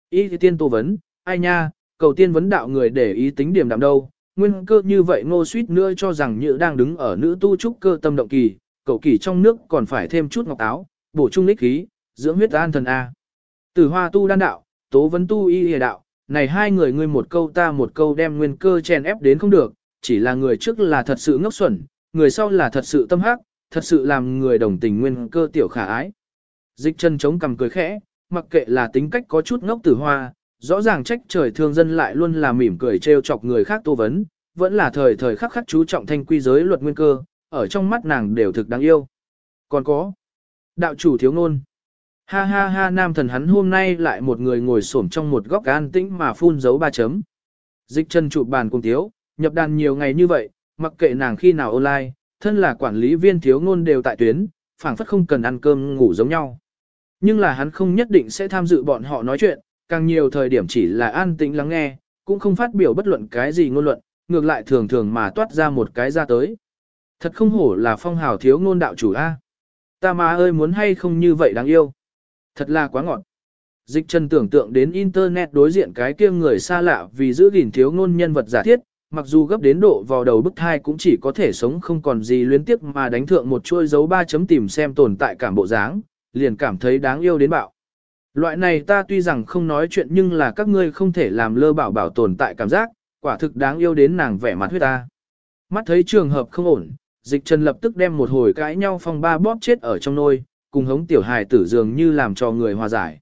Y thì tiên tô vấn, ai nha, cầu tiên vấn đạo người để ý tính điểm đạm đâu. Nguyên cơ như vậy ngô suýt nữa cho rằng như đang đứng ở nữ tu trúc cơ tâm động kỳ, cầu kỳ trong nước còn phải thêm chút ngọc táo, bổ trung lích khí, dưỡng huyết an thần A. Tử hoa tu đan đạo, tố vấn tu y hề đạo, này hai người ngươi một câu ta một câu đem nguyên cơ chèn ép đến không được, chỉ là người trước là thật sự ngốc xuẩn, người sau là thật sự tâm hắc, thật sự làm người đồng tình nguyên cơ tiểu khả ái. Dịch chân chống cầm cười khẽ, mặc kệ là tính cách có chút ngốc tử hoa, rõ ràng trách trời thương dân lại luôn là mỉm cười trêu chọc người khác tô vấn, vẫn là thời thời khắc khắc chú trọng thanh quy giới luật nguyên cơ, ở trong mắt nàng đều thực đáng yêu. Còn có, đạo chủ thiếu ngôn. Ha ha ha nam thần hắn hôm nay lại một người ngồi xổm trong một góc an tĩnh mà phun dấu ba chấm. Dịch chân chụp bàn cùng thiếu, nhập đàn nhiều ngày như vậy, mặc kệ nàng khi nào online, thân là quản lý viên thiếu ngôn đều tại tuyến, phảng phất không cần ăn cơm ngủ giống nhau. Nhưng là hắn không nhất định sẽ tham dự bọn họ nói chuyện, càng nhiều thời điểm chỉ là an tĩnh lắng nghe, cũng không phát biểu bất luận cái gì ngôn luận, ngược lại thường thường mà toát ra một cái ra tới. Thật không hổ là phong hào thiếu ngôn đạo chủ A. Ta mà ơi muốn hay không như vậy đáng yêu. Thật là quá ngọt. Dịch trần tưởng tượng đến Internet đối diện cái kia người xa lạ vì giữ gìn thiếu ngôn nhân vật giả thiết, mặc dù gấp đến độ vào đầu bức thai cũng chỉ có thể sống không còn gì luyến tiếc mà đánh thượng một chuôi dấu ba chấm tìm xem tồn tại cảm bộ dáng, liền cảm thấy đáng yêu đến bạo. Loại này ta tuy rằng không nói chuyện nhưng là các ngươi không thể làm lơ bảo bảo tồn tại cảm giác, quả thực đáng yêu đến nàng vẻ mặt huyết ta. Mắt thấy trường hợp không ổn, dịch trần lập tức đem một hồi cãi nhau phong ba bóp chết ở trong nôi, cùng hống tiểu hài tử dường như làm cho người hòa giải.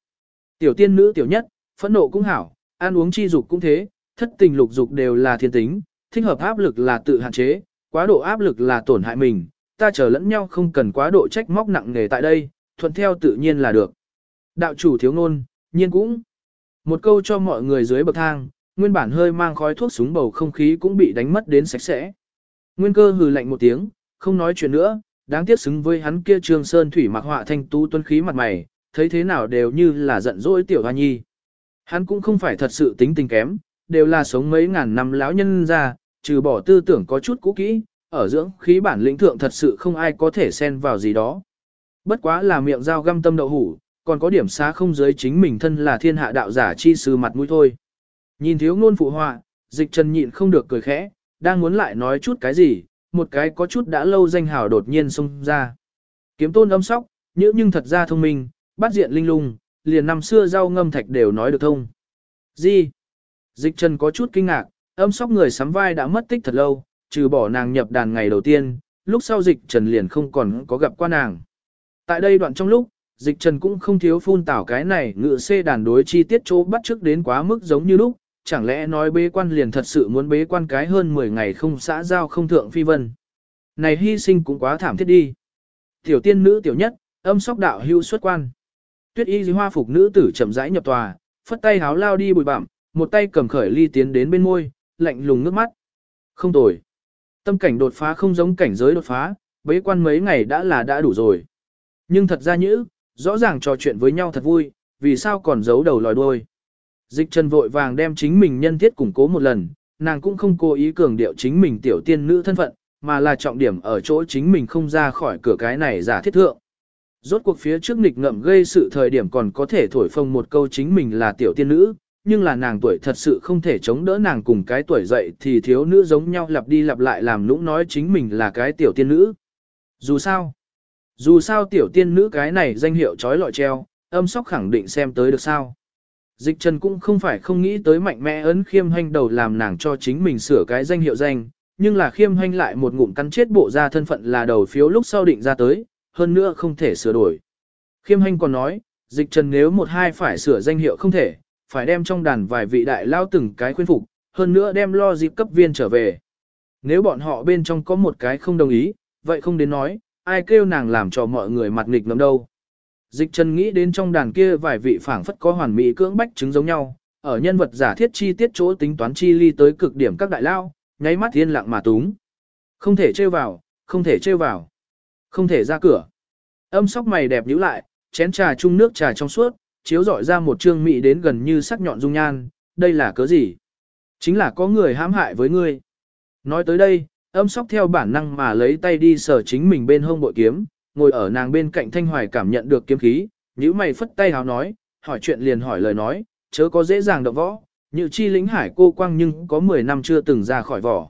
Tiểu tiên nữ tiểu nhất, phẫn nộ cũng hảo, ăn uống chi dục cũng thế, thất tình lục dục đều là thiên tính, thích hợp áp lực là tự hạn chế, quá độ áp lực là tổn hại mình, ta chờ lẫn nhau không cần quá độ trách móc nặng nề tại đây, thuận theo tự nhiên là được. Đạo chủ thiếu ngôn, nhiên cũng. Một câu cho mọi người dưới bậc thang, nguyên bản hơi mang khói thuốc súng bầu không khí cũng bị đánh mất đến sạch sẽ. Nguyên cơ hừ lạnh một tiếng, không nói chuyện nữa, đáng tiếc xứng với hắn kia trương sơn thủy mặc họa thanh tú tuân khí mặt mày, thấy thế nào đều như là giận dỗi tiểu hoa nhi. Hắn cũng không phải thật sự tính tình kém, đều là sống mấy ngàn năm lão nhân ra, trừ bỏ tư tưởng có chút cũ kỹ, ở dưỡng khí bản lĩnh thượng thật sự không ai có thể xen vào gì đó. Bất quá là miệng dao găm tâm đậu hủ, còn có điểm xá không giới chính mình thân là thiên hạ đạo giả chi sư mặt mũi thôi. Nhìn thiếu ngôn phụ họa, dịch trần nhịn không được cười khẽ, đang muốn lại nói chút cái gì, một cái có chút đã lâu danh hào đột nhiên xông ra. Kiếm tôn âm sóc, nhữ nhưng thật ra thông minh, bắt diện linh lung, liền năm xưa rau ngâm thạch đều nói được thông. Gì? Dịch Trần có chút kinh ngạc, âm sóc người sắm vai đã mất tích thật lâu, trừ bỏ nàng nhập đàn ngày đầu tiên, lúc sau Dịch Trần liền không còn có gặp qua nàng. Tại đây đoạn trong lúc, Dịch Trần cũng không thiếu phun tảo cái này ngựa xê đàn đối chi tiết chỗ bắt trước đến quá mức giống như lúc, chẳng lẽ nói bế quan liền thật sự muốn bế quan cái hơn 10 ngày không xã giao không thượng phi vân. Này hy sinh cũng quá thảm thiết đi. Tiểu tiên nữ tiểu nhất, âm sóc đạo hưu xuất quan. Tuyết y hoa phục nữ tử chậm rãi nhập tòa, phất tay háo lao đi bụi bặm, một tay cầm khởi ly tiến đến bên môi, lạnh lùng nước mắt. Không tồi. Tâm cảnh đột phá không giống cảnh giới đột phá, bế quan mấy ngày đã là đã đủ rồi. Nhưng thật ra nhữ, rõ ràng trò chuyện với nhau thật vui, vì sao còn giấu đầu lòi đuôi. Dịch trần vội vàng đem chính mình nhân thiết củng cố một lần, nàng cũng không cố ý cường điệu chính mình tiểu tiên nữ thân phận, mà là trọng điểm ở chỗ chính mình không ra khỏi cửa cái này giả thiết thượng. Rốt cuộc phía trước nghịch ngậm gây sự thời điểm còn có thể thổi phồng một câu chính mình là tiểu tiên nữ, nhưng là nàng tuổi thật sự không thể chống đỡ nàng cùng cái tuổi dậy thì thiếu nữ giống nhau lặp đi lặp lại làm nũng nói chính mình là cái tiểu tiên nữ. Dù sao, dù sao tiểu tiên nữ cái này danh hiệu trói lọi treo, âm sóc khẳng định xem tới được sao. Dịch trần cũng không phải không nghĩ tới mạnh mẽ ấn khiêm hành đầu làm nàng cho chính mình sửa cái danh hiệu danh, nhưng là khiêm hành lại một ngụm cắn chết bộ ra thân phận là đầu phiếu lúc sau định ra tới, hơn nữa không thể sửa đổi. Khiêm hành còn nói, dịch trần nếu một hai phải sửa danh hiệu không thể, phải đem trong đàn vài vị đại lao từng cái khuyên phục, hơn nữa đem lo dịp cấp viên trở về. Nếu bọn họ bên trong có một cái không đồng ý, vậy không đến nói, ai kêu nàng làm cho mọi người mặt nghịch ngầm đâu. Dịch Trần nghĩ đến trong đàn kia vài vị phảng phất có hoàn mỹ cưỡng bách chứng giống nhau, ở nhân vật giả thiết chi tiết chỗ tính toán chi ly tới cực điểm các đại lao, nháy mắt yên lặng mà túng. Không thể trêu vào, không thể trêu vào, không thể ra cửa. Âm sóc mày đẹp nhíu lại, chén trà chung nước trà trong suốt, chiếu dọi ra một trương mỹ đến gần như sắc nhọn dung nhan, đây là cớ gì? Chính là có người hãm hại với ngươi. Nói tới đây, âm sóc theo bản năng mà lấy tay đi sờ chính mình bên hông bội kiếm, ngồi ở nàng bên cạnh thanh hoài cảm nhận được kiếm khí, nhíu mày phất tay hào nói, hỏi chuyện liền hỏi lời nói, chớ có dễ dàng động võ, như chi lính hải cô quang nhưng có 10 năm chưa từng ra khỏi vỏ.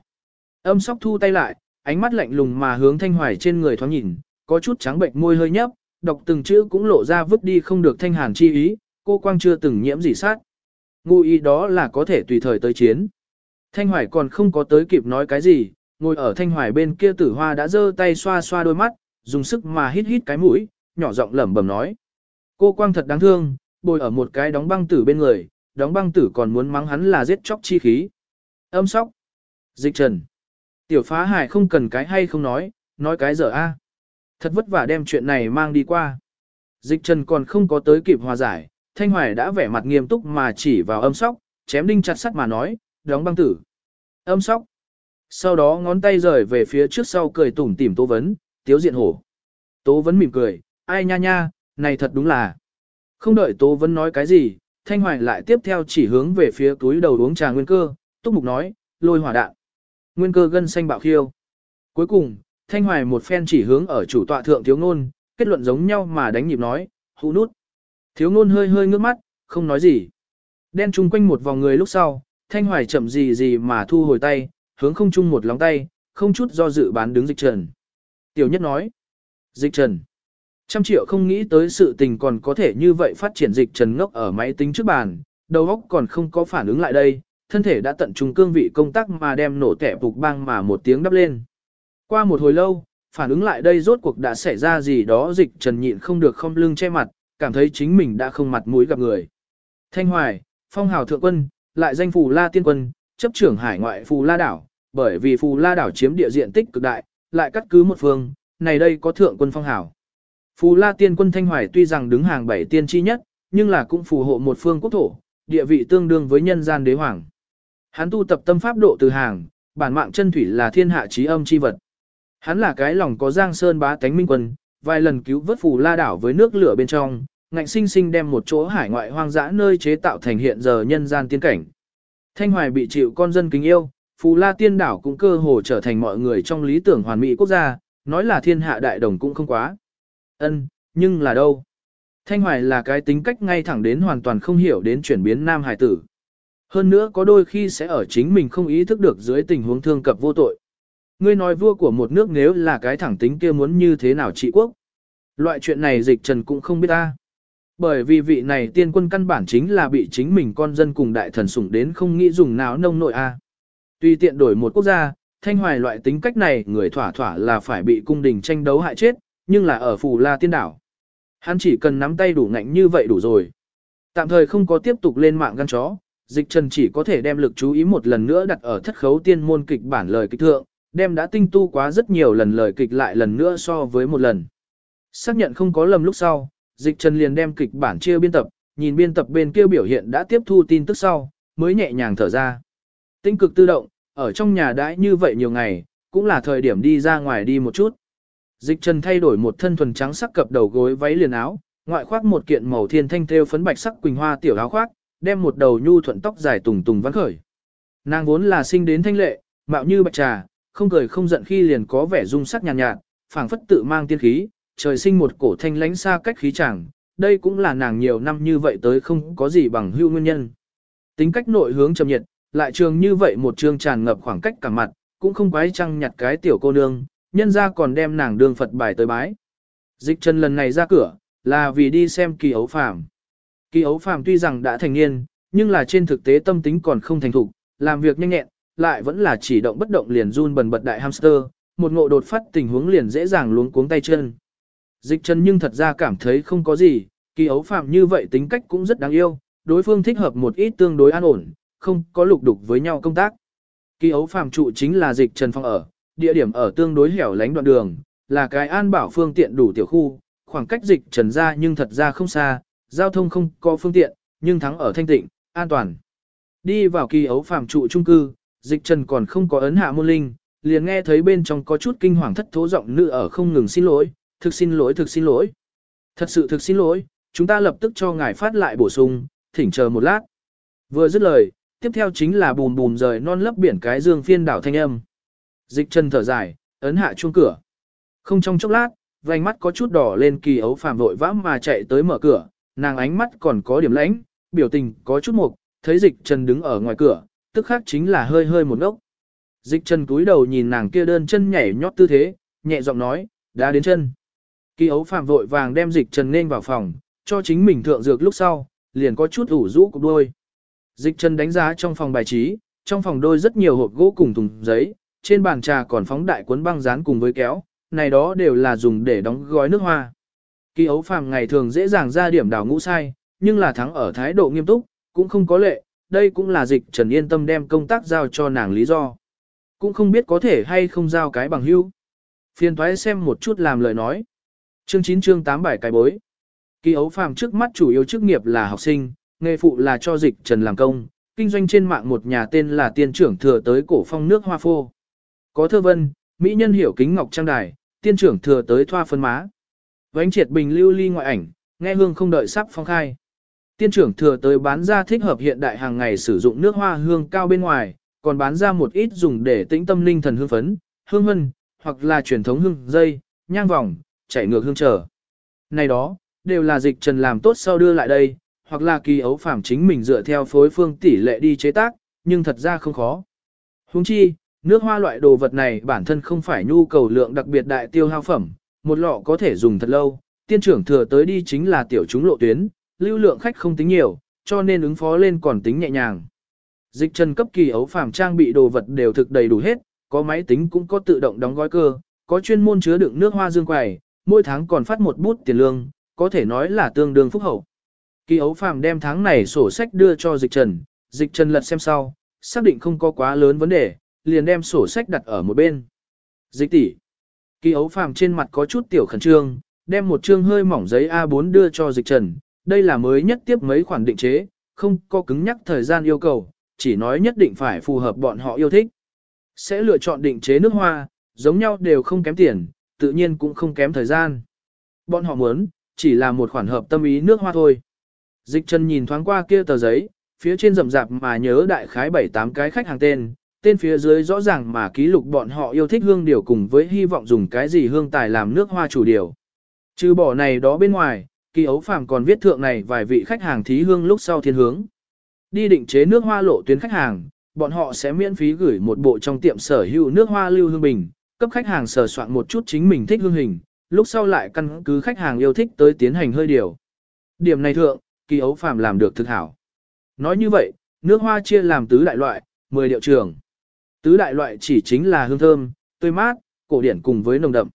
Âm sóc thu tay lại, ánh mắt lạnh lùng mà hướng thanh hoài trên người thoáng nhìn, có chút trắng bệnh môi hơi nhấp, đọc từng chữ cũng lộ ra vứt đi không được thanh hàn chi ý, cô quang chưa từng nhiễm gì sát. Ngụ ý đó là có thể tùy thời tới chiến. Thanh hoài còn không có tới kịp nói cái gì, ngồi ở thanh hoài bên kia tử hoa đã giơ tay xoa xoa đôi mắt, dùng sức mà hít hít cái mũi, nhỏ giọng lẩm bẩm nói. Cô quang thật đáng thương, bồi ở một cái đóng băng tử bên người, đóng băng tử còn muốn mắng hắn là giết chóc chi khí. Âm sóc. Dịch trần. Tiểu phá hải không cần cái hay không nói, nói cái dở a. Thật vất vả đem chuyện này mang đi qua. Dịch trần còn không có tới kịp hòa giải, Thanh Hoài đã vẻ mặt nghiêm túc mà chỉ vào âm sóc, chém đinh chặt sắt mà nói, đóng băng tử. Âm sóc. Sau đó ngón tay rời về phía trước sau cười tủm tỉm Tố Vấn, tiếu diện hổ. Tố Vấn mỉm cười, ai nha nha, này thật đúng là. Không đợi Tố Vấn nói cái gì, Thanh Hoài lại tiếp theo chỉ hướng về phía túi đầu uống trà nguyên cơ, túc mục nói, lôi hỏa đạn. Nguyên cơ gân xanh bạo khiêu. Cuối cùng, Thanh Hoài một phen chỉ hướng ở chủ tọa thượng thiếu ngôn, kết luận giống nhau mà đánh nhịp nói, hũ nút. Thiếu ngôn hơi hơi ngước mắt, không nói gì. Đen chung quanh một vòng người lúc sau, Thanh Hoài chậm gì gì mà thu hồi tay, hướng không chung một lóng tay, không chút do dự bán đứng dịch trần. Tiểu nhất nói, dịch trần. Trăm triệu không nghĩ tới sự tình còn có thể như vậy phát triển dịch trần ngốc ở máy tính trước bàn, đầu óc còn không có phản ứng lại đây, thân thể đã tận trung cương vị công tác mà đem nổ tẻ phục băng mà một tiếng đắp lên. Qua một hồi lâu, phản ứng lại đây rốt cuộc đã xảy ra gì đó dịch trần nhịn không được không lưng che mặt, cảm thấy chính mình đã không mặt mũi gặp người. Thanh Hoài, phong hào thượng quân, lại danh phù la tiên quân, chấp trưởng hải ngoại phù la đảo, bởi vì phù la đảo chiếm địa diện tích cực đại, lại cắt cứ một phương, này đây có thượng quân phong hảo, Phù la tiên quân Thanh Hoài tuy rằng đứng hàng bảy tiên chi nhất, nhưng là cũng phù hộ một phương quốc thổ, địa vị tương đương với nhân gian đế hoàng. Hắn tu tập tâm pháp độ từ hàng, bản mạng chân thủy là thiên hạ trí âm chi vật. Hắn là cái lòng có giang sơn bá tánh minh quân, vài lần cứu vớt phù la đảo với nước lửa bên trong, ngạnh sinh sinh đem một chỗ hải ngoại hoang dã nơi chế tạo thành hiện giờ nhân gian tiên cảnh. Thanh Hoài bị chịu con dân kính yêu, phù la tiên đảo cũng cơ hồ trở thành mọi người trong lý tưởng hoàn mỹ quốc gia, nói là thiên hạ đại đồng cũng không quá. Ân, nhưng là đâu? Thanh Hoài là cái tính cách ngay thẳng đến hoàn toàn không hiểu đến chuyển biến nam hải tử. Hơn nữa có đôi khi sẽ ở chính mình không ý thức được dưới tình huống thương cập vô tội. Ngươi nói vua của một nước nếu là cái thẳng tính kia muốn như thế nào trị quốc. Loại chuyện này dịch trần cũng không biết ta. Bởi vì vị này tiên quân căn bản chính là bị chính mình con dân cùng đại thần sủng đến không nghĩ dùng nào nông nội a. Tuy tiện đổi một quốc gia, thanh hoài loại tính cách này người thỏa thỏa là phải bị cung đình tranh đấu hại chết, nhưng là ở phù la tiên đảo. Hắn chỉ cần nắm tay đủ ngạnh như vậy đủ rồi. Tạm thời không có tiếp tục lên mạng gan chó, dịch trần chỉ có thể đem lực chú ý một lần nữa đặt ở thất khấu tiên môn kịch bản lời kịch thượng, đem đã tinh tu quá rất nhiều lần lời kịch lại lần nữa so với một lần. Xác nhận không có lầm lúc sau, dịch trần liền đem kịch bản chia biên tập, nhìn biên tập bên kia biểu hiện đã tiếp thu tin tức sau, mới nhẹ nhàng thở ra. Tinh cực tự động, ở trong nhà đãi như vậy nhiều ngày, cũng là thời điểm đi ra ngoài đi một chút. Dịch trần thay đổi một thân thuần trắng sắc cập đầu gối váy liền áo, ngoại khoác một kiện màu thiên thanh thêu phấn bạch sắc quỳnh hoa tiểu áo khoác, đem một đầu nhu thuận tóc dài tùng tùng vắn khởi. Nàng vốn là sinh đến thanh lệ, mạo như bạch trà, không cười không giận khi liền có vẻ dung sắc nhàn nhạt, nhạt phảng phất tự mang tiên khí, trời sinh một cổ thanh lãnh xa cách khí chẳng, đây cũng là nàng nhiều năm như vậy tới không có gì bằng hưu nguyên nhân. Tính cách nội hướng trầm nhiệt, lại trường như vậy một trường tràn ngập khoảng cách cả mặt, cũng không quái trăng nhặt cái tiểu cô nương, nhân ra còn đem nàng đường Phật bài tới bái. Dịch chân lần này ra cửa, là vì đi xem kỳ ấu phàm. Kỳ ấu phàm tuy rằng đã thành niên, nhưng là trên thực tế tâm tính còn không thành thục, làm việc nhanh nhẹn, lại vẫn là chỉ động bất động liền run bần bật đại hamster, một ngộ đột phát tình huống liền dễ dàng luống cuống tay chân. Dịch chân nhưng thật ra cảm thấy không có gì, kỳ ấu phàm như vậy tính cách cũng rất đáng yêu, đối phương thích hợp một ít tương đối an ổn, không có lục đục với nhau công tác. Kỳ ấu phàm trụ chính là dịch trần phong ở, địa điểm ở tương đối hẻo lánh đoạn đường, là cái an bảo phương tiện đủ tiểu khu, khoảng cách dịch trần ra nhưng thật ra không xa, giao thông không có phương tiện, nhưng thắng ở thanh tịnh, an toàn. Đi vào kỳ ấu phàm trụ trung cư, dịch trần còn không có ấn hạ môn linh, liền nghe thấy bên trong có chút kinh hoàng thất thố giọng nữ ở không ngừng xin lỗi, thực xin lỗi thực xin lỗi. Thật sự thực xin lỗi, chúng ta lập tức cho ngài phát lại bổ sung, thỉnh chờ một lát. Vừa dứt lời, tiếp theo chính là bùm bùm rời non lấp biển cái dương phiên đảo thanh âm. Dịch chân thở dài, ấn hạ chuông cửa. Không trong chốc lát, vành mắt có chút đỏ lên kỳ ấu phàm vội vã mà chạy tới mở cửa, nàng ánh mắt còn có điểm lãnh, biểu tình có chút mục, thấy dịch trần đứng ở ngoài cửa, tức khác chính là hơi hơi một ngốc. Dịch trần cúi đầu nhìn nàng kia đơn chân nhảy nhót tư thế, nhẹ giọng nói, đã đến chân. Kỳ ấu phàm vội vàng đem dịch trần nên vào phòng, cho chính mình thượng dược lúc sau, liền có chút ủ rũ cục đôi. Dịch trần đánh giá trong phòng bài trí, trong phòng đôi rất nhiều hộp gỗ cùng thùng giấy, trên bàn trà còn phóng đại cuốn băng dán cùng với kéo, này đó đều là dùng để đóng gói nước hoa. Kỳ ấu phàm ngày thường dễ dàng ra điểm đào ngũ sai, nhưng là thắng ở thái độ nghiêm túc, cũng không có lệ, đây cũng là dịch trần yên tâm đem công tác giao cho nàng lý do. Cũng không biết có thể hay không giao cái bằng hưu. Phiền thoái xem một chút làm lời nói. Chương 9 chương 8 bài cái bối. Kỳ ấu phàm trước mắt chủ yếu chức nghiệp là học sinh, nghề phụ là cho dịch trần làm công, kinh doanh trên mạng một nhà tên là tiên trưởng thừa tới cổ phong nước hoa phô. Có thơ vân, mỹ nhân hiểu kính ngọc trang đài, tiên trưởng thừa tới thoa phân má. Vánh triệt bình lưu ly ngoại ảnh, nghe hương không đợi sắp phong khai. Tiên trưởng thừa tới bán ra thích hợp hiện đại hàng ngày sử dụng nước hoa hương cao bên ngoài, còn bán ra một ít dùng để tĩnh tâm linh thần hương phấn, hương vân, hoặc là truyền thống hương dây, nhang vòng, chảy ngược hương trở. Này đó, đều là dịch trần làm tốt sau đưa lại đây, hoặc là kỳ ấu phàm chính mình dựa theo phối phương tỷ lệ đi chế tác, nhưng thật ra không khó. Huống chi, nước hoa loại đồ vật này bản thân không phải nhu cầu lượng đặc biệt đại tiêu hao phẩm, một lọ có thể dùng thật lâu, tiên trưởng thừa tới đi chính là tiểu chúng lộ tuyến, lưu lượng khách không tính nhiều, cho nên ứng phó lên còn tính nhẹ nhàng. Dịch trần cấp kỳ ấu phàm trang bị đồ vật đều thực đầy đủ hết, có máy tính cũng có tự động đóng gói cơ, có chuyên môn chứa đựng nước hoa dương quầy, mỗi tháng còn phát một bút tiền lương, có thể nói là tương đương phúc hậu. Kỳ ấu phàm đem tháng này sổ sách đưa cho dịch trần, dịch trần lật xem sau, xác định không có quá lớn vấn đề, liền đem sổ sách đặt ở một bên. Dịch tỷ. Kỳ ấu phàm trên mặt có chút tiểu khẩn trương, đem một chương hơi mỏng giấy A4 đưa cho dịch trần, đây là mới nhất tiếp mấy khoản định chế, không có cứng nhắc thời gian yêu cầu, chỉ nói nhất định phải phù hợp bọn họ yêu thích. Sẽ lựa chọn định chế nước hoa, giống nhau đều không kém tiền, tự nhiên cũng không kém thời gian. Bọn họ muốn, chỉ là một khoản hợp tâm ý nước hoa thôi. Dịch chân nhìn thoáng qua kia tờ giấy, phía trên rậm rạp mà nhớ đại khái 7-8 cái khách hàng tên, tên phía dưới rõ ràng mà ký lục bọn họ yêu thích hương điều cùng với hy vọng dùng cái gì hương tài làm nước hoa chủ điều. Trừ bỏ này đó bên ngoài, kỳ ấu phàm còn viết thượng này vài vị khách hàng thí hương lúc sau thiên hướng. Đi định chế nước hoa lộ tuyến khách hàng, bọn họ sẽ miễn phí gửi một bộ trong tiệm sở hữu nước hoa lưu hương bình, cấp khách hàng sở soạn một chút chính mình thích hương hình, lúc sau lại căn cứ khách hàng yêu thích tới tiến hành hơi điều. Điểm này thượng, kỳ ấu phàm làm được thực hảo. Nói như vậy, nước hoa chia làm tứ đại loại, 10 điệu trường. Tứ đại loại chỉ chính là hương thơm, tươi mát, cổ điển cùng với nồng đậm.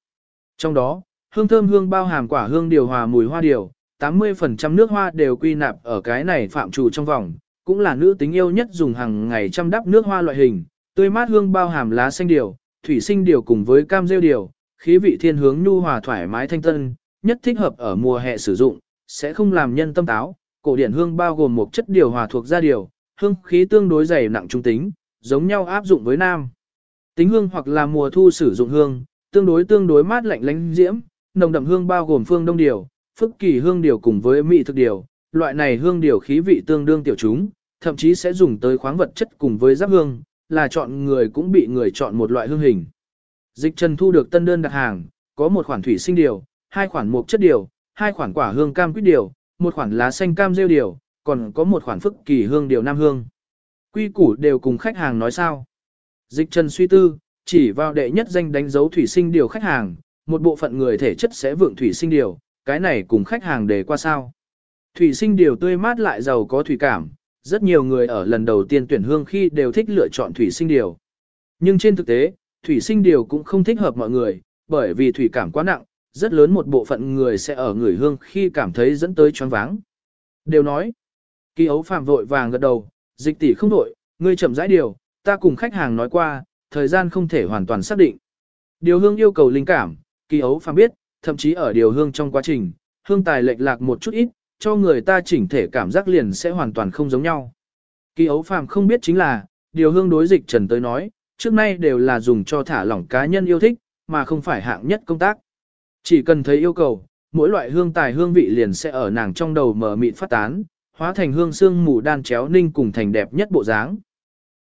Trong đó, hương thơm hương bao hàm quả hương điều hòa mùi hoa điều, 80% nước hoa đều quy nạp ở cái này phạm trù trong vòng, cũng là nữ tính yêu nhất dùng hàng ngày chăm đắp nước hoa loại hình, tươi mát hương bao hàm lá xanh điều, thủy sinh điều cùng với cam rêu điều, khí vị thiên hướng nhu hòa thoải mái thanh tân, nhất thích hợp ở mùa hè sử dụng, sẽ không làm nhân tâm táo. Cổ điển hương bao gồm một chất điều hòa thuộc gia điều, hương khí tương đối dày nặng trung tính, giống nhau áp dụng với nam. Tính hương hoặc là mùa thu sử dụng hương, tương đối tương đối mát lạnh lánh diễm, nồng đậm hương bao gồm phương đông điều, phức kỳ hương điều cùng với mỹ thực điều, loại này hương điều khí vị tương đương tiểu chúng, thậm chí sẽ dùng tới khoáng vật chất cùng với giáp hương, là chọn người cũng bị người chọn một loại hương hình. Dịch Trần thu được tân đơn đặt hàng, có một khoản thủy sinh điều, hai khoản mục chất điều, hai khoản quả hương cam quýt điều, một khoản lá xanh cam rêu điều, còn có một khoản phức kỳ hương điều nam hương. Quy củ đều cùng khách hàng nói sao. Dịch Trần suy tư, chỉ vào đệ nhất danh đánh dấu thủy sinh điều khách hàng, một bộ phận người thể chất sẽ vượng thủy sinh điều, cái này cùng khách hàng để qua sao. Thủy sinh điều tươi mát lại giàu có thủy cảm, rất nhiều người ở lần đầu tiên tuyển hương khi đều thích lựa chọn thủy sinh điều. Nhưng trên thực tế, thủy sinh điều cũng không thích hợp mọi người, bởi vì thủy cảm quá nặng, rất lớn một bộ phận người sẽ ở người hương khi cảm thấy dẫn tới choáng váng. Đều nói, kỳ ấu phạm vội vàng gật đầu, dịch tỷ không vội, ngươi chậm rãi điều, ta cùng khách hàng nói qua, thời gian không thể hoàn toàn xác định. Điều hương yêu cầu linh cảm, kỳ ấu phạm biết, thậm chí ở điều hương trong quá trình, hương tài lệch lạc một chút ít, cho người ta chỉnh thể cảm giác liền sẽ hoàn toàn không giống nhau. Kỳ ấu phạm không biết chính là, điều hương đối dịch trần tới nói, trước nay đều là dùng cho thả lỏng cá nhân yêu thích, mà không phải hạng nhất công tác. Chỉ cần thấy yêu cầu, mỗi loại hương tài hương vị liền sẽ ở nàng trong đầu mở mịn phát tán, hóa thành hương xương mù đan chéo ninh cùng thành đẹp nhất bộ dáng.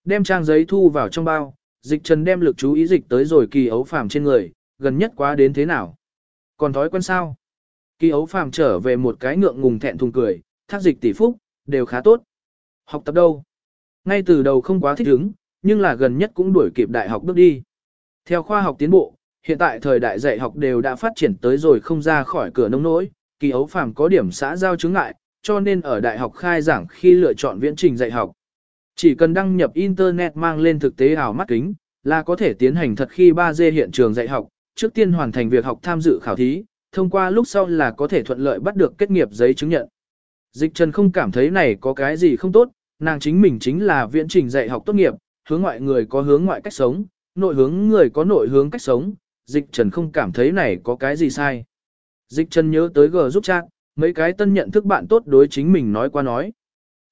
Đem trang giấy thu vào trong bao, dịch trần đem lực chú ý dịch tới rồi kỳ ấu phàm trên người, gần nhất quá đến thế nào. Còn thói quen sao? Kỳ ấu phàm trở về một cái ngượng ngùng thẹn thùng cười, thác dịch tỷ phúc, đều khá tốt. Học tập đâu? Ngay từ đầu không quá thích ứng, nhưng là gần nhất cũng đuổi kịp đại học bước đi. Theo khoa học tiến bộ, hiện tại thời đại dạy học đều đã phát triển tới rồi không ra khỏi cửa nông nỗi, kỳ ấu phàm có điểm xã giao chứng ngại, cho nên ở đại học khai giảng khi lựa chọn viễn trình dạy học. Chỉ cần đăng nhập Internet mang lên thực tế ảo mắt kính, là có thể tiến hành thật khi 3D hiện trường dạy học, trước tiên hoàn thành việc học tham dự khảo thí, thông qua lúc sau là có thể thuận lợi bắt được kết nghiệp giấy chứng nhận. Dịch Trần không cảm thấy này có cái gì không tốt, nàng chính mình chính là viễn trình dạy học tốt nghiệp, hướng ngoại người có hướng ngoại cách sống, nội hướng người có nội hướng cách sống, Dịch Trần không cảm thấy này có cái gì sai. Dịch Trần nhớ tới gờ giúp chat, mấy cái tân nhận thức bạn tốt đối chính mình nói qua nói.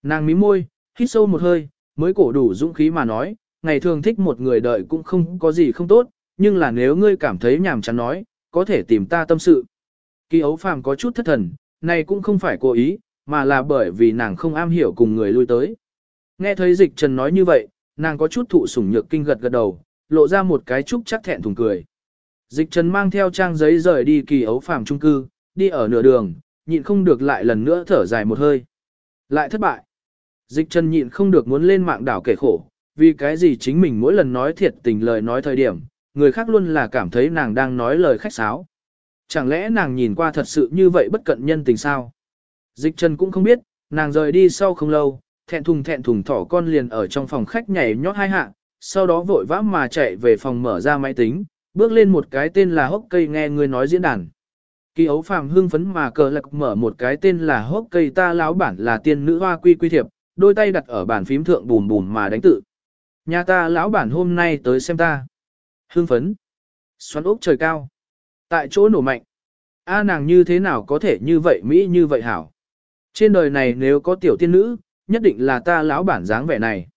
Nàng mím môi, hít sâu một hơi, mới cổ đủ dũng khí mà nói, ngày thường thích một người đợi cũng không có gì không tốt, nhưng là nếu ngươi cảm thấy nhàm chán nói, có thể tìm ta tâm sự. Kỳ ấu phàm có chút thất thần, này cũng không phải cố ý, mà là bởi vì nàng không am hiểu cùng người lui tới. Nghe thấy dịch trần nói như vậy, nàng có chút thụ sủng nhược kinh gật gật đầu, lộ ra một cái chút chắc thẹn thùng cười. Dịch trần mang theo trang giấy rời đi kỳ ấu phàm trung cư, đi ở nửa đường, nhịn không được lại lần nữa thở dài một hơi. Lại thất bại. Dịch trần nhịn không được muốn lên mạng đảo kể khổ, vì cái gì chính mình mỗi lần nói thiệt tình lời nói thời điểm, người khác luôn là cảm thấy nàng đang nói lời khách sáo. Chẳng lẽ nàng nhìn qua thật sự như vậy bất cận nhân tình sao? Dịch Trần cũng không biết, nàng rời đi sau không lâu, thẹn thùng thẹn thùng thỏ con liền ở trong phòng khách nhảy nhót hai hạ, sau đó vội vã mà chạy về phòng mở ra máy tính, bước lên một cái tên là hốc cây nghe người nói diễn đàn. Kỳ ấu phàm hưng phấn mà cờ lạc mở một cái tên là hốc cây ta lão bản là tiên nữ hoa quy quy thiệp, đôi tay đặt ở bàn phím thượng bùn bùn mà đánh tự. Nhà ta lão bản hôm nay tới xem ta. Hưng phấn. Xoắn ốc trời cao. Tại chỗ nổ mạnh. A nàng như thế nào có thể như vậy Mỹ như vậy hảo. Trên đời này nếu có tiểu tiên nữ, nhất định là ta lão bản dáng vẻ này.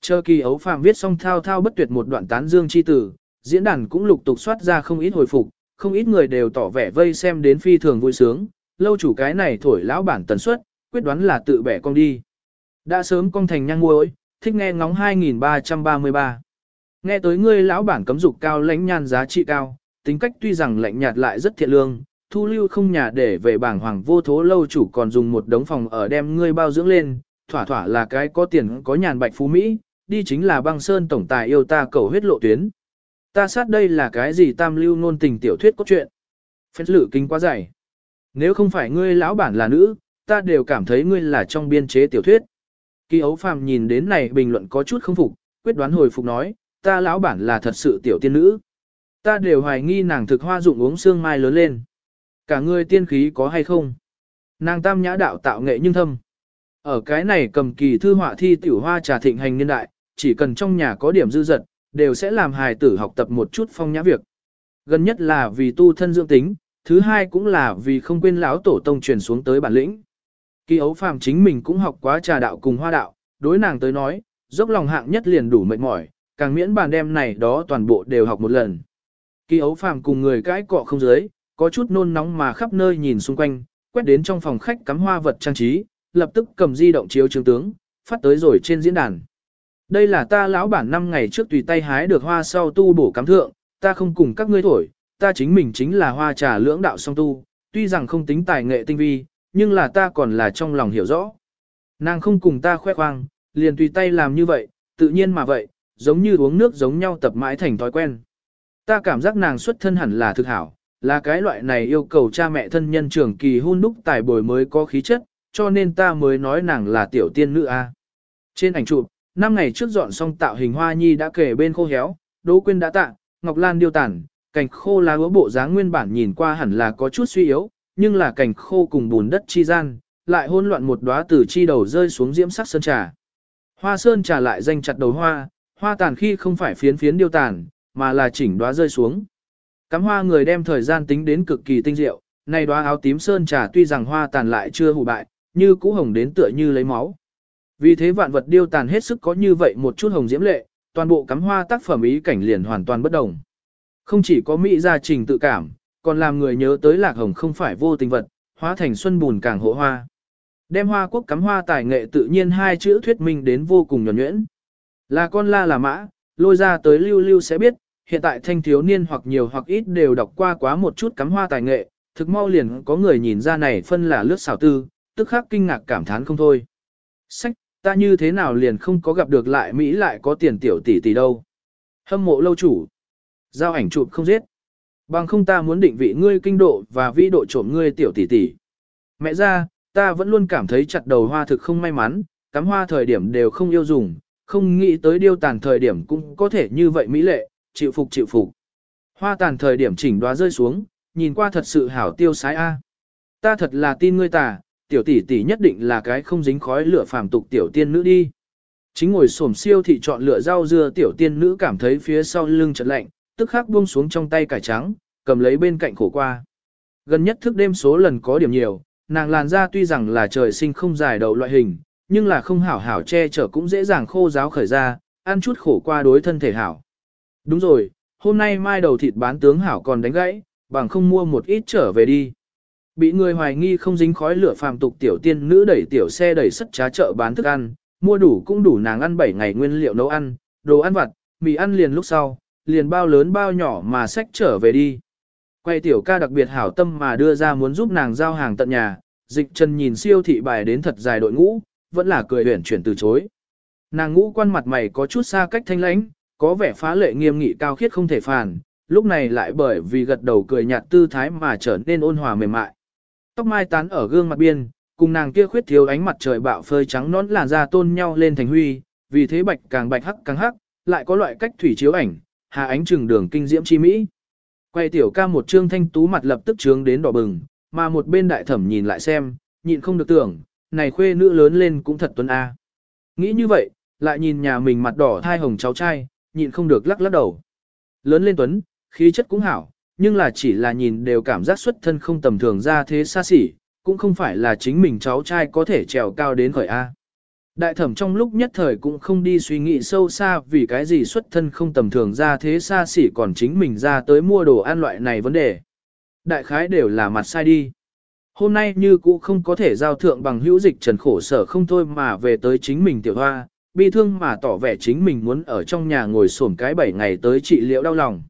Chờ kỳ ấu phàm viết xong thao thao bất tuyệt một đoạn tán dương chi tử, diễn đàn cũng lục tục soát ra không ít hồi phục, không ít người đều tỏ vẻ vây xem đến phi thường vui sướng, lâu chủ cái này thổi lão bản tần suất, quyết đoán là tự bẻ con đi. Đã sớm con thành nhang muối, thích nghe ngóng 2333. Nghe tới ngươi lão bản cấm dục cao lãnh nhan giá trị cao, tính cách tuy rằng lạnh nhạt lại rất thiện lương, thu lưu không nhà để về bảng hoàng vô thố lâu chủ còn dùng một đống phòng ở đem ngươi bao dưỡng lên, thỏa thỏa là cái có tiền có nhàn bạch phú Mỹ, đi chính là băng sơn tổng tài yêu ta cầu huyết lộ tuyến. Ta sát đây là cái gì tam lưu nôn tình tiểu thuyết có chuyện. Phép lử kinh quá dày. Nếu không phải ngươi lão bản là nữ, ta đều cảm thấy ngươi là trong biên chế tiểu thuyết. Kỳ ấu phàm nhìn đến này bình luận có chút không phục, quyết đoán hồi phục nói, ta lão bản là thật sự tiểu tiên nữ. Ta đều hoài nghi nàng thực hoa dụng uống xương mai lớn lên. Cả ngươi tiên khí có hay không? Nàng tam nhã đạo tạo nghệ nhưng thâm. Ở cái này cầm kỳ thư họa thi tiểu hoa trà thịnh hành niên đại, chỉ cần trong nhà có điểm dư dật, đều sẽ làm hài tử học tập một chút phong nhã việc. Gần nhất là vì tu thân dưỡng tính, thứ hai cũng là vì không quên lão tổ tông truyền xuống tới bản lĩnh. Kỳ ấu phàm chính mình cũng học quá trà đạo cùng hoa đạo, đối nàng tới nói, dốc lòng hạng nhất liền đủ mệt mỏi, càng miễn bàn đem này đó toàn bộ đều học một lần. Kỳ ấu phàm cùng người cãi cọ không dưới, có chút nôn nóng mà khắp nơi nhìn xung quanh, quét đến trong phòng khách cắm hoa vật trang trí, lập tức cầm di động chiếu chứng tướng, phát tới rồi trên diễn đàn. Đây là ta lão bản năm ngày trước tùy tay hái được hoa sau tu bổ cắm thượng, ta không cùng các ngươi thổi, ta chính mình chính là hoa trà lưỡng đạo song tu, tuy rằng không tính tài nghệ tinh vi, nhưng là ta còn là trong lòng hiểu rõ. Nàng không cùng ta khoe khoang, liền tùy tay làm như vậy, tự nhiên mà vậy, giống như uống nước giống nhau tập mãi thành thói quen. Ta cảm giác nàng xuất thân hẳn là thực hảo, là cái loại này yêu cầu cha mẹ thân nhân trưởng kỳ hôn đúc tài bồi mới có khí chất, cho nên ta mới nói nàng là tiểu tiên nữ A. Trên ảnh chụp, năm ngày trước dọn xong tạo hình hoa nhi đã kể bên khô héo, Đỗ Quyên đã tạ, Ngọc Lan điêu tản, cảnh khô lá úa bộ dáng nguyên bản nhìn qua hẳn là có chút suy yếu, nhưng là cảnh khô cùng bùn đất chi gian, lại hỗn loạn một đóa từ chi đầu rơi xuống diễm sắc sơn trà. Hoa sơn trà lại danh chặt đầu hoa, hoa tàn khi không phải phiến phiến điêu tàn, mà là chỉnh đóa rơi xuống. Cắm hoa người đem thời gian tính đến cực kỳ tinh diệu, này đóa áo tím sơn trà tuy rằng hoa tàn lại chưa hủ bại, như cũ hồng đến tựa như lấy máu. Vì thế vạn vật điêu tàn hết sức có như vậy một chút hồng diễm lệ, toàn bộ cắm hoa tác phẩm ý cảnh liền hoàn toàn bất đồng. Không chỉ có mỹ gia trình tự cảm, còn làm người nhớ tới lạc hồng không phải vô tình vật, hóa thành xuân bùn càng hộ hoa. Đem hoa quốc cắm hoa tài nghệ tự nhiên hai chữ thuyết minh đến vô cùng nhuẩn nhuyễn. Là con la là mã, lôi ra tới lưu lưu sẽ biết, hiện tại thanh thiếu niên hoặc nhiều hoặc ít đều đọc qua quá một chút cắm hoa tài nghệ, thực mau liền có người nhìn ra này phân là lướt xảo tư, tức khắc kinh ngạc cảm thán không thôi. Sách, ta như thế nào liền không có gặp được lại Mỹ lại có tiền tiểu tỷ tỷ đâu. Hâm mộ lâu chủ. Giao ảnh chụp không giết. Bằng không ta muốn định vị ngươi kinh độ và vi độ trộm ngươi tiểu tỷ tỷ. Mẹ ra, ta vẫn luôn cảm thấy chặt đầu hoa thực không may mắn, cắm hoa thời điểm đều không yêu dùng, không nghĩ tới điêu tàn thời điểm cũng có thể như vậy mỹ lệ, chịu phục chịu phục. Hoa tàn thời điểm chỉnh đoá rơi xuống, nhìn qua thật sự hảo tiêu sái a. Ta thật là tin ngươi tà, tiểu tỷ tỷ nhất định là cái không dính khói lửa phàm tục tiểu tiên nữ đi. Chính ngồi xổm siêu thị chọn lựa rau dưa tiểu tiên nữ cảm thấy phía sau lưng chợt lạnh, tức khắc buông xuống trong tay cải trắng, cầm lấy bên cạnh khổ qua. Gần nhất thức đêm số lần có điểm nhiều, nàng làn da tuy rằng là trời sinh không dài đầu loại hình, nhưng là không hảo hảo che chở cũng dễ dàng khô ráo khởi ra, ăn chút khổ qua đối thân thể hảo. Đúng rồi, hôm nay mai đầu thịt bán tướng hảo còn đánh gãy, bằng không mua một ít trở về đi. Bị người hoài nghi không dính khói lửa phàm tục tiểu tiên nữ đẩy tiểu xe đẩy sất trá chợ bán thức ăn, mua đủ cũng đủ nàng ăn 7 ngày nguyên liệu nấu ăn, đồ ăn vặt, mì ăn liền lúc sau, liền bao lớn bao nhỏ mà xách trở về đi. Quay tiểu ca đặc biệt hảo tâm mà đưa ra muốn giúp nàng giao hàng tận nhà, dịch trần nhìn siêu thị bài đến thật dài đội ngũ, vẫn là cười huyển chuyển từ chối. Nàng ngũ quan mặt mày có chút xa cách thanh lãnh, có vẻ phá lệ nghiêm nghị cao khiết không thể phản, lúc này lại bởi vì gật đầu cười nhạt tư thái mà trở nên ôn hòa mềm mại. Tóc mai tán ở gương mặt biên, cùng nàng kia khuyết thiếu ánh mặt trời bạo phơi trắng nón làn da tôn nhau lên thành huy, vì thế bạch càng bạch hắc càng hắc, lại có loại cách thủy chiếu ảnh, hà ánh trừng đường kinh diễm chi mỹ. Quay tiểu ca một trương thanh tú mặt lập tức trướng đến đỏ bừng, mà một bên đại thẩm nhìn lại xem, nhịn không được tưởng, này khuê nữ lớn lên cũng thật tuấn a. Nghĩ như vậy, lại nhìn nhà mình mặt đỏ thai hồng cháu trai, nhịn không được lắc lắc đầu. Lớn lên tuấn, khí chất cũng hảo, nhưng là chỉ là nhìn đều cảm giác xuất thân không tầm thường ra thế xa xỉ, cũng không phải là chính mình cháu trai có thể trèo cao đến khởi A. Đại thẩm trong lúc nhất thời cũng không đi suy nghĩ sâu xa vì cái gì xuất thân không tầm thường ra thế xa xỉ còn chính mình ra tới mua đồ ăn loại này vấn đề. Đại khái đều là mặt sai đi. Hôm nay như cũ không có thể giao thượng bằng hữu dịch trần khổ sở không thôi mà về tới chính mình tiểu hoa, bi thương mà tỏ vẻ chính mình muốn ở trong nhà ngồi sổm cái 7 ngày tới trị liệu đau lòng.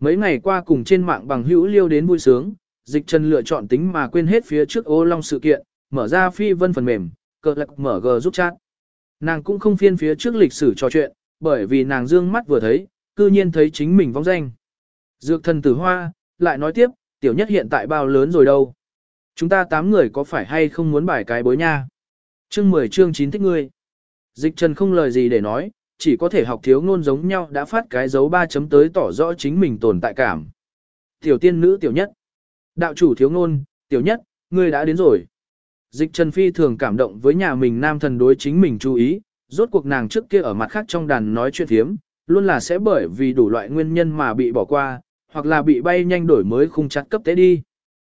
Mấy ngày qua cùng trên mạng bằng hữu liêu đến vui sướng, dịch trần lựa chọn tính mà quên hết phía trước ô long sự kiện, mở ra phi vân phần mềm, cờ lạc mở g giúp chat. Nàng cũng không phiên phía trước lịch sử trò chuyện, bởi vì nàng dương mắt vừa thấy, cư nhiên thấy chính mình vong danh. Dược thần tử hoa, lại nói tiếp, tiểu nhất hiện tại bao lớn rồi đâu. Chúng ta tám người có phải hay không muốn bài cái bối nha? Chương 10 chương 9 thích ngươi. Dịch trần không lời gì để nói, chỉ có thể học thiếu ngôn giống nhau đã phát cái dấu ba chấm tới tỏ rõ chính mình tồn tại cảm. Tiểu tiên nữ tiểu nhất. Đạo chủ thiếu ngôn, tiểu nhất, ngươi đã đến rồi. Dịch Trần Phi thường cảm động với nhà mình nam thần đối chính mình chú ý, rốt cuộc nàng trước kia ở mặt khác trong đàn nói chuyện thiếm, luôn là sẽ bởi vì đủ loại nguyên nhân mà bị bỏ qua, hoặc là bị bay nhanh đổi mới khung chặt cấp tế đi.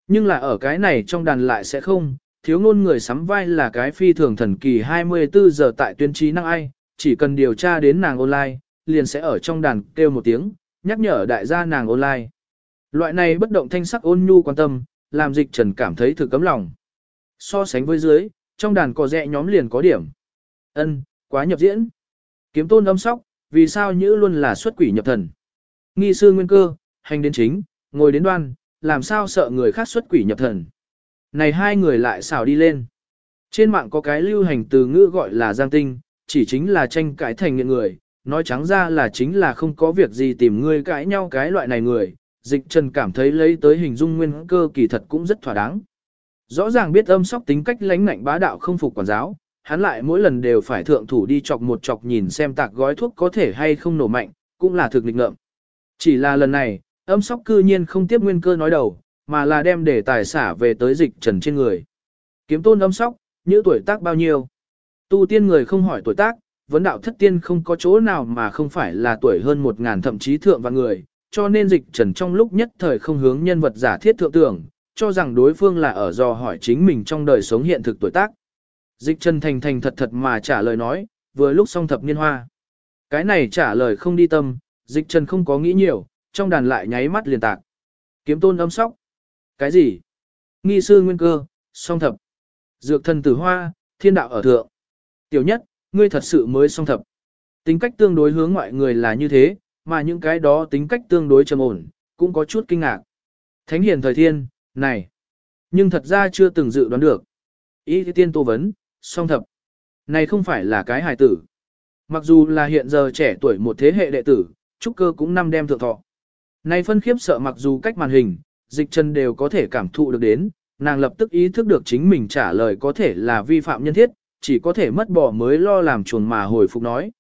Nhưng là ở cái này trong đàn lại sẽ không, thiếu ngôn người sắm vai là cái phi thường thần kỳ 24 giờ tại tuyên trí năng ai, chỉ cần điều tra đến nàng online, liền sẽ ở trong đàn kêu một tiếng, nhắc nhở đại gia nàng online. Loại này bất động thanh sắc ôn nhu quan tâm, làm dịch trần cảm thấy thử cấm lòng. So sánh với dưới, trong đàn có rẽ nhóm liền có điểm. ân quá nhập diễn. Kiếm tôn âm sóc, vì sao nhữ luôn là xuất quỷ nhập thần. Nghi sư nguyên cơ, hành đến chính, ngồi đến đoan, làm sao sợ người khác xuất quỷ nhập thần. Này hai người lại xảo đi lên. Trên mạng có cái lưu hành từ ngữ gọi là giang tinh, chỉ chính là tranh cãi thành nghiện người, nói trắng ra là chính là không có việc gì tìm người cãi nhau cái loại này người. Dịch trần cảm thấy lấy tới hình dung nguyên cơ kỳ thật cũng rất thỏa đáng. Rõ ràng biết âm sóc tính cách lãnh ngạnh bá đạo không phục quản giáo, hắn lại mỗi lần đều phải thượng thủ đi chọc một chọc nhìn xem tạc gói thuốc có thể hay không nổ mạnh, cũng là thực lịch ngợm. Chỉ là lần này, âm sóc cư nhiên không tiếp nguyên cơ nói đầu, mà là đem để tài xả về tới dịch trần trên người. Kiếm tôn âm sóc, như tuổi tác bao nhiêu? Tu tiên người không hỏi tuổi tác, vấn đạo thất tiên không có chỗ nào mà không phải là tuổi hơn một ngàn thậm chí thượng vạn người, cho nên dịch trần trong lúc nhất thời không hướng nhân vật giả thiết thượng tưởng, cho rằng đối phương là ở do hỏi chính mình trong đời sống hiện thực tuổi tác. Dịch Trần thành thành thật thật mà trả lời nói, vừa lúc xong thập niên hoa. Cái này trả lời không đi tâm, dịch Trần không có nghĩ nhiều, trong đàn lại nháy mắt liền tạc. Kiếm tôn âm sóc. Cái gì? Nghi sư nguyên cơ, song thập. Dược thần tử hoa, thiên đạo ở thượng. Tiểu nhất, ngươi thật sự mới song thập. Tính cách tương đối hướng ngoại người là như thế, mà những cái đó tính cách tương đối trầm ổn, cũng có chút kinh ngạc. Thánh hiền thời thiên, này, nhưng thật ra chưa từng dự đoán được. Ý tiên tô vấn, song thập. Này không phải là cái hài tử. Mặc dù là hiện giờ trẻ tuổi một thế hệ đệ tử, trúc cơ cũng năm đem thượng thọ. Này phân khiếp sợ mặc dù cách màn hình, dịch chân đều có thể cảm thụ được đến, nàng lập tức ý thức được chính mình trả lời có thể là vi phạm nhân thiết, chỉ có thể mất bỏ mới lo làm chuồn mà hồi phục nói.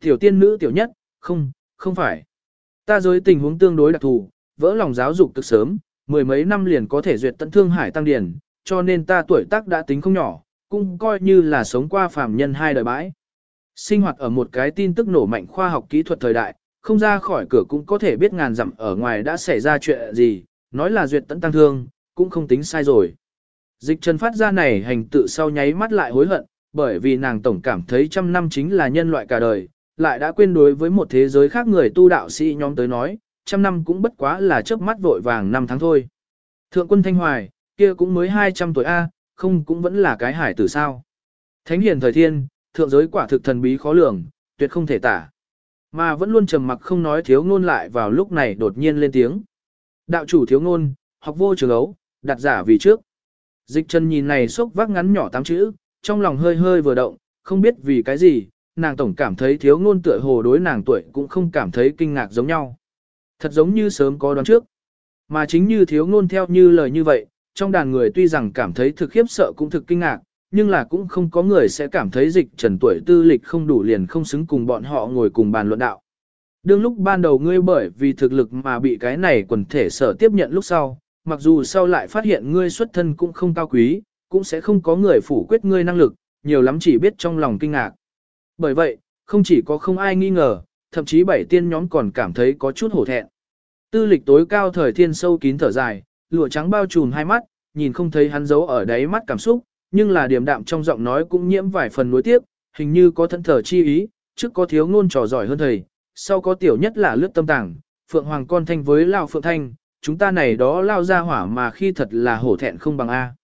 Tiểu tiên nữ tiểu nhất, không, không phải. Ta giới tình huống tương đối đặc thù, vỡ lòng giáo dục cực sớm, mười mấy năm liền có thể duyệt tận thương hải tăng điển, cho nên ta tuổi tác đã tính không nhỏ, cũng coi như là sống qua phàm nhân hai đời bãi. Sinh hoạt ở một cái tin tức nổ mạnh khoa học kỹ thuật thời đại, không ra khỏi cửa cũng có thể biết ngàn dặm ở ngoài đã xảy ra chuyện gì, nói là duyệt tận tăng thương, cũng không tính sai rồi. Dịch trần phát ra này hành tự sau nháy mắt lại hối hận, bởi vì nàng tổng cảm thấy trăm năm chính là nhân loại cả đời, lại đã quên đối với một thế giới khác người tu đạo sĩ nhóm tới nói, trăm năm cũng bất quá là chớp mắt vội vàng năm tháng thôi. Thượng quân Thanh Hoài, kia cũng mới 200 tuổi A, không cũng vẫn là cái hải tử sao. Thánh hiền thời thiên, thượng giới quả thực thần bí khó lường, tuyệt không thể tả. Mà vẫn luôn trầm mặc không nói thiếu ngôn lại vào lúc này đột nhiên lên tiếng. Đạo chủ thiếu ngôn, học vô trường ấu, đặt giả vì trước. Dịch chân nhìn này xúc vác ngắn nhỏ tám chữ, trong lòng hơi hơi vừa động, không biết vì cái gì, nàng tổng cảm thấy thiếu ngôn tựa hồ đối nàng tuổi cũng không cảm thấy kinh ngạc giống nhau. Thật giống như sớm có đoán trước. Mà chính như thiếu ngôn theo như lời như vậy, trong đàn người tuy rằng cảm thấy thực khiếp sợ cũng thực kinh ngạc, nhưng là cũng không có người sẽ cảm thấy dịch trần tuổi tư lịch không đủ liền không xứng cùng bọn họ ngồi cùng bàn luận đạo. Đương lúc ban đầu ngươi bởi vì thực lực mà bị cái này quần thể sở tiếp nhận lúc sau, mặc dù sau lại phát hiện ngươi xuất thân cũng không cao quý, cũng sẽ không có người phủ quyết ngươi năng lực, nhiều lắm chỉ biết trong lòng kinh ngạc. Bởi vậy, không chỉ có không ai nghi ngờ, thậm chí bảy tiên nhóm còn cảm thấy có chút hổ thẹn. Tư lịch tối cao thời thiên sâu kín thở dài, lụa trắng bao trùm hai mắt, nhìn không thấy hắn giấu ở đáy mắt cảm xúc, nhưng là điềm đạm trong giọng nói cũng nhiễm vài phần nuối tiếc, hình như có thân thở chi ý, trước có thiếu ngôn trò giỏi hơn thầy, sau có tiểu nhất là lướt tâm tàng, phượng hoàng con thanh với lao phượng thanh, chúng ta này đó lao ra hỏa mà khi thật là hổ thẹn không bằng A.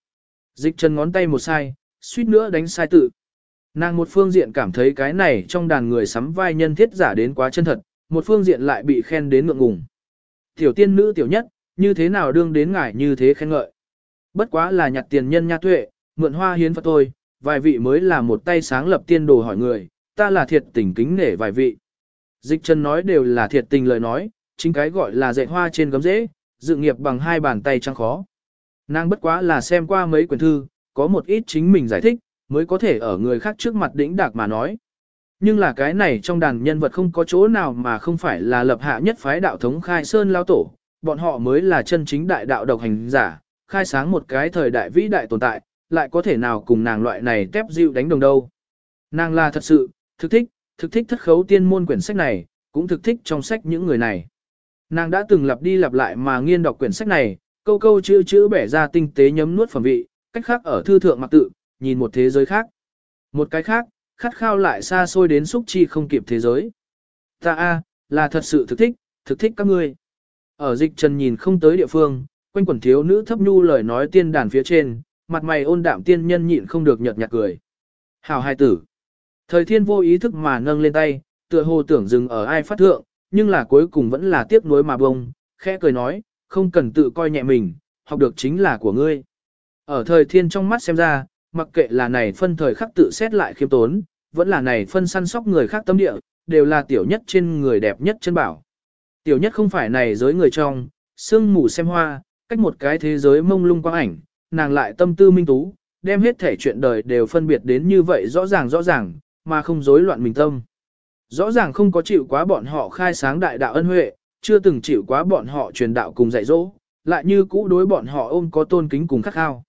Dịch chân ngón tay một sai, suýt nữa đánh sai tự. Nàng một phương diện cảm thấy cái này trong đàn người sắm vai nhân thiết giả đến quá chân thật, một phương diện lại bị khen đến ngượng ngùng. Tiểu tiên nữ tiểu nhất, như thế nào đương đến ngài như thế khen ngợi. Bất quá là nhặt tiền nhân nha tuệ, mượn hoa hiến Phật thôi, vài vị mới là một tay sáng lập tiên đồ hỏi người, ta là thiệt tình kính nể vài vị. Dịch chân nói đều là thiệt tình lời nói, chính cái gọi là dạy hoa trên gấm dễ, dự nghiệp bằng hai bàn tay trăng khó. Nàng bất quá là xem qua mấy quyển thư, có một ít chính mình giải thích, mới có thể ở người khác trước mặt đỉnh đạc mà nói. Nhưng là cái này trong đàn nhân vật không có chỗ nào mà không phải là lập hạ nhất phái đạo thống khai sơn lao tổ, bọn họ mới là chân chính đại đạo độc hành giả, khai sáng một cái thời đại vĩ đại tồn tại, lại có thể nào cùng nàng loại này tép dịu đánh đồng đâu. Nàng là thật sự, thực thích, thực thích thất khấu tiên môn quyển sách này, cũng thực thích trong sách những người này. Nàng đã từng lặp đi lặp lại mà nghiên đọc quyển sách này, câu câu chữ chữ bẻ ra tinh tế nhấm nuốt phẩm vị, cách khác ở thư thượng mặc tự, nhìn một thế giới khác. Một cái khác, khát khao lại xa xôi đến xúc chi không kịp thế giới. Ta a, là thật sự thực thích, thực thích các ngươi. Ở dịch trần nhìn không tới địa phương, quanh quần thiếu nữ thấp nhu lời nói tiên đàn phía trên, mặt mày ôn đạm tiên nhân nhịn không được nhợt nhạt cười. Hào hai tử. Thời thiên vô ý thức mà nâng lên tay, tựa hồ tưởng dừng ở ai phát thượng, nhưng là cuối cùng vẫn là tiếc nuối mà bông, khẽ cười nói, không cần tự coi nhẹ mình, học được chính là của ngươi. Ở thời thiên trong mắt xem ra, mặc kệ là này phân thời khắc tự xét lại khiêm tốn, vẫn là này phân săn sóc người khác tâm địa, đều là tiểu nhất trên người đẹp nhất chân bảo. Tiểu nhất không phải này giới người trong, sương mù xem hoa, cách một cái thế giới mông lung quang ảnh, nàng lại tâm tư minh tú, đem hết thể chuyện đời đều phân biệt đến như vậy rõ ràng rõ ràng, mà không rối loạn mình tâm. Rõ ràng không có chịu quá bọn họ khai sáng đại đạo ân huệ, chưa từng chịu quá bọn họ truyền đạo cùng dạy dỗ, lại như cũ đối bọn họ ôm có tôn kính cùng khắc khao.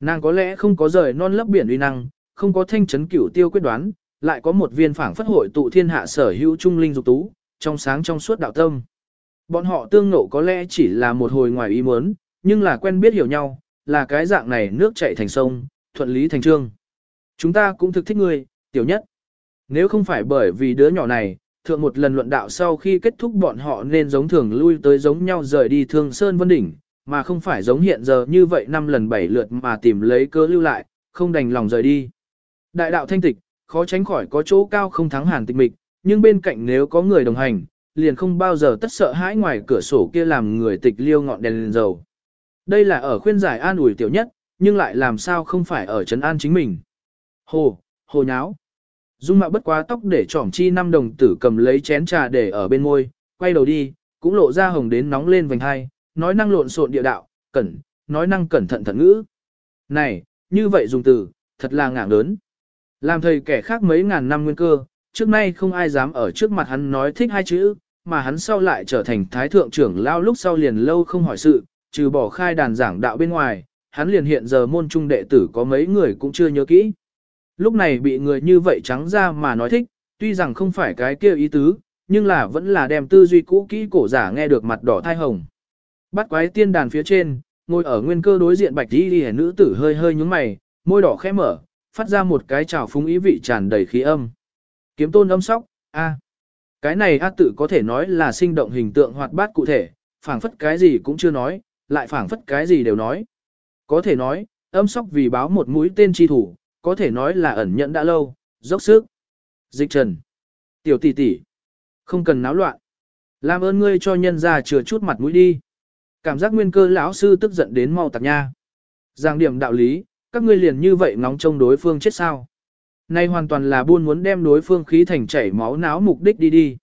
Nàng có lẽ không có rời non lấp biển uy năng, không có thanh chấn cửu tiêu quyết đoán, lại có một viên phảng phất hội tụ thiên hạ sở hữu trung linh dục tú, trong sáng trong suốt đạo tâm. Bọn họ tương nộ có lẽ chỉ là một hồi ngoài ý muốn, nhưng là quen biết hiểu nhau, là cái dạng này nước chảy thành sông, thuận lý thành trương. Chúng ta cũng thực thích ngươi, tiểu nhất. Nếu không phải bởi vì đứa nhỏ này, thượng một lần luận đạo sau khi kết thúc bọn họ nên giống thường lui tới giống nhau rời đi thương sơn vân đỉnh, mà không phải giống hiện giờ như vậy năm lần bảy lượt mà tìm lấy cơ lưu lại, không đành lòng rời đi. Đại đạo thanh tịch, khó tránh khỏi có chỗ cao không thắng hàn tịch mịch, nhưng bên cạnh nếu có người đồng hành, liền không bao giờ tất sợ hãi ngoài cửa sổ kia làm người tịch liêu ngọn đèn lên dầu. Đây là ở khuyên giải an ủi tiểu nhất, nhưng lại làm sao không phải ở trấn an chính mình. Hồ, hồ nháo. Dung mạo bất quá tóc để trỏm chi năm đồng tử cầm lấy chén trà để ở bên môi, quay đầu đi, cũng lộ ra hồng đến nóng lên vành hai, nói năng lộn xộn địa đạo, cẩn, nói năng cẩn thận thận ngữ. Này, như vậy dùng từ, thật là ngạng lớn. Làm thầy kẻ khác mấy ngàn năm nguyên cơ, trước nay không ai dám ở trước mặt hắn nói thích hai chữ, mà hắn sau lại trở thành thái thượng trưởng lao lúc sau liền lâu không hỏi sự, trừ bỏ khai đàn giảng đạo bên ngoài, hắn liền hiện giờ môn trung đệ tử có mấy người cũng chưa nhớ kỹ. Lúc này bị người như vậy trắng ra mà nói thích, tuy rằng không phải cái kia ý tứ, nhưng là vẫn là đem tư duy cũ kỹ cổ giả nghe được mặt đỏ thai hồng. Bắt quái tiên đàn phía trên, ngồi ở nguyên cơ đối diện bạch đi đi nữ tử hơi hơi nhúng mày, môi đỏ khẽ mở, phát ra một cái trào phúng ý vị tràn đầy khí âm. Kiếm tôn âm sóc, a, Cái này a tự có thể nói là sinh động hình tượng hoạt bát cụ thể, phảng phất cái gì cũng chưa nói, lại phảng phất cái gì đều nói. Có thể nói, âm sóc vì báo một mũi tên chi thủ, có thể nói là ẩn nhẫn đã lâu, dốc sức. Dịch trần. Tiểu tỷ tỷ. Không cần náo loạn. Làm ơn ngươi cho nhân ra chừa chút mặt mũi đi. Cảm giác nguyên cơ lão sư tức giận đến mau tạc nha. Giang điểm đạo lý, các ngươi liền như vậy ngóng trông đối phương chết sao. Nay hoàn toàn là buôn muốn đem đối phương khí thành chảy máu náo mục đích đi đi.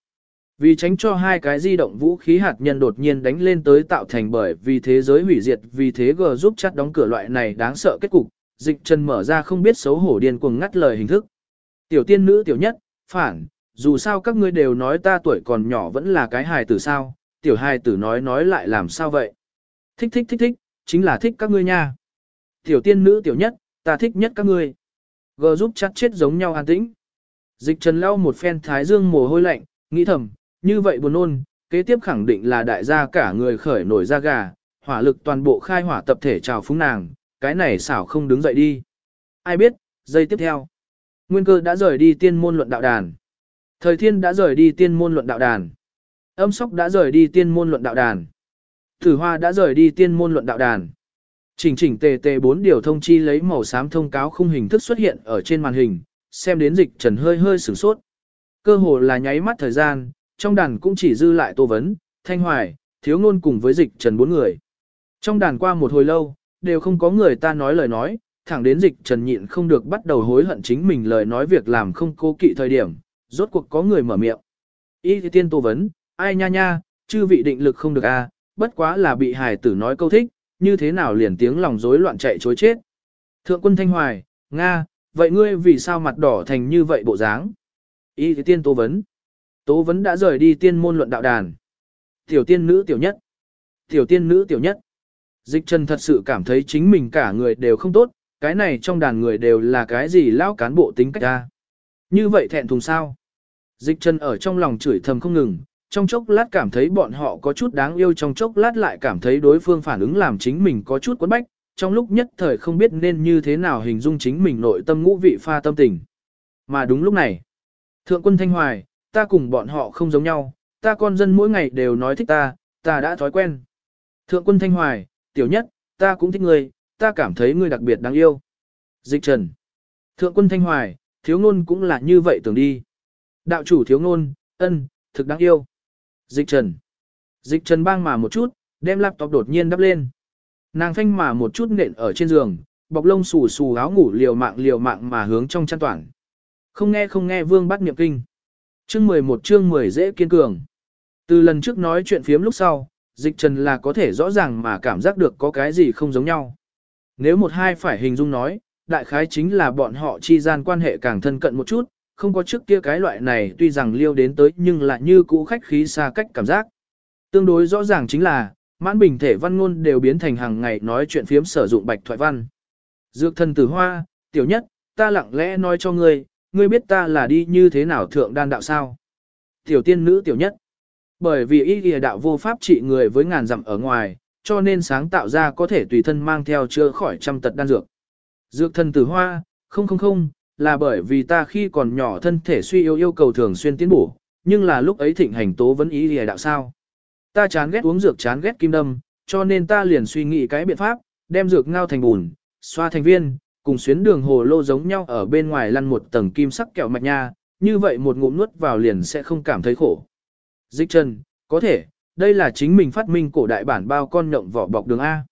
Vì tránh cho hai cái di động vũ khí hạt nhân đột nhiên đánh lên tới tạo thành bởi vì thế giới hủy diệt vì thế G giúp chắt đóng cửa loại này đáng sợ kết cục, dịch trần mở ra không biết xấu hổ điên cuồng ngắt lời hình thức. Tiểu tiên nữ tiểu nhất, phản, dù sao các ngươi đều nói ta tuổi còn nhỏ vẫn là cái hài tử sao, tiểu hài tử nói nói lại làm sao vậy. Thích thích thích thích, chính là thích các ngươi nha. Tiểu tiên nữ tiểu nhất, ta thích nhất các ngươi. Gờ giúp chắt chết giống nhau an tĩnh. Dịch trần lau một phen thái dương mồ hôi lạnh, nghĩ thầm, như vậy buồn ôn, kế tiếp khẳng định là đại gia cả người khởi nổi ra gà, hỏa lực toàn bộ khai hỏa tập thể chào phúng nàng, cái này xảo không đứng dậy đi. Ai biết, giây tiếp theo. Nguyên cơ đã rời đi tiên môn luận đạo đàn. Thời thiên đã rời đi tiên môn luận đạo đàn. Âm sóc đã rời đi tiên môn luận đạo đàn. Tử hoa đã rời đi tiên môn luận đạo đàn. Chỉnh chỉnh tề tề bốn điều thông chi lấy màu xám thông cáo khung hình thức xuất hiện ở trên màn hình, xem đến dịch trần hơi hơi sửng sốt. Cơ hồ là nháy mắt thời gian, trong đàn cũng chỉ dư lại Tô Vấn, Thanh Hoài, Thiếu Ngôn cùng với dịch trần bốn người. Trong đàn qua một hồi lâu, đều không có người ta nói lời nói, thẳng đến dịch trần nhịn không được bắt đầu hối hận chính mình lời nói việc làm không cố kỵ thời điểm, rốt cuộc có người mở miệng. Y thì tiên Tô Vấn, ai nha nha, chư vị định lực không được a, bất quá là bị hài tử nói câu thích, như thế nào liền tiếng lòng rối loạn chạy chối chết. Thượng quân Thanh Hoài, Nga, vậy ngươi vì sao mặt đỏ thành như vậy bộ dáng? Y thì tiên tố vấn. Tố vấn đã rời đi tiên môn luận đạo đàn. Tiểu tiên nữ tiểu nhất. Tiểu tiên nữ tiểu nhất. Dịch trần thật sự cảm thấy chính mình cả người đều không tốt, cái này trong đàn người đều là cái gì lão cán bộ tính cách ra. Như vậy thẹn thùng sao? Dịch trần ở trong lòng chửi thầm không ngừng, trong chốc lát cảm thấy bọn họ có chút đáng yêu trong chốc lát lại cảm thấy đối phương phản ứng làm chính mình có chút quấn bách, trong lúc nhất thời không biết nên như thế nào hình dung chính mình nội tâm ngũ vị pha tâm tình. Mà đúng lúc này, thượng quân Thanh Hoài, ta cùng bọn họ không giống nhau, ta con dân mỗi ngày đều nói thích ta, ta đã thói quen. Thượng quân Thanh Hoài, tiểu nhất, ta cũng thích ngươi, ta cảm thấy ngươi đặc biệt đáng yêu. Dịch trần. Thượng quân Thanh Hoài, thiếu ngôn cũng là như vậy tưởng đi. Đạo chủ thiếu ngôn, ân, thực đáng yêu. Dịch trần. Dịch trần bang mà một chút, đem laptop đột nhiên đắp lên. Nàng phanh mà một chút nện ở trên giường, bọc lông xù xù áo ngủ liều mạng liều mạng mà hướng trong chăn toàn. Không nghe không nghe vương bắt niệm kinh. Chương 11 chương 10 dễ kiên cường. Từ lần trước nói chuyện phiếm lúc sau, dịch trần là có thể rõ ràng mà cảm giác được có cái gì không giống nhau. Nếu một hai phải hình dung nói, đại khái chính là bọn họ chi gian quan hệ càng thân cận một chút, không có trước kia cái loại này tuy rằng liêu đến tới nhưng lại như cũ khách khí xa cách cảm giác. Tương đối rõ ràng chính là, mãn bình thể văn ngôn đều biến thành hàng ngày nói chuyện phiếm sử dụng bạch thoại văn. Dược thần tử hoa, tiểu nhất, ta lặng lẽ nói cho ngươi, ngươi biết ta là đi như thế nào thượng đan đạo sao? Tiểu tiên nữ tiểu nhất. Bởi vì y ghi đạo vô pháp trị người với ngàn dặm ở ngoài, cho nên sáng tạo ra có thể tùy thân mang theo chữa khỏi trăm tật đan dược. Dược thân tử hoa, không không không, là bởi vì ta khi còn nhỏ thân thể suy yếu yêu cầu thường xuyên tiến bổ, nhưng là lúc ấy thịnh hành tố vẫn ý ghi đạo sao. Ta chán ghét uống dược chán ghét kim đâm, cho nên ta liền suy nghĩ cái biện pháp, đem dược ngao thành bùn, xoa thành viên, cùng xuyến đường hồ lô giống nhau ở bên ngoài lăn một tầng kim sắc kẹo mạch nha, như vậy một ngụm nuốt vào liền sẽ không cảm thấy khổ. Dịch trần, có thể, đây là chính mình phát minh cổ đại bản bao con nhộng vỏ bọc đường A.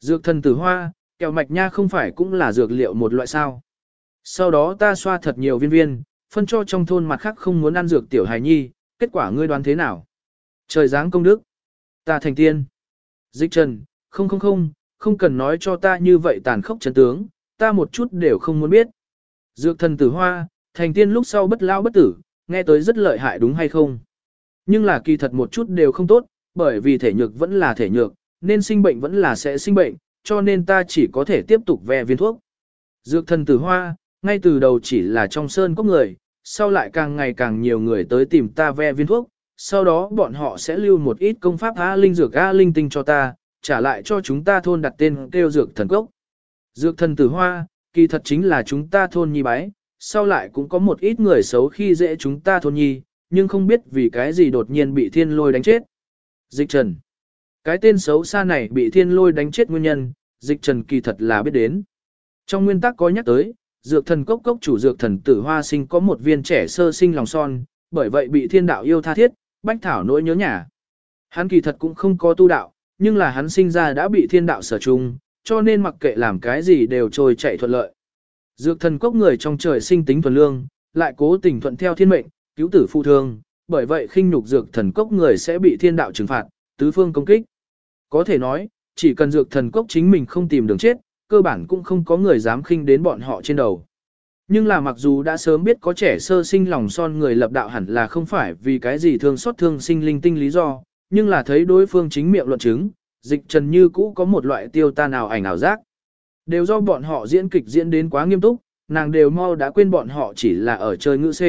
Dược thần tử hoa, kẹo mạch nha không phải cũng là dược liệu một loại sao. Sau đó ta xoa thật nhiều viên viên, phân cho trong thôn mặt khác không muốn ăn dược tiểu hài nhi, kết quả ngươi đoán thế nào? Trời giáng công đức. Ta thành tiên. Dịch trần, không không không, không cần nói cho ta như vậy tàn khốc chấn tướng, ta một chút đều không muốn biết. Dược thần tử hoa, thành tiên lúc sau bất lao bất tử, nghe tới rất lợi hại đúng hay không? Nhưng là kỳ thật một chút đều không tốt, bởi vì thể nhược vẫn là thể nhược, nên sinh bệnh vẫn là sẽ sinh bệnh, cho nên ta chỉ có thể tiếp tục ve viên thuốc. Dược thần tử hoa, ngay từ đầu chỉ là trong sơn có người, sau lại càng ngày càng nhiều người tới tìm ta ve viên thuốc, sau đó bọn họ sẽ lưu một ít công pháp A linh dược A linh tinh cho ta, trả lại cho chúng ta thôn đặt tên kêu dược thần cốc. Dược thần tử hoa, kỳ thật chính là chúng ta thôn nhi bái, sau lại cũng có một ít người xấu khi dễ chúng ta thôn nhi, nhưng không biết vì cái gì đột nhiên bị thiên lôi đánh chết. Dịch trần. Cái tên xấu xa này bị thiên lôi đánh chết nguyên nhân, dịch trần kỳ thật là biết đến. Trong nguyên tắc có nhắc tới, dược thần cốc cốc chủ dược thần tử hoa sinh có một viên trẻ sơ sinh lòng son, bởi vậy bị thiên đạo yêu tha thiết, bách thảo nỗi nhớ nhà. Hắn kỳ thật cũng không có tu đạo, nhưng là hắn sinh ra đã bị thiên đạo sở chung, cho nên mặc kệ làm cái gì đều trôi chạy thuận lợi. Dược thần cốc người trong trời sinh tính thuần lương, lại cố tình thuận theo thiên mệnh, cứu tử phụ thương, bởi vậy khinh nhục dược thần cốc người sẽ bị thiên đạo trừng phạt, tứ phương công kích. Có thể nói, chỉ cần dược thần cốc chính mình không tìm đường chết, cơ bản cũng không có người dám khinh đến bọn họ trên đầu. Nhưng là mặc dù đã sớm biết có trẻ sơ sinh lòng son người lập đạo hẳn là không phải vì cái gì thương xót thương sinh linh tinh lý do, nhưng là thấy đối phương chính miệng luận chứng, dịch trần như cũ có một loại tiêu ta nào ảnh ảo giác. Đều do bọn họ diễn kịch diễn đến quá nghiêm túc, nàng đều mau đã quên bọn họ chỉ là ở chơi ngữ C.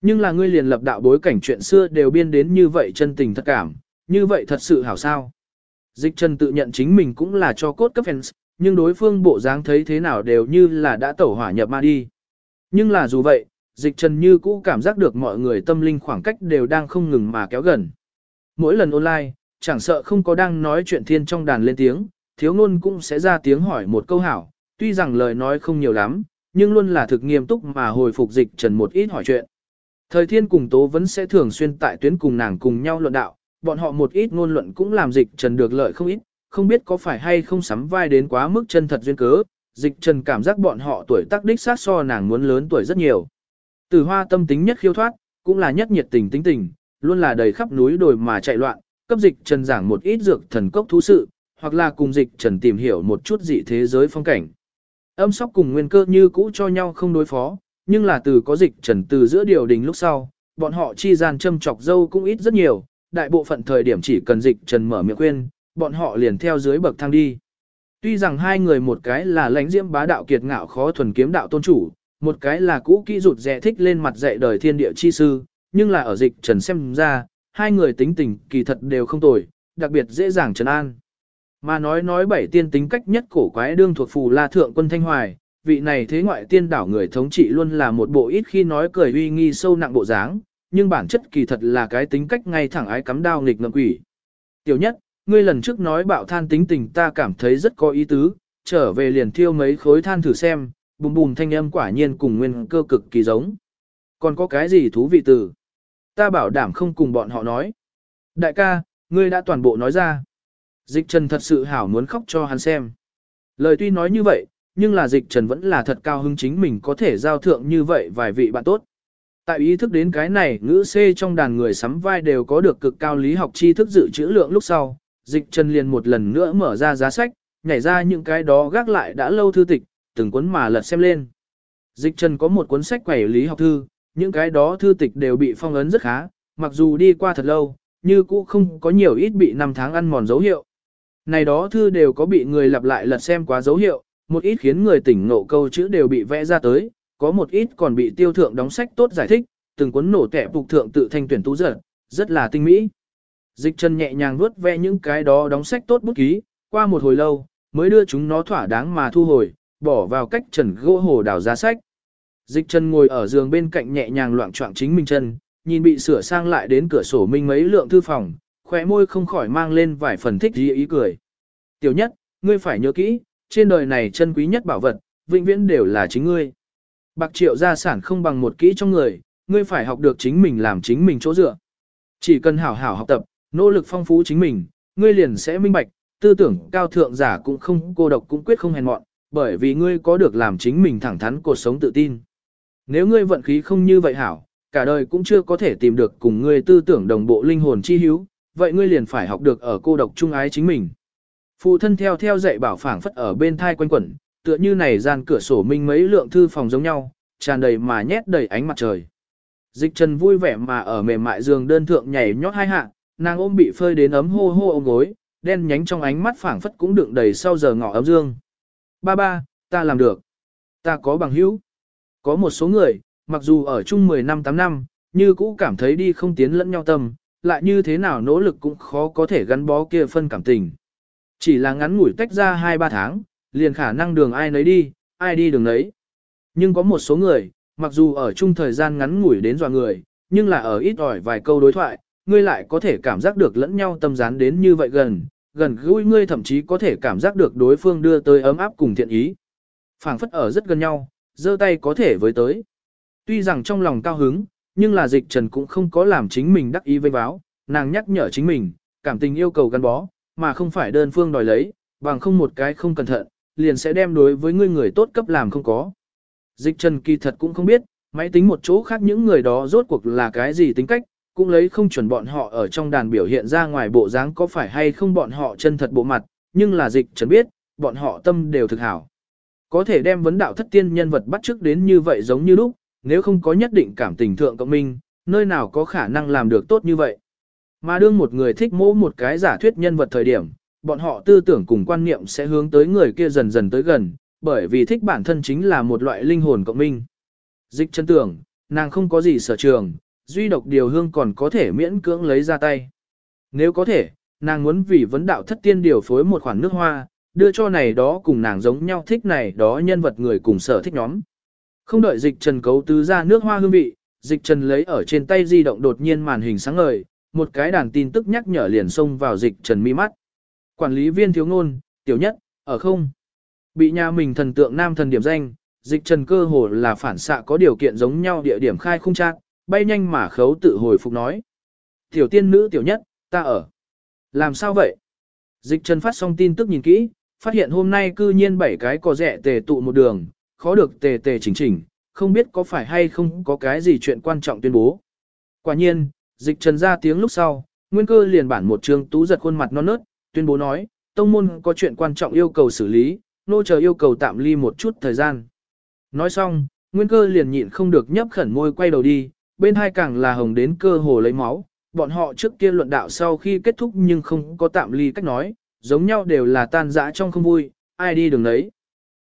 Nhưng là ngươi liền lập đạo bối cảnh chuyện xưa đều biên đến như vậy chân tình thật cảm, như vậy thật sự hảo sao. Dịch trần tự nhận chính mình cũng là cho cốt cấp fans, nhưng đối phương bộ dáng thấy thế nào đều như là đã tẩu hỏa nhập ma đi. Nhưng là dù vậy, dịch trần như cũ cảm giác được mọi người tâm linh khoảng cách đều đang không ngừng mà kéo gần. Mỗi lần online, chẳng sợ không có đang nói chuyện thiên trong đàn lên tiếng, thiếu ngôn cũng sẽ ra tiếng hỏi một câu hảo, tuy rằng lời nói không nhiều lắm, nhưng luôn là thực nghiêm túc mà hồi phục dịch trần một ít hỏi chuyện. Thời thiên cùng tố vẫn sẽ thường xuyên tại tuyến cùng nàng cùng nhau luận đạo, bọn họ một ít ngôn luận cũng làm dịch trần được lợi không ít, không biết có phải hay không sắm vai đến quá mức chân thật duyên cớ, dịch trần cảm giác bọn họ tuổi tác đích sát so nàng muốn lớn tuổi rất nhiều. Từ hoa tâm tính nhất khiêu thoát, cũng là nhất nhiệt tình tính tình, luôn là đầy khắp núi đồi mà chạy loạn, cấp dịch trần giảng một ít dược thần cốc thú sự, hoặc là cùng dịch trần tìm hiểu một chút dị thế giới phong cảnh. Âm sóc cùng nguyên cơ như cũ cho nhau không đối phó, nhưng là từ có dịch trần từ giữa điều đình lúc sau, bọn họ chi gian châm chọc dâu cũng ít rất nhiều, đại bộ phận thời điểm chỉ cần dịch trần mở miệng khuyên, bọn họ liền theo dưới bậc thang đi. Tuy rằng hai người một cái là lãnh diễm bá đạo kiệt ngạo khó thuần kiếm đạo tôn chủ, một cái là cũ kỹ rụt rẻ thích lên mặt dạy đời thiên địa chi sư, nhưng là ở dịch trần xem ra, hai người tính tình kỳ thật đều không tồi, đặc biệt dễ dàng trấn an. Mà nói nói bảy tiên tính cách nhất cổ quái đương thuộc phù la thượng quân thanh hoài, vị này thế ngoại tiên đảo người thống trị luôn là một bộ ít khi nói cười uy nghi sâu nặng bộ dáng, nhưng bản chất kỳ thật là cái tính cách ngay thẳng ái cắm đao nghịch ngợm quỷ. Tiểu nhất, ngươi lần trước nói bạo than tính tình ta cảm thấy rất có ý tứ, trở về liền thiêu mấy khối than thử xem, bùm bùm thanh âm quả nhiên cùng nguyên cơ cực kỳ giống. Còn có cái gì thú vị từ? Ta bảo đảm không cùng bọn họ nói. Đại ca, ngươi đã toàn bộ nói ra. Dịch trần thật sự hảo muốn khóc cho hắn xem. Lời tuy nói như vậy, nhưng là dịch trần vẫn là thật cao hứng chính mình có thể giao thượng như vậy vài vị bạn tốt. Tại ý thức đến cái này, ngữ C trong đàn người sắm vai đều có được cực cao lý học tri thức dự trữ lượng lúc sau, dịch trần liền một lần nữa mở ra giá sách, nhảy ra những cái đó gác lại đã lâu thư tịch, từng cuốn mà lật xem lên. Dịch trần có một cuốn sách quẩy lý học thư, những cái đó thư tịch đều bị phong ấn rất khá, mặc dù đi qua thật lâu, như cũ không có nhiều ít bị năm tháng ăn mòn dấu hiệu. Này đó thư đều có bị người lặp lại lật xem quá dấu hiệu, một ít khiến người tỉnh ngộ câu chữ đều bị vẽ ra tới, có một ít còn bị tiêu thượng đóng sách tốt giải thích, từng cuốn nổ tẻ phục thượng tự thanh tuyển tú giật, rất là tinh mỹ. Dịch chân nhẹ nhàng vuốt ve những cái đó đóng sách tốt bút ký, qua một hồi lâu, mới đưa chúng nó thỏa đáng mà thu hồi, bỏ vào cách trần gỗ hồ đào giá sách. Dịch chân ngồi ở giường bên cạnh nhẹ nhàng loạn trọng chính mình chân, nhìn bị sửa sang lại đến cửa sổ minh mấy lượng thư phòng, khóe môi không khỏi mang lên vài phần thích ý ý cười. Tiểu nhất, ngươi phải nhớ kỹ, trên đời này chân quý nhất bảo vật, vĩnh viễn đều là chính ngươi. Bạc triệu gia sản không bằng một kỹ trong người, ngươi phải học được chính mình làm chính mình chỗ dựa. Chỉ cần hảo hảo học tập, nỗ lực phong phú chính mình, ngươi liền sẽ minh bạch, tư tưởng cao thượng giả cũng không cô độc cũng quyết không hèn mọn, bởi vì ngươi có được làm chính mình thẳng thắn cuộc sống tự tin. Nếu ngươi vận khí không như vậy hảo, cả đời cũng chưa có thể tìm được cùng ngươi tư tưởng đồng bộ linh hồn chi hiếu, vậy ngươi liền phải học được ở cô độc trung ái chính mình. Phụ thân theo theo dạy bảo phảng phất ở bên thai quanh quẩn, tựa như này gian cửa sổ minh mấy lượng thư phòng giống nhau, tràn đầy mà nhét đầy ánh mặt trời. Dịch trần vui vẻ mà ở mềm mại giường đơn thượng nhảy nhót hai hạ, nàng ôm bị phơi đến ấm hô hô ôm gối, đen nhánh trong ánh mắt phảng phất cũng đựng đầy sau giờ ngọ ấm dương. Ba ba, ta làm được. Ta có bằng hữu. Có một số người, mặc dù ở chung 10 năm 8 năm, như cũ cảm thấy đi không tiến lẫn nhau tâm, lại như thế nào nỗ lực cũng khó có thể gắn bó kia phân cảm tình. Chỉ là ngắn ngủi tách ra 2-3 tháng, liền khả năng đường ai nấy đi, ai đi đường nấy. Nhưng có một số người, mặc dù ở chung thời gian ngắn ngủi đến dọa người, nhưng là ở ít ỏi vài câu đối thoại, ngươi lại có thể cảm giác được lẫn nhau tâm dán đến như vậy gần, gần gũi ngươi thậm chí có thể cảm giác được đối phương đưa tới ấm áp cùng thiện ý. phảng phất ở rất gần nhau, giơ tay có thể với tới. Tuy rằng trong lòng cao hứng, nhưng là dịch trần cũng không có làm chính mình đắc ý vây báo, nàng nhắc nhở chính mình, cảm tình yêu cầu gắn bó, mà không phải đơn phương đòi lấy, bằng không một cái không cẩn thận, liền sẽ đem đối với ngươi người tốt cấp làm không có. Dịch trần kỳ thật cũng không biết, máy tính một chỗ khác những người đó rốt cuộc là cái gì tính cách, cũng lấy không chuẩn bọn họ ở trong đàn biểu hiện ra ngoài bộ dáng có phải hay không bọn họ chân thật bộ mặt, nhưng là dịch trần biết, bọn họ tâm đều thực hảo. Có thể đem vấn đạo thất tiên nhân vật bắt trước đến như vậy giống như lúc, nếu không có nhất định cảm tình thượng cộng minh, nơi nào có khả năng làm được tốt như vậy. Mà đương một người thích mỗ một cái giả thuyết nhân vật thời điểm, bọn họ tư tưởng cùng quan niệm sẽ hướng tới người kia dần dần tới gần, bởi vì thích bản thân chính là một loại linh hồn cộng minh. Dịch chân tưởng, nàng không có gì sở trường, duy độc điều hương còn có thể miễn cưỡng lấy ra tay. Nếu có thể, nàng muốn vì vấn đạo thất tiên điều phối một khoản nước hoa, đưa cho này đó cùng nàng giống nhau thích này đó nhân vật người cùng sở thích nhóm. Không đợi dịch trần cấu tứ ra nước hoa hương vị, dịch trần lấy ở trên tay di động đột nhiên màn hình sáng ngời, một cái đàn tin tức nhắc nhở liền xông vào dịch trần mi mắt. Quản lý viên thiếu ngôn, tiểu nhất, ở không? Bị nhà mình thần tượng nam thần điểm danh, dịch trần cơ hồ là phản xạ có điều kiện giống nhau địa điểm khai không trang bay nhanh mà khấu tự hồi phục nói. Tiểu tiên nữ tiểu nhất, ta ở. Làm sao vậy? Dịch trần phát xong tin tức nhìn kỹ, phát hiện hôm nay cư nhiên bảy cái có rẻ tề tụ một đường, khó được tề tề chỉnh chỉnh, không biết có phải hay không có cái gì chuyện quan trọng tuyên bố. Quả nhiên, dịch trần ra tiếng lúc sau, nguyên cơ liền bản một trường tú giật khuôn mặt non nớt, tuyên bố nói, tông môn có chuyện quan trọng yêu cầu xử lý, nô chờ yêu cầu tạm ly một chút thời gian. Nói xong, nguyên cơ liền nhịn không được nhấp khẩn môi quay đầu đi, bên hai càng là hồng đến cơ hồ lấy máu, bọn họ trước kia luận đạo sau khi kết thúc nhưng không có tạm ly cách nói, giống nhau đều là tan dã trong không vui, ai đi đường đấy.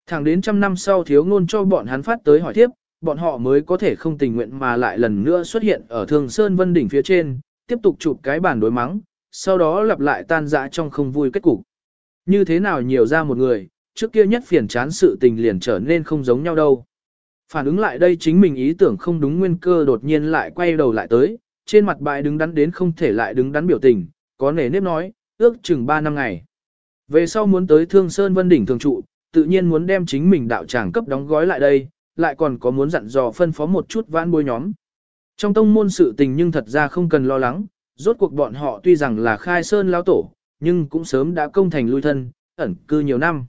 Thẳng đến trăm năm sau thiếu ngôn cho bọn hắn phát tới hỏi tiếp, bọn họ mới có thể không tình nguyện mà lại lần nữa xuất hiện ở Thường Sơn Vân Đỉnh phía trên, tiếp tục chụp cái bản đối mắng, sau đó lặp lại tan dã trong không vui kết cục. Như thế nào nhiều ra một người, trước kia nhất phiền chán sự tình liền trở nên không giống nhau đâu. Phản ứng lại đây chính mình ý tưởng không đúng nguyên cơ đột nhiên lại quay đầu lại tới, trên mặt bại đứng đắn đến không thể lại đứng đắn biểu tình, có nể nếp nói, ước chừng 3 năm ngày. Về sau muốn tới Thương Sơn Vân Đỉnh thường trụ, tự nhiên muốn đem chính mình đạo tràng cấp đóng gói lại đây, lại còn có muốn dặn dò phân phó một chút vãn bối nhóm. Trong tông môn sự tình nhưng thật ra không cần lo lắng, rốt cuộc bọn họ tuy rằng là khai sơn lao tổ, nhưng cũng sớm đã công thành lui thân, ẩn cư nhiều năm.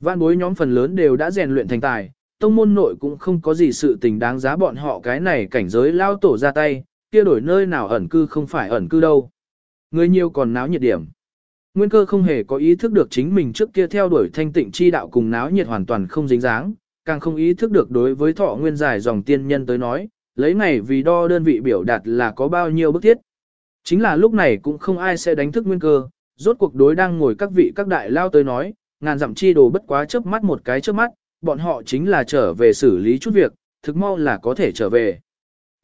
Vãn bối nhóm phần lớn đều đã rèn luyện thành tài, tông môn nội cũng không có gì sự tình đáng giá bọn họ cái này cảnh giới lao tổ ra tay, kia đổi nơi nào ẩn cư không phải ẩn cư đâu. Người nhiều còn náo nhiệt điểm. Nguyên cơ không hề có ý thức được chính mình trước kia theo đuổi thanh tịnh chi đạo cùng náo nhiệt hoàn toàn không dính dáng, càng không ý thức được đối với thọ nguyên dài dòng tiên nhân tới nói, lấy ngày vì đo đơn vị biểu đạt là có bao nhiêu bức thiết. Chính là lúc này cũng không ai sẽ đánh thức nguyên cơ, rốt cuộc đối đang ngồi các vị các đại lao tới nói, ngàn dặm chi đồ bất quá chớp mắt một cái chớp mắt, bọn họ chính là trở về xử lý chút việc, thực mau là có thể trở về.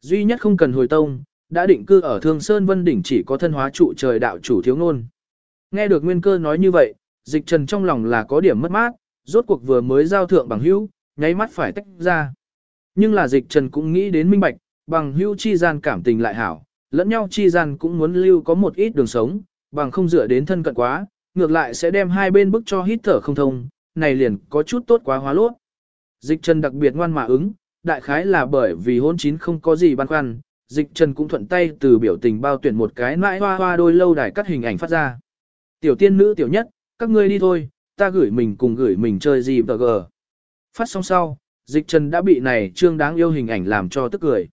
Duy nhất không cần hồi tông, đã định cư ở Thương Sơn Vân Đỉnh chỉ có thân hóa trụ trời đạo chủ thiếu ngôn. Nghe được nguyên cơ nói như vậy, dịch trần trong lòng là có điểm mất mát, rốt cuộc vừa mới giao thượng bằng hữu, nháy mắt phải tách ra. Nhưng là dịch trần cũng nghĩ đến minh bạch, bằng hữu chi gian cảm tình lại hảo, lẫn nhau chi gian cũng muốn lưu có một ít đường sống, bằng không dựa đến thân cận quá, ngược lại sẽ đem hai bên bức cho hít thở không thông, này liền có chút tốt quá hóa lốt. Dịch trần đặc biệt ngoan mà ứng, đại khái là bởi vì hôn chín không có gì băn khoăn, dịch trần cũng thuận tay từ biểu tình bao tuyển một cái nãi hoa hoa đôi lâu đài cắt hình ảnh phát ra. Tiểu tiên nữ tiểu nhất, các ngươi đi thôi, ta gửi mình cùng gửi mình chơi gì tờ gờ. Phát xong sau, dịch trần đã bị này trương đáng yêu hình ảnh làm cho tức cười.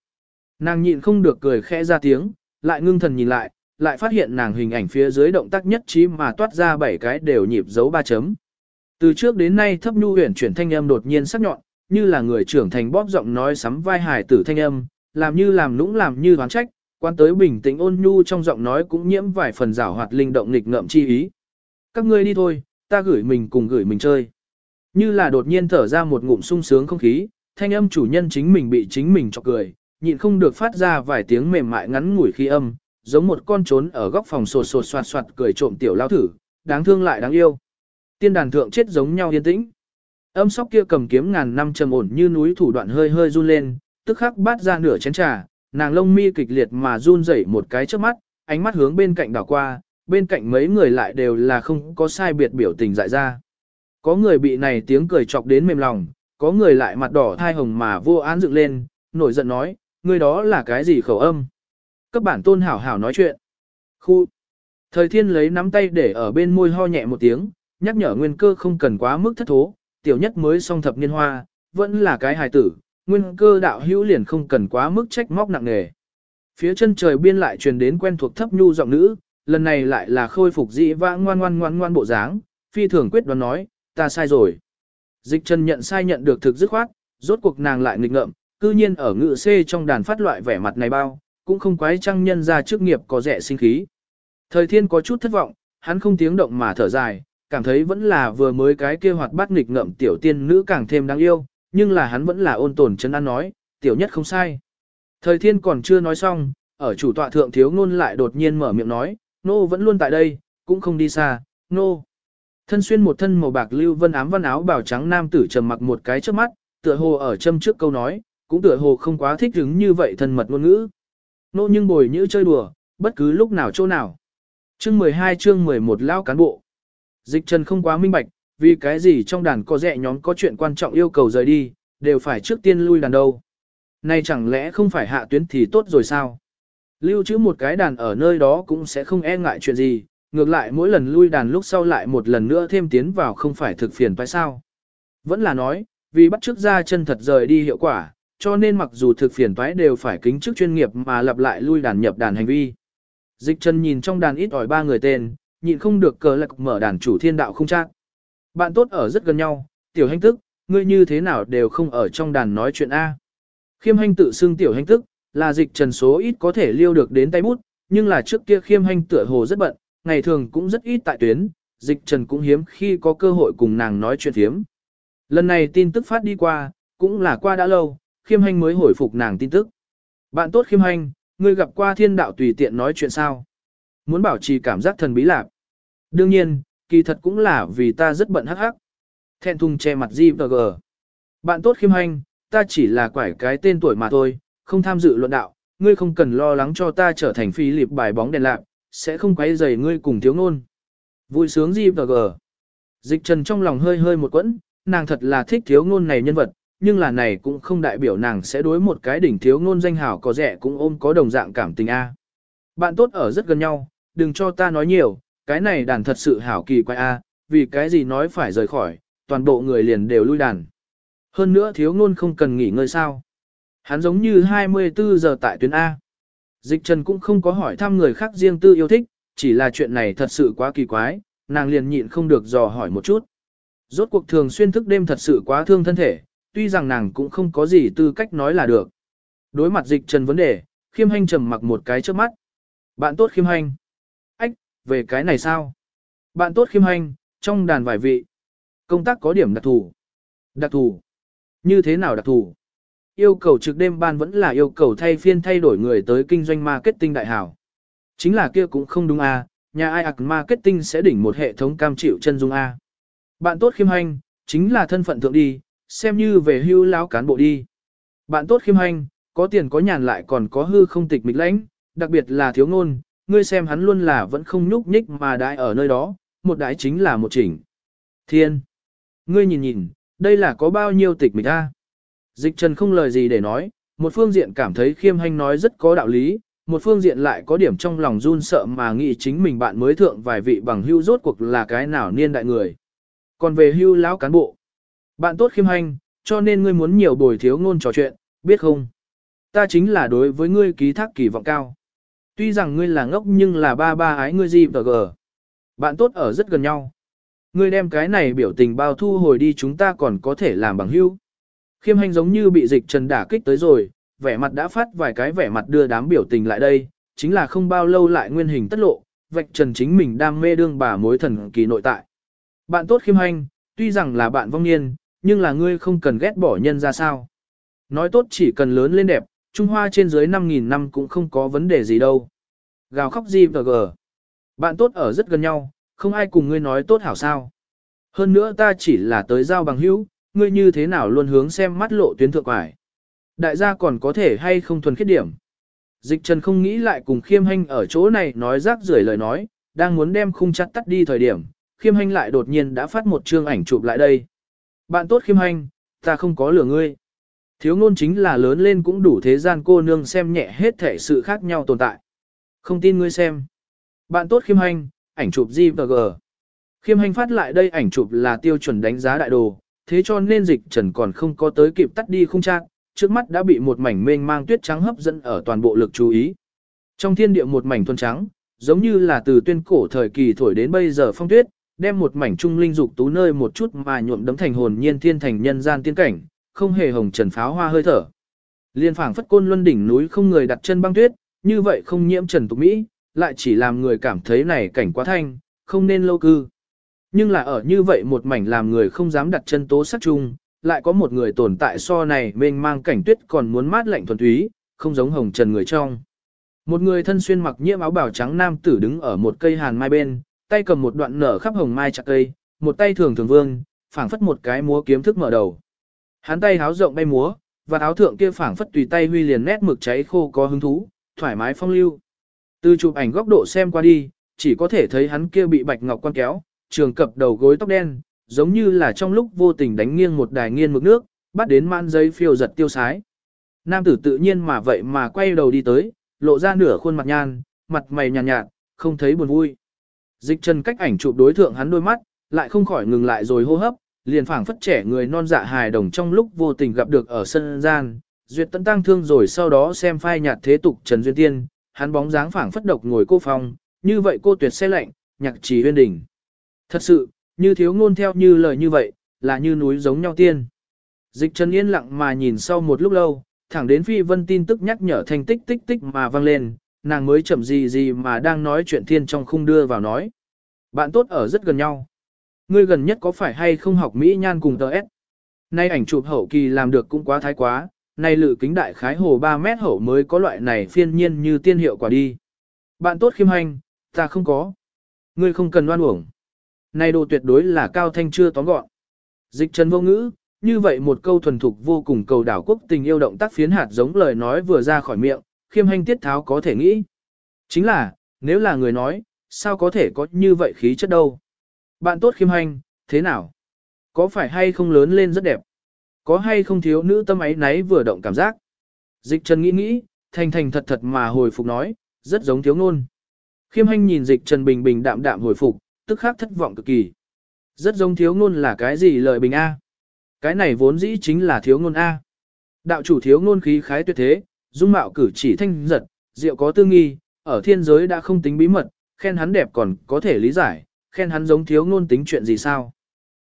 Nàng nhịn không được cười khẽ ra tiếng, lại ngưng thần nhìn lại, lại phát hiện nàng hình ảnh phía dưới động tác nhất trí mà toát ra bảy cái đều nhịp dấu ba chấm. Từ trước đến nay thấp nhu huyền chuyển thanh âm đột nhiên sắc nhọn, như là người trưởng thành bóp giọng nói sắm vai hài tử thanh âm, làm như làm nũng làm như đoán trách, quan tới bình tĩnh ôn nhu trong giọng nói cũng nhiễm vài phần rảo hoạt linh động nghịch ngợm chi ý. Các ngươi đi thôi, ta gửi mình cùng gửi mình chơi. Như là đột nhiên thở ra một ngụm sung sướng không khí, thanh âm chủ nhân chính mình bị chính mình chọc cười, nhịn không được phát ra vài tiếng mềm mại ngắn ngủi khi âm, giống một con trốn ở góc phòng sột sột soạt soạt cười trộm tiểu lao thử, đáng thương lại đáng yêu. Tiên đàn thượng chết giống nhau yên tĩnh. Âm sóc kia cầm kiếm ngàn năm trầm ổn như núi thủ đoạn hơi hơi run lên, tức khắc bát ra nửa chén trà, nàng lông mi kịch liệt mà run rẩy một cái trước mắt, ánh mắt hướng bên cạnh đảo qua, bên cạnh mấy người lại đều là không có sai biệt biểu tình dại ra. Có người bị này tiếng cười chọc đến mềm lòng, có người lại mặt đỏ thai hồng mà vô án dựng lên, nổi giận nói, người đó là cái gì khẩu âm. Các bản tôn hảo hảo nói chuyện. Khu. Thời thiên lấy nắm tay để ở bên môi ho nhẹ một tiếng, nhắc nhở nguyên cơ không cần quá mức thất thố, tiểu nhất mới song thập niên hoa, vẫn là cái hài tử, nguyên cơ đạo hữu liền không cần quá mức trách móc nặng nề. Phía chân trời biên lại truyền đến quen thuộc thấp nhu giọng nữ, lần này lại là khôi phục dị vãng ngoan ngoan ngoan ngoan bộ dáng, phi thường quyết đoán nói, ta sai rồi. Dịch chân nhận sai nhận được thực dứt khoát, rốt cuộc nàng lại nghịch ngợm, cư nhiên ở ngự C trong đàn phát loại vẻ mặt này bao, cũng không quái trăng nhân ra trước nghiệp có rẻ sinh khí. Thời thiên có chút thất vọng, hắn không tiếng động mà thở dài, cảm thấy vẫn là vừa mới cái kia hoạt bát nghịch ngợm tiểu tiên nữ càng thêm đáng yêu, nhưng là hắn vẫn là ôn tồn chân ăn nói, tiểu nhất không sai. Thời thiên còn chưa nói xong, ở chủ tọa thượng thiếu ngôn lại đột nhiên mở miệng nói, nô vẫn luôn tại đây, cũng không đi xa, nô. Thân xuyên một thân màu bạc lưu vân ám văn áo bào trắng nam tử trầm mặc một cái trước mắt, tựa hồ ở châm trước câu nói, cũng tựa hồ không quá thích hứng như vậy thân mật ngôn ngữ. Nô nhưng bồi như chơi đùa, bất cứ lúc nào chỗ nào. Chương 12 chương 11 lao cán bộ. Dịch trần không quá minh bạch, vì cái gì trong đàn có rẻ nhóm có chuyện quan trọng yêu cầu rời đi, đều phải trước tiên lui đàn đâu. Này chẳng lẽ không phải hạ tuyến thì tốt rồi sao? Lưu trữ một cái đàn ở nơi đó cũng sẽ không e ngại chuyện gì, ngược lại mỗi lần lui đàn lúc sau lại một lần nữa thêm tiến vào không phải thực phiền phải sao. Vẫn là nói, vì bắt trước ra chân thật rời đi hiệu quả, cho nên mặc dù thực phiền toái đều phải kính chức chuyên nghiệp mà lặp lại lui đàn nhập đàn hành vi. Dịch chân nhìn trong đàn ít ỏi ba người tên, nhịn không được cờ lạc mở đàn chủ thiên đạo không chắc. Bạn tốt ở rất gần nhau, tiểu hành tức, ngươi như thế nào đều không ở trong đàn nói chuyện A. Khiêm hành tự xưng tiểu hành tức, là dịch trần số ít có thể liêu được đến tay bút, nhưng là trước kia khiêm hành tựa hồ rất bận, ngày thường cũng rất ít tại tuyến, dịch trần cũng hiếm khi có cơ hội cùng nàng nói chuyện thiếm. Lần này tin tức phát đi qua, cũng là qua đã lâu, khiêm hành mới hồi phục nàng tin tức. Bạn tốt khiêm hành, ngươi gặp qua thiên đạo tùy tiện nói chuyện sao. Muốn bảo trì cảm giác thần bí lạc. Đương nhiên, kỳ thật cũng là vì ta rất bận hắc hắc. Thẹn thùng che mặt Di và Bạn tốt khiêm hành, ta chỉ là quải cái tên tuổi mà thôi, không tham dự luận đạo, ngươi không cần lo lắng cho ta trở thành phi liệp bài bóng đèn lạc, sẽ không quấy rầy ngươi cùng thiếu ngôn. Vui sướng gì và gờ. Dịch trần trong lòng hơi hơi một quẫn, nàng thật là thích thiếu ngôn này nhân vật, nhưng là này cũng không đại biểu nàng sẽ đối một cái đỉnh thiếu ngôn danh hảo có rẻ cũng ôm có đồng dạng cảm tình A. Bạn tốt ở rất gần nhau, đừng cho ta nói nhiều, cái này đàn thật sự hảo kỳ quái A, vì cái gì nói phải rời khỏi, toàn bộ người liền đều lui đàn. Hơn nữa thiếu ngôn không cần nghỉ ngơi sao. Hắn giống như 24 giờ tại tuyến A. Dịch Trần cũng không có hỏi thăm người khác riêng tư yêu thích, chỉ là chuyện này thật sự quá kỳ quái, nàng liền nhịn không được dò hỏi một chút. Rốt cuộc thường xuyên thức đêm thật sự quá thương thân thể, tuy rằng nàng cũng không có gì tư cách nói là được. Đối mặt dịch trần vấn đề, khiêm hành trầm mặc một cái trước mắt. Bạn tốt khiêm hành. Ách, về cái này sao? Bạn tốt khiêm hành, trong đàn vài vị. Công tác có điểm đặc thù. Đặc thù. Như thế nào đặc thù? Yêu cầu trực đêm ban vẫn là yêu cầu thay phiên thay đổi người tới kinh doanh marketing đại hảo. Chính là kia cũng không đúng à, nhà ai ạc marketing sẽ đỉnh một hệ thống cam chịu chân dung A. Bạn tốt khiêm hành, chính là thân phận thượng đi, xem như về hưu lão cán bộ đi. Bạn tốt khiêm hành, có tiền có nhàn lại còn có hư không tịch mịch lãnh, đặc biệt là thiếu ngôn, ngươi xem hắn luôn là vẫn không nhúc nhích mà đại ở nơi đó, một đại chính là một chỉnh. Thiên! Ngươi nhìn nhìn, đây là có bao nhiêu tịch mịch a? Dịch trần không lời gì để nói, một phương diện cảm thấy khiêm hanh nói rất có đạo lý, một phương diện lại có điểm trong lòng run sợ mà nghĩ chính mình bạn mới thượng vài vị bằng hưu rốt cuộc là cái nào niên đại người. Còn về hưu lão cán bộ, bạn tốt khiêm hanh, cho nên ngươi muốn nhiều bồi thiếu ngôn trò chuyện, biết không? Ta chính là đối với ngươi ký thác kỳ vọng cao. Tuy rằng ngươi là ngốc nhưng là ba ba ái ngươi gì tờ gờ. Bạn tốt ở rất gần nhau. Ngươi đem cái này biểu tình bao thu hồi đi chúng ta còn có thể làm bằng hưu. Khiêm hành giống như bị dịch trần đả kích tới rồi, vẻ mặt đã phát vài cái vẻ mặt đưa đám biểu tình lại đây, chính là không bao lâu lại nguyên hình tất lộ, vạch trần chính mình đam mê đương bà mối thần kỳ nội tại. Bạn tốt khiêm hành, tuy rằng là bạn vong niên, nhưng là ngươi không cần ghét bỏ nhân ra sao. Nói tốt chỉ cần lớn lên đẹp, Trung Hoa trên dưới 5.000 năm cũng không có vấn đề gì đâu. Gào khóc gì và gờ. Bạn tốt ở rất gần nhau, không ai cùng ngươi nói tốt hảo sao. Hơn nữa ta chỉ là tới giao bằng hữu, ngươi như thế nào luôn hướng xem mắt lộ tuyến thượng quải. Đại gia còn có thể hay không thuần khiết điểm. Dịch trần không nghĩ lại cùng khiêm hanh ở chỗ này nói rác rưởi lời nói, đang muốn đem khung chặt tắt đi thời điểm, khiêm hanh lại đột nhiên đã phát một chương ảnh chụp lại đây. Bạn tốt khiêm hanh, ta không có lừa ngươi. Thiếu ngôn chính là lớn lên cũng đủ thế gian cô nương xem nhẹ hết thể sự khác nhau tồn tại. Không tin ngươi xem. Bạn tốt khiêm hanh, ảnh chụp G và G. Khiêm hanh phát lại đây ảnh chụp là tiêu chuẩn đánh giá đại đồ, thế cho nên dịch trần còn không có tới kịp tắt đi khung trang, trước mắt đã bị một mảnh mênh mang tuyết trắng hấp dẫn ở toàn bộ lực chú ý. Trong thiên địa một mảnh thuần trắng, giống như là từ tuyên cổ thời kỳ thổi đến bây giờ phong tuyết, đem một mảnh trung linh dục tú nơi một chút mà nhuộm đấm thành hồn nhiên thiên thành nhân gian tiên cảnh, không hề hồng trần pháo hoa hơi thở. Liên phảng phất côn luân đỉnh núi không người đặt chân băng tuyết, như vậy không nhiễm trần tục mỹ, lại chỉ làm người cảm thấy này cảnh quá thanh, không nên lâu cư. Nhưng là ở như vậy một mảnh làm người không dám đặt chân tố sắc chung, lại có một người tồn tại so này mênh mang cảnh tuyết còn muốn mát lạnh thuần túy, không giống hồng trần người trong. Một người thân xuyên mặc nhiễm áo bào trắng nam tử đứng ở một cây hàn mai bên, tay cầm một đoạn nở khắp hồng mai chặt cây, một tay thường thường vương, phảng phất một cái múa kiếm thức mở đầu. Hắn tay háo rộng bay múa, và áo thượng kia phảng phất tùy tay huy liền nét mực cháy khô có hứng thú, thoải mái phong lưu. Từ chụp ảnh góc độ xem qua đi, chỉ có thể thấy hắn kia bị bạch ngọc quan kéo, trường cập đầu gối tóc đen, giống như là trong lúc vô tình đánh nghiêng một đài nghiên mực nước, bắt đến man giấy phiêu giật tiêu sái. Nam tử tự nhiên mà vậy mà quay đầu đi tới, lộ ra nửa khuôn mặt nhan, mặt mày nhàn nhạt, nhạt, không thấy buồn vui. Dịch trần cách ảnh chụp đối thượng hắn đôi mắt, lại không khỏi ngừng lại rồi hô hấp, liền phảng phất trẻ người non dạ hài đồng trong lúc vô tình gặp được ở sân gian, duyệt tận tăng thương rồi sau đó xem phai nhạt thế tục Trần Duyên Tiên, hắn bóng dáng phảng phất độc ngồi cô phòng, như vậy cô tuyệt xe lạnh, nhạc trì huyên đỉnh. Thật sự, như thiếu ngôn theo như lời như vậy, là như núi giống nhau tiên. Dịch Trần yên lặng mà nhìn sau một lúc lâu, thẳng đến phi vân tin tức nhắc nhở thành tích tích tích mà vang lên, nàng mới chậm gì gì mà đang nói chuyện thiên trong khung đưa vào nói. Bạn tốt ở rất gần nhau. Ngươi gần nhất có phải hay không học Mỹ nhan cùng tờ S? Nay ảnh chụp hậu kỳ làm được cũng quá thái quá, nay lự kính đại khái hồ 3 mét hậu mới có loại này phiên nhiên như tiên hiệu quả đi. Bạn tốt khiêm hành, ta không có. Ngươi không cần oan uổng. Này đồ tuyệt đối là cao thanh chưa tóm gọn. Dịch trần vô ngữ, như vậy một câu thuần thục vô cùng cầu đảo quốc tình yêu động tác phiến hạt giống lời nói vừa ra khỏi miệng, khiêm hành tiết tháo có thể nghĩ. Chính là, nếu là người nói, sao có thể có như vậy khí chất đâu. Bạn tốt khiêm hành, thế nào? Có phải hay không lớn lên rất đẹp? Có hay không thiếu nữ tâm ấy náy vừa động cảm giác? Dịch trần nghĩ nghĩ, thành thành thật thật mà hồi phục nói, rất giống thiếu ngôn. Khiêm hành nhìn dịch trần bình bình đạm đạm hồi phục, tức khắc thất vọng cực kỳ. Rất giống thiếu ngôn là cái gì lời bình A? Cái này vốn dĩ chính là thiếu ngôn A. Đạo chủ thiếu ngôn khí khái tuyệt thế, dung mạo cử chỉ thanh giật, diệu có tư nghi, ở thiên giới đã không tính bí mật, khen hắn đẹp còn có thể lý giải, khen hắn giống thiếu ngôn tính chuyện gì sao.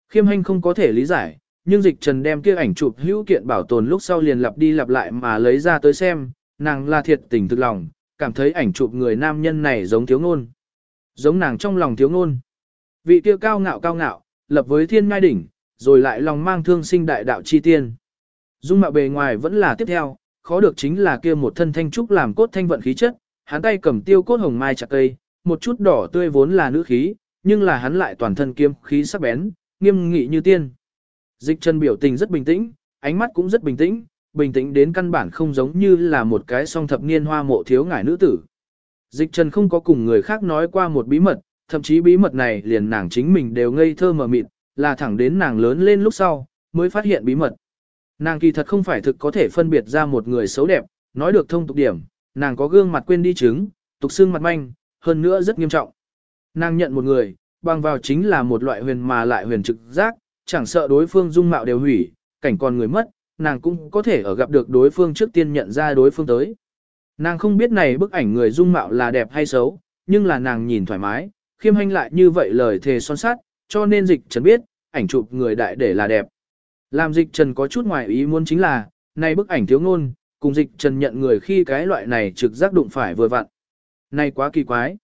Khiêm hành không có thể lý giải, nhưng dịch trần đem kia ảnh chụp hữu kiện bảo tồn lúc sau liền lặp đi lặp lại mà lấy ra tới xem, nàng là thiệt tình thực lòng, cảm thấy ảnh chụp người nam nhân này giống thiếu ngôn. Giống nàng trong lòng thiếu ngôn. Vị kia cao ngạo cao ngạo, lập với thiên ngai đỉnh, rồi lại lòng mang thương sinh đại đạo chi tiên. Dung mạo bề ngoài vẫn là tiếp theo, khó được chính là kia một thân thanh trúc làm cốt thanh vận khí chất, hắn tay cầm tiêu cốt hồng mai chặt cây, một chút đỏ tươi vốn là nữ khí, nhưng là hắn lại toàn thân kiếm khí sắc bén, nghiêm nghị như tiên. Dịch chân biểu tình rất bình tĩnh, ánh mắt cũng rất bình tĩnh, bình tĩnh đến căn bản không giống như là một cái song thập niên hoa mộ thiếu ngải nữ tử. Dịch trần không có cùng người khác nói qua một bí mật, thậm chí bí mật này liền nàng chính mình đều ngây thơ mờ mịt, là thẳng đến nàng lớn lên lúc sau, mới phát hiện bí mật. Nàng kỳ thật không phải thực có thể phân biệt ra một người xấu đẹp, nói được thông tục điểm, nàng có gương mặt quên đi chứng, tục xương mặt manh, hơn nữa rất nghiêm trọng. Nàng nhận một người, bằng vào chính là một loại huyền mà lại huyền trực giác, chẳng sợ đối phương dung mạo đều hủy, cảnh còn người mất, nàng cũng có thể ở gặp được đối phương trước tiên nhận ra đối phương tới. Nàng không biết này bức ảnh người dung mạo là đẹp hay xấu, nhưng là nàng nhìn thoải mái, khiêm hanh lại như vậy lời thề son sát, cho nên dịch trần biết, ảnh chụp người đại để là đẹp. Làm dịch trần có chút ngoài ý muốn chính là, này bức ảnh thiếu ngôn, cùng dịch trần nhận người khi cái loại này trực giác đụng phải vừa vặn. Này quá kỳ quái.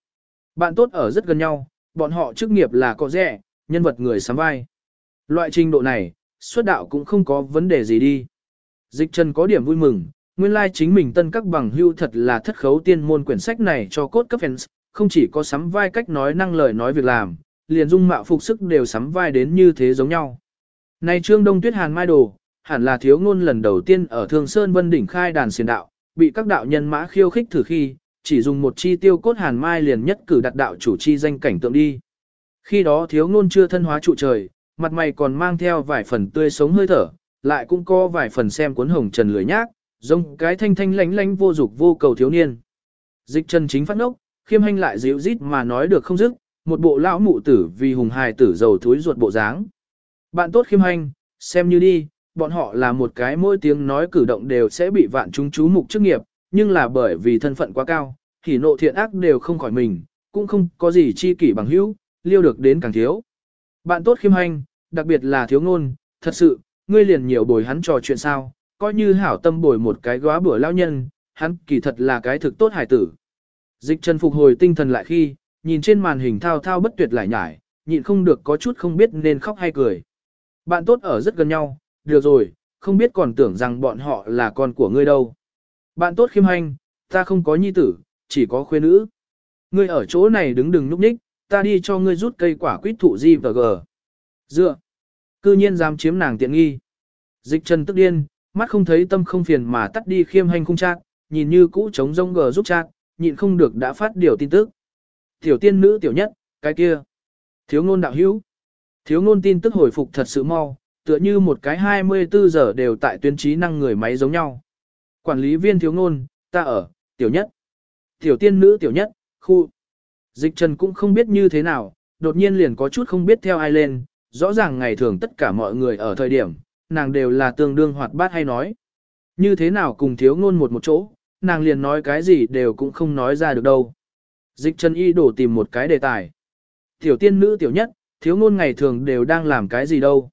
Bạn tốt ở rất gần nhau, bọn họ chức nghiệp là có rẻ, nhân vật người sắm vai. Loại trình độ này, xuất đạo cũng không có vấn đề gì đi. Dịch trần có điểm vui mừng, nguyên lai like chính mình tân các bằng hưu thật là thất khấu tiên môn quyển sách này cho cốt cấp fans, không chỉ có sắm vai cách nói năng lời nói việc làm, liền dung mạo phục sức đều sắm vai đến như thế giống nhau. Này Trương Đông Tuyết Hàn Mai Đồ, hẳn là thiếu ngôn lần đầu tiên ở Thương Sơn Vân Đỉnh khai đàn xiền đạo, bị các đạo nhân mã khiêu khích thử khi, chỉ dùng một chi tiêu cốt Hàn Mai liền nhất cử đặt đạo chủ chi danh cảnh tượng đi. Khi đó thiếu ngôn chưa thân hóa trụ trời, mặt mày còn mang theo vài phần tươi sống hơi thở, lại cũng có vài phần xem cuốn hồng trần lười nhác, giống cái thanh thanh lánh lánh vô dục vô cầu thiếu niên. Dịch chân chính phát ngốc, khiêm hành lại dịu rít mà nói được không dứt, một bộ lão mụ tử vì hùng hài tử giàu thúi ruột bộ dáng. Bạn tốt khiêm hành, xem như đi, bọn họ là một cái mỗi tiếng nói cử động đều sẽ bị vạn chúng chú mục chức nghiệp, nhưng là bởi vì thân phận quá cao, thì nộ thiện ác đều không khỏi mình, cũng không có gì chi kỷ bằng hữu, liêu được đến càng thiếu. Bạn tốt khiêm hành, đặc biệt là thiếu ngôn, thật sự, ngươi liền nhiều bồi hắn trò chuyện sao, coi như hảo tâm bồi một cái góa bữa lao nhân, hắn kỳ thật là cái thực tốt hải tử. Dịch trần phục hồi tinh thần lại khi, nhìn trên màn hình thao thao bất tuyệt lại nhải, nhịn không được có chút không biết nên khóc hay cười. Bạn tốt ở rất gần nhau, được rồi, không biết còn tưởng rằng bọn họ là con của ngươi đâu. Bạn tốt khiêm hành, ta không có nhi tử, chỉ có khuê nữ. Ngươi ở chỗ này đứng đừng núp ních, ta đi cho ngươi rút cây quả quýt thụ gì và gờ. Dựa. Cư nhiên dám chiếm nàng tiện nghi. Dịch trần tức điên, mắt không thấy tâm không phiền mà tắt đi khiêm hành không chát, nhìn như cũ trống rông gờ giúp chát, nhịn không được đã phát điều tin tức. Tiểu tiên nữ tiểu nhất, cái kia. Thiếu ngôn đạo hữu. Thiếu ngôn tin tức hồi phục thật sự mau, tựa như một cái 24 giờ đều tại tuyến trí năng người máy giống nhau. Quản lý viên thiếu ngôn, ta ở, tiểu nhất. Tiểu tiên nữ tiểu nhất, khu. Dịch trần cũng không biết như thế nào, đột nhiên liền có chút không biết theo ai lên, rõ ràng ngày thường tất cả mọi người ở thời điểm, nàng đều là tương đương hoạt bát hay nói. Như thế nào cùng thiếu ngôn một một chỗ, nàng liền nói cái gì đều cũng không nói ra được đâu. Dịch Trần Y đổ tìm một cái đề tài. Tiểu tiên nữ tiểu nhất, thiếu ngôn ngày thường đều đang làm cái gì đâu.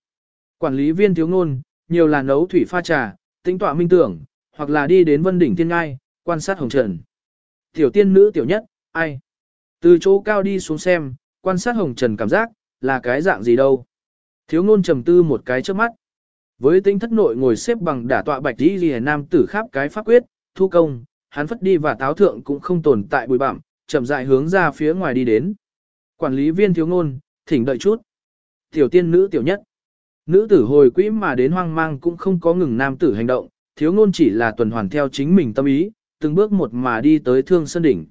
Quản lý viên thiếu ngôn, nhiều là nấu thủy pha trà, tính tọa minh tưởng, hoặc là đi đến vân đỉnh thiên ngai, quan sát hồng trần. Tiểu tiên nữ tiểu nhất, ai? Từ chỗ cao đi xuống xem, quan sát hồng trần cảm giác, là cái dạng gì đâu. Thiếu ngôn trầm tư một cái trước mắt. Với tính thất nội ngồi xếp bằng đả tọa bạch đi ghi nam tử khắp cái pháp quyết, thu công, hắn phất đi và táo thượng cũng không tồn tại bụi bặm, chậm rãi hướng ra phía ngoài đi đến. Quản lý viên thiếu ngôn, thỉnh đợi chút. Tiểu tiên nữ tiểu nhất. Nữ tử hồi quỹ mà đến hoang mang cũng không có ngừng nam tử hành động, thiếu ngôn chỉ là tuần hoàn theo chính mình tâm ý, từng bước một mà đi tới thương sơn đỉnh.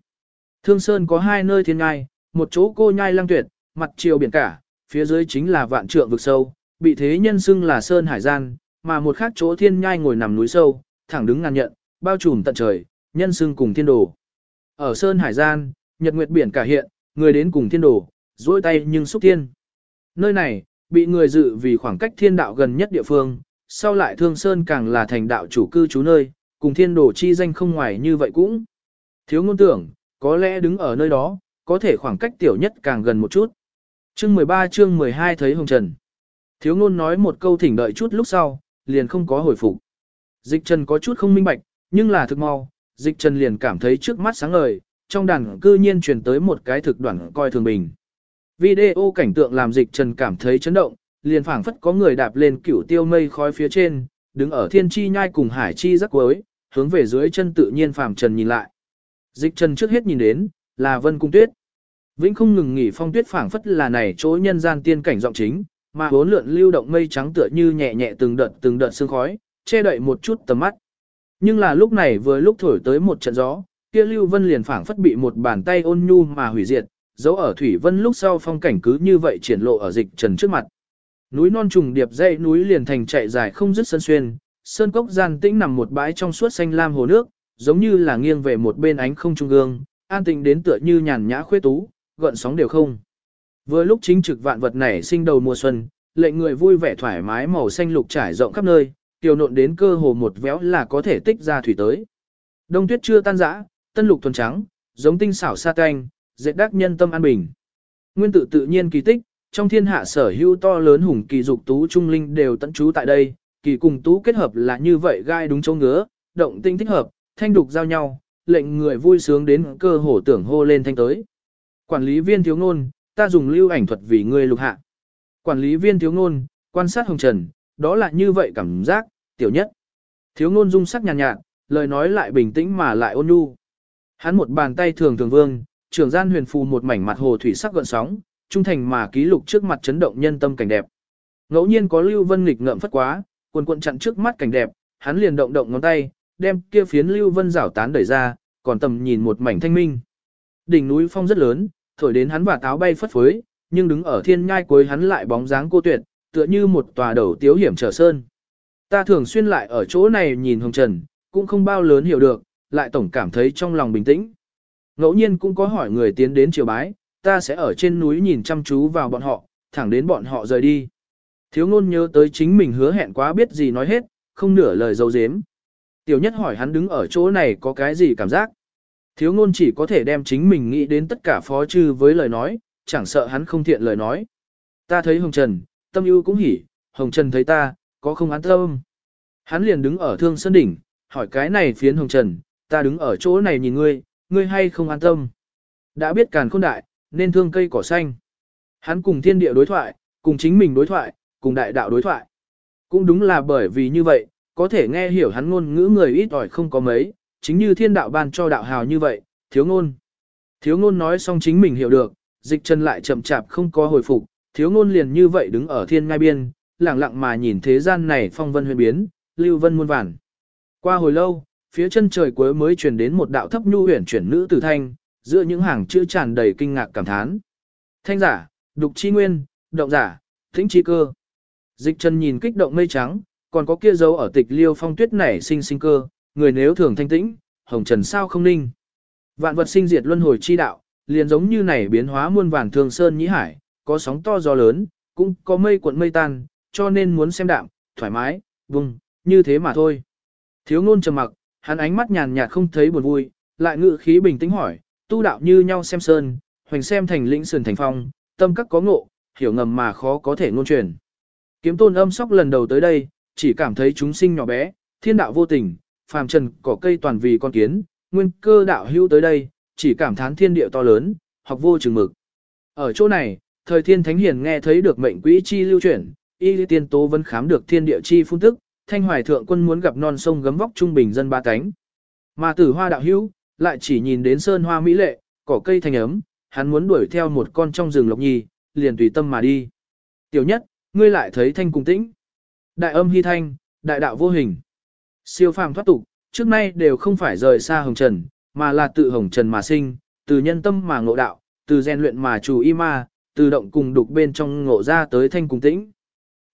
Thương sơn có hai nơi thiên ngai, một chỗ cô nhai lang tuyệt, mặt chiều biển cả, phía dưới chính là vạn trượng vực sâu, bị thế nhân xưng là sơn hải gian, mà một khác chỗ thiên nhai ngồi nằm núi sâu, thẳng đứng ngàn nhận, bao trùm tận trời, nhân xưng cùng thiên đồ. Ở sơn hải gian, nhật nguyệt biển cả hiện, người đến cùng thiên đồ, duỗi tay nhưng xúc thiên. Nơi này, bị người dự vì khoảng cách thiên đạo gần nhất địa phương, sau lại thương sơn càng là thành đạo chủ cư trú nơi, cùng thiên đồ chi danh không ngoài như vậy cũng. Thiếu ngôn tưởng, có lẽ đứng ở nơi đó, có thể khoảng cách tiểu nhất càng gần một chút. Chương 13 chương 12 thấy hồng trần. Thiếu ngôn nói một câu thỉnh đợi chút lúc sau, liền không có hồi phục. Dịch trần có chút không minh bạch, nhưng là thực mau, dịch trần liền cảm thấy trước mắt sáng ngời, trong đàn cư nhiên truyền tới một cái thực đoạn coi thường bình. Video cảnh tượng làm dịch trần cảm thấy chấn động, liền phảng phất có người đạp lên cửu tiêu mây khói phía trên, đứng ở thiên chi nhai cùng hải chi rắc cuối, hướng về dưới chân tự nhiên phàm trần nhìn lại. Dịch trần trước hết nhìn đến, là vân cung tuyết. Vĩnh không ngừng nghỉ phong tuyết phảng phất là này chỗ nhân gian tiên cảnh giọng chính, mà bốn lượn lưu động mây trắng tựa như nhẹ nhẹ từng đợt từng đợt sương khói, che đậy một chút tầm mắt. Nhưng là lúc này vừa lúc thổi tới một trận gió, kia lưu vân liền phảng phất bị một bàn tay ôn nhu mà hủy diệt, dấu ở thủy vân lúc sau phong cảnh cứ như vậy triển lộ ở dịch trần trước mặt. Núi non trùng điệp dãy núi liền thành chạy dài không dứt sân xuyên, sơn cốc gian tĩnh nằm một bãi trong suốt xanh lam hồ nước, giống như là nghiêng về một bên ánh không trung gương, an tĩnh đến tựa như nhàn nhã khuê tú, gợn sóng đều không. Vừa lúc chính trực vạn vật nảy sinh đầu mùa xuân, lệnh người vui vẻ thoải mái màu xanh lục trải rộng khắp nơi, tiểu nộn đến cơ hồ một véo là có thể tích ra thủy tới. Đông tuyết chưa tan rã, tân lục thuần trắng, giống tinh xảo sa canh, dệt đắc nhân tâm an bình. Nguyên tự tự nhiên kỳ tích, trong thiên hạ sở hữu to lớn hùng kỳ dục tú trung linh đều tận trú tại đây, kỳ cùng tú kết hợp là như vậy gai đúng chỗ ngứa, động tinh thích hợp, thanh đục giao nhau, lệnh người vui sướng đến cơ hồ tưởng hô lên thanh tới. Quản lý viên thiếu ngôn, ta dùng lưu ảnh thuật vì ngươi lục hạ. Quản lý viên thiếu ngôn, quan sát hồng trần, đó là như vậy cảm giác, tiểu nhất. Thiếu ngôn dung sắc nhàn nhạt, nhạt, lời nói lại bình tĩnh mà lại ôn nhu. Hắn một bàn tay thường thường vương, trưởng gian huyền phù một mảnh mặt hồ thủy sắc gợn sóng, trung thành mà ký lục trước mặt chấn động nhân tâm cảnh đẹp. Ngẫu nhiên có Lưu Vân nghịch ngợm phất quá, quần quần chặn trước mắt cảnh đẹp, hắn liền động động ngón tay, đem kia phiến Lưu Vân rảo tán đẩy ra, còn tầm nhìn một mảnh thanh minh. Đỉnh núi phong rất lớn, thổi đến hắn và táo bay phất phới, nhưng đứng ở thiên nhai cuối hắn lại bóng dáng cô tuyệt, tựa như một tòa đầu tiếu hiểm trở sơn. Ta thường xuyên lại ở chỗ này nhìn hồng trần, cũng không bao lớn hiểu được, lại tổng cảm thấy trong lòng bình tĩnh. Ngẫu nhiên cũng có hỏi người tiến đến triều bái, ta sẽ ở trên núi nhìn chăm chú vào bọn họ, thẳng đến bọn họ rời đi. Thiếu ngôn nhớ tới chính mình hứa hẹn quá biết gì nói hết, không nửa lời dấu dếm. Tiểu nhất hỏi hắn đứng ở chỗ này có cái gì cảm giác. Thiếu ngôn chỉ có thể đem chính mình nghĩ đến tất cả phó chư với lời nói, chẳng sợ hắn không thiện lời nói. Ta thấy Hồng Trần, tâm ưu cũng hỉ, Hồng Trần thấy ta, có không an tâm. Hắn liền đứng ở thương sơn đỉnh, hỏi cái này phiến Hồng Trần, ta đứng ở chỗ này nhìn ngươi, ngươi hay không an tâm. Đã biết càn khôn đại, nên thương cây cỏ xanh. Hắn cùng thiên địa đối thoại, cùng chính mình đối thoại, cùng đại đạo đối thoại. Cũng đúng là bởi vì như vậy, có thể nghe hiểu hắn ngôn ngữ người ít ỏi không có mấy, chính như thiên đạo ban cho đạo hào như vậy, thiếu ngôn. Thiếu ngôn nói xong chính mình hiểu được, dịch chân lại chậm chạp không có hồi phục, thiếu ngôn liền như vậy đứng ở thiên ngai biên, lặng lặng mà nhìn thế gian này phong vân huyền biến, lưu vân muôn vàn. Qua hồi lâu, phía chân trời cuối mới truyền đến một đạo thấp nhu huyền chuyển nữ tử thanh, giữa những hàng chữ tràn đầy kinh ngạc cảm thán. Thanh giả, đục chi nguyên, động giả, thính chi cơ. Dịch chân nhìn kích động mây trắng, còn có kia dấu ở tịch liêu phong tuyết nảy sinh sinh cơ, người nếu thường thanh tĩnh, hồng trần sao không ninh. Vạn vật sinh diệt luân hồi chi đạo, liền giống như này biến hóa muôn vàn thường sơn nhĩ hải, có sóng to gió lớn, cũng có mây cuộn mây tan, cho nên muốn xem đạm, thoải mái, vùng, như thế mà thôi. Thiếu ngôn trầm mặc, hắn ánh mắt nhàn nhạt không thấy buồn vui, lại ngự khí bình tĩnh hỏi, tu đạo như nhau xem sơn, hoành xem thành lĩnh sườn thành phong, tâm các có ngộ, hiểu ngầm mà khó có thể ngôn truyền. Kiếm tôn âm sóc lần đầu tới đây, chỉ cảm thấy chúng sinh nhỏ bé, thiên đạo vô tình, phàm trần cỏ cây toàn vì con kiến, nguyên cơ đạo hữu tới đây, chỉ cảm thán thiên địa to lớn, học vô chừng mực. Ở chỗ này, thời thiên thánh hiền nghe thấy được mệnh quỹ chi lưu chuyển, y tiên tố vẫn khám được thiên địa chi phun tức, thanh hoài thượng quân muốn gặp non sông gấm vóc trung bình dân ba cánh. Mà tử hoa đạo hữu, lại chỉ nhìn đến sơn hoa mỹ lệ, cỏ cây thành ấm, hắn muốn đuổi theo một con trong rừng lộc nhi, liền tùy tâm mà đi. Tiểu nhất, ngươi lại thấy thanh cùng tĩnh. Đại âm hy thanh, đại đạo vô hình. Siêu phàm thoát tục, trước nay đều không phải rời xa hồng trần, mà là tự hồng trần mà sinh, từ nhân tâm mà ngộ đạo, từ rèn luyện mà chủ y ma, từ động cùng đục bên trong ngộ ra tới thanh cùng tĩnh.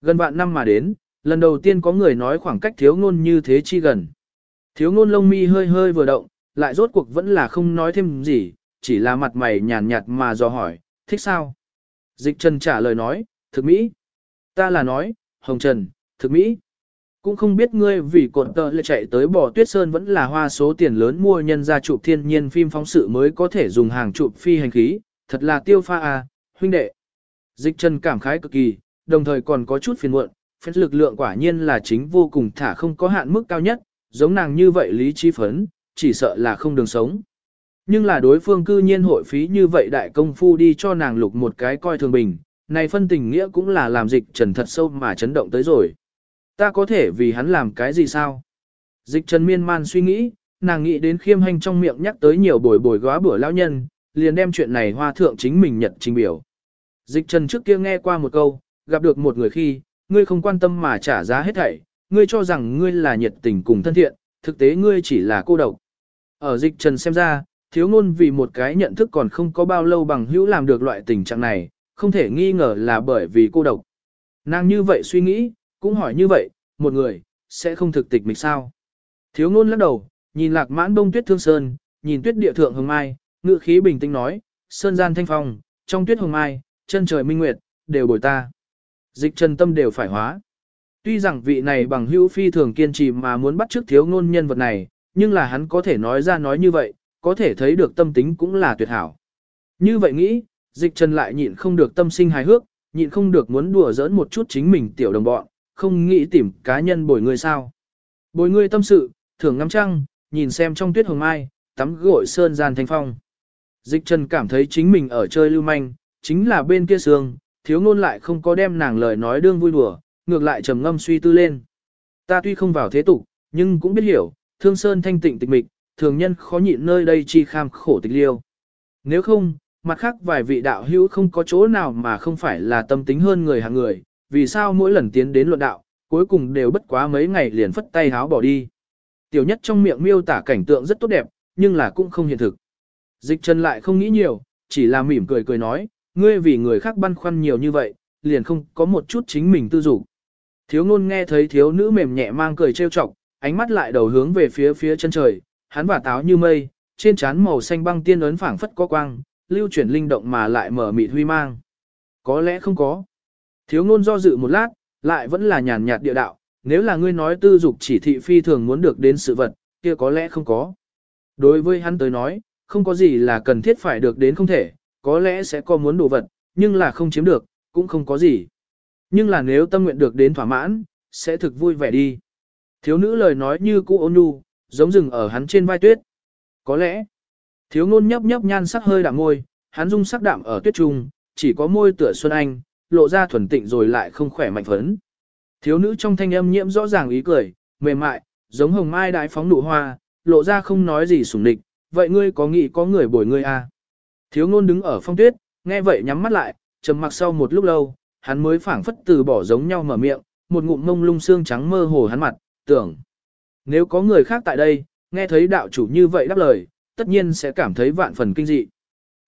Gần vạn năm mà đến, lần đầu tiên có người nói khoảng cách thiếu ngôn như thế chi gần. Thiếu ngôn lông mi hơi hơi vừa động, lại rốt cuộc vẫn là không nói thêm gì, chỉ là mặt mày nhàn nhạt mà dò hỏi, thích sao? Dịch Trần trả lời nói, thực mỹ. Ta là nói, Hồng Trần, thực mỹ. Cũng không biết ngươi vì cột tờ lại chạy tới bỏ tuyết sơn vẫn là hoa số tiền lớn mua nhân ra chụp thiên nhiên phim phóng sự mới có thể dùng hàng chụp phi hành khí, thật là tiêu pha à, huynh đệ. Dịch Trần cảm khái cực kỳ, đồng thời còn có chút phiền muộn, phép lực lượng quả nhiên là chính vô cùng thả không có hạn mức cao nhất, giống nàng như vậy lý trí phấn, chỉ sợ là không đường sống. Nhưng là đối phương cư nhiên hội phí như vậy đại công phu đi cho nàng lục một cái coi thường bình, này phân tình nghĩa cũng là làm dịch trần thật sâu mà chấn động tới rồi. Ta có thể vì hắn làm cái gì sao? Dịch trần miên man suy nghĩ, nàng nghĩ đến khiêm hành trong miệng nhắc tới nhiều bồi bồi góa bữa lão nhân, liền đem chuyện này hoa thượng chính mình nhận trình biểu. Dịch trần trước kia nghe qua một câu, gặp được một người khi, ngươi không quan tâm mà trả giá hết thảy, ngươi cho rằng ngươi là nhiệt tình cùng thân thiện, thực tế ngươi chỉ là cô độc. Ở dịch trần xem ra, thiếu ngôn vì một cái nhận thức còn không có bao lâu bằng hữu làm được loại tình trạng này, không thể nghi ngờ là bởi vì cô độc. Nàng như vậy suy nghĩ, cũng hỏi như vậy, một người, sẽ không thực tịch mình sao. Thiếu ngôn lắc đầu, nhìn lạc mãn bông tuyết thương sơn, nhìn tuyết địa thượng hồng mai, ngự khí bình tĩnh nói, sơn gian thanh phong, trong tuyết hồng mai, chân trời minh nguyệt, đều bồi ta. Dịch trần tâm đều phải hóa. Tuy rằng vị này bằng hữu phi thường kiên trì mà muốn bắt trước thiếu ngôn nhân vật này, nhưng là hắn có thể nói ra nói như vậy, có thể thấy được tâm tính cũng là tuyệt hảo. Như vậy nghĩ, dịch trần lại nhịn không được tâm sinh hài hước, nhịn không được muốn đùa giỡn một chút chính mình tiểu đồng bọn, không nghĩ tìm cá nhân bồi người sao. Bồi người tâm sự, thường ngắm trăng, nhìn xem trong tuyết hồng mai, tắm gội sơn gian thanh phong. Dịch trần cảm thấy chính mình ở chơi lưu manh, chính là bên kia sương, thiếu ngôn lại không có đem nàng lời nói đương vui đùa, ngược lại trầm ngâm suy tư lên. Ta tuy không vào thế tục, nhưng cũng biết hiểu, thương sơn thanh tịnh tịch mịch, thường nhân khó nhịn nơi đây chi kham khổ tịch liêu. Nếu không, mặt khác vài vị đạo hữu không có chỗ nào mà không phải là tâm tính hơn người hàng người, vì sao mỗi lần tiến đến luận đạo, cuối cùng đều bất quá mấy ngày liền phất tay háo bỏ đi. Tiểu nhất trong miệng miêu tả cảnh tượng rất tốt đẹp, nhưng là cũng không hiện thực. Dịch chân lại không nghĩ nhiều, chỉ là mỉm cười cười nói, ngươi vì người khác băn khoăn nhiều như vậy, liền không có một chút chính mình tư dục. Thiếu ngôn nghe thấy thiếu nữ mềm nhẹ mang cười trêu chọc, ánh mắt lại đầu hướng về phía phía chân trời, hắn và táo như mây, trên trán màu xanh băng tiên ấn phảng phất có quang, lưu chuyển linh động mà lại mở mịt huy mang. Có lẽ không có. Thiếu ngôn do dự một lát, lại vẫn là nhàn nhạt địa đạo, nếu là ngươi nói tư dục chỉ thị phi thường muốn được đến sự vật, kia có lẽ không có. Đối với hắn tới nói, không có gì là cần thiết phải được đến không thể, có lẽ sẽ có muốn đồ vật, nhưng là không chiếm được, cũng không có gì. Nhưng là nếu tâm nguyện được đến thỏa mãn, sẽ thực vui vẻ đi. Thiếu nữ lời nói như cũ ôn nhu, giống rừng ở hắn trên vai tuyết. Có lẽ, thiếu ngôn nhấp nhấp nhan sắc hơi đạm môi, hắn dung sắc đạm ở tuyết trung, chỉ có môi tựa xuân anh, lộ ra thuần tịnh rồi lại không khỏe mạnh phấn. Thiếu nữ trong thanh âm nhiễm rõ ràng ý cười, mềm mại, giống hồng mai đại phóng nụ hoa, lộ ra không nói gì sủng địch, vậy ngươi có nghĩ có người bồi ngươi à? Thiếu ngôn đứng ở phong tuyết, nghe vậy nhắm mắt lại, trầm mặc sau một lúc lâu, hắn mới phảng phất từ bỏ giống nhau mở miệng, một ngụm mông lung xương trắng mơ hồ hắn mặt, tưởng. Nếu có người khác tại đây, nghe thấy đạo chủ như vậy đáp lời, tất nhiên sẽ cảm thấy vạn phần kinh dị.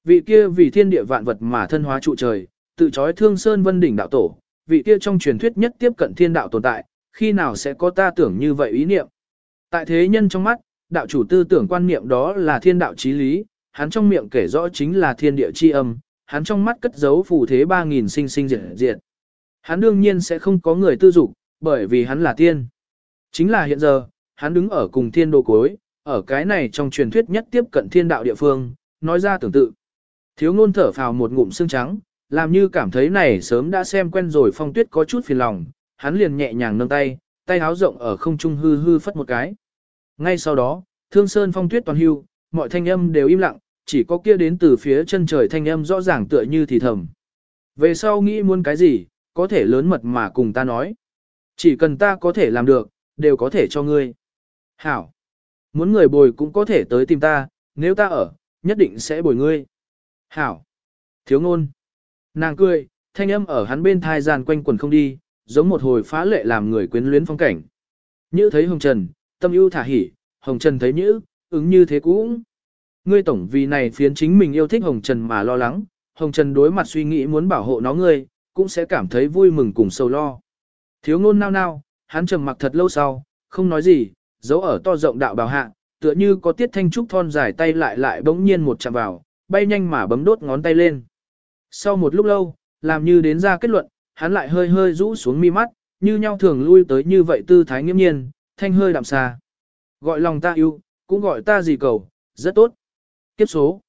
Vị kia vì thiên địa vạn vật mà thân hóa trụ trời, tự chói thương sơn vân đỉnh đạo tổ, vị kia trong truyền thuyết nhất tiếp cận thiên đạo tồn tại, khi nào sẽ có ta tưởng như vậy ý niệm. Tại thế nhân trong mắt, đạo chủ tư tưởng quan niệm đó là thiên đạo chí lý, hắn trong miệng kể rõ chính là thiên địa chi âm, hắn trong mắt cất giấu phù thế 3.000 sinh sinh diệt diệt. Hắn đương nhiên sẽ không có người tư dục, bởi vì hắn là tiên. Chính là hiện giờ, hắn đứng ở cùng thiên đồ cối, ở cái này trong truyền thuyết nhất tiếp cận thiên đạo địa phương, nói ra tưởng tự. Thiếu ngôn thở phào một ngụm xương trắng, làm như cảm thấy này sớm đã xem quen rồi phong tuyết có chút phiền lòng, hắn liền nhẹ nhàng nâng tay, tay háo rộng ở không trung hư hư phất một cái. Ngay sau đó, thương sơn phong tuyết toàn hưu, mọi thanh âm đều im lặng, chỉ có kia đến từ phía chân trời thanh âm rõ ràng tựa như thì thầm. Về sau nghĩ muốn cái gì, có thể lớn mật mà cùng ta nói. Chỉ cần ta có thể làm được, đều có thể cho ngươi. Hảo. Muốn người bồi cũng có thể tới tìm ta, nếu ta ở, nhất định sẽ bồi ngươi. Hảo. Thiếu ngôn. Nàng cười, thanh âm ở hắn bên thai gian quanh quần không đi, giống một hồi phá lệ làm người quyến luyến phong cảnh. Như thấy hồng trần, tâm ưu thả hỉ, hồng trần thấy nhữ, ứng như thế cũng. Ngươi tổng vì này phiến chính mình yêu thích hồng trần mà lo lắng, hồng trần đối mặt suy nghĩ muốn bảo hộ nó ngươi, cũng sẽ cảm thấy vui mừng cùng sầu lo. Thiếu ngôn nao nao, hắn trầm mặc thật lâu sau, không nói gì, giấu ở to rộng đạo bào hạ, tựa như có tiết thanh trúc thon dài tay lại lại bỗng nhiên một chạm vào, bay nhanh mà bấm đốt ngón tay lên. Sau một lúc lâu, làm như đến ra kết luận, hắn lại hơi hơi rũ xuống mi mắt, như nhau thường lui tới như vậy tư thái nghiêm nhiên, thanh hơi đạm xa. Gọi lòng ta yêu, cũng gọi ta gì cầu, rất tốt. Kiếp số.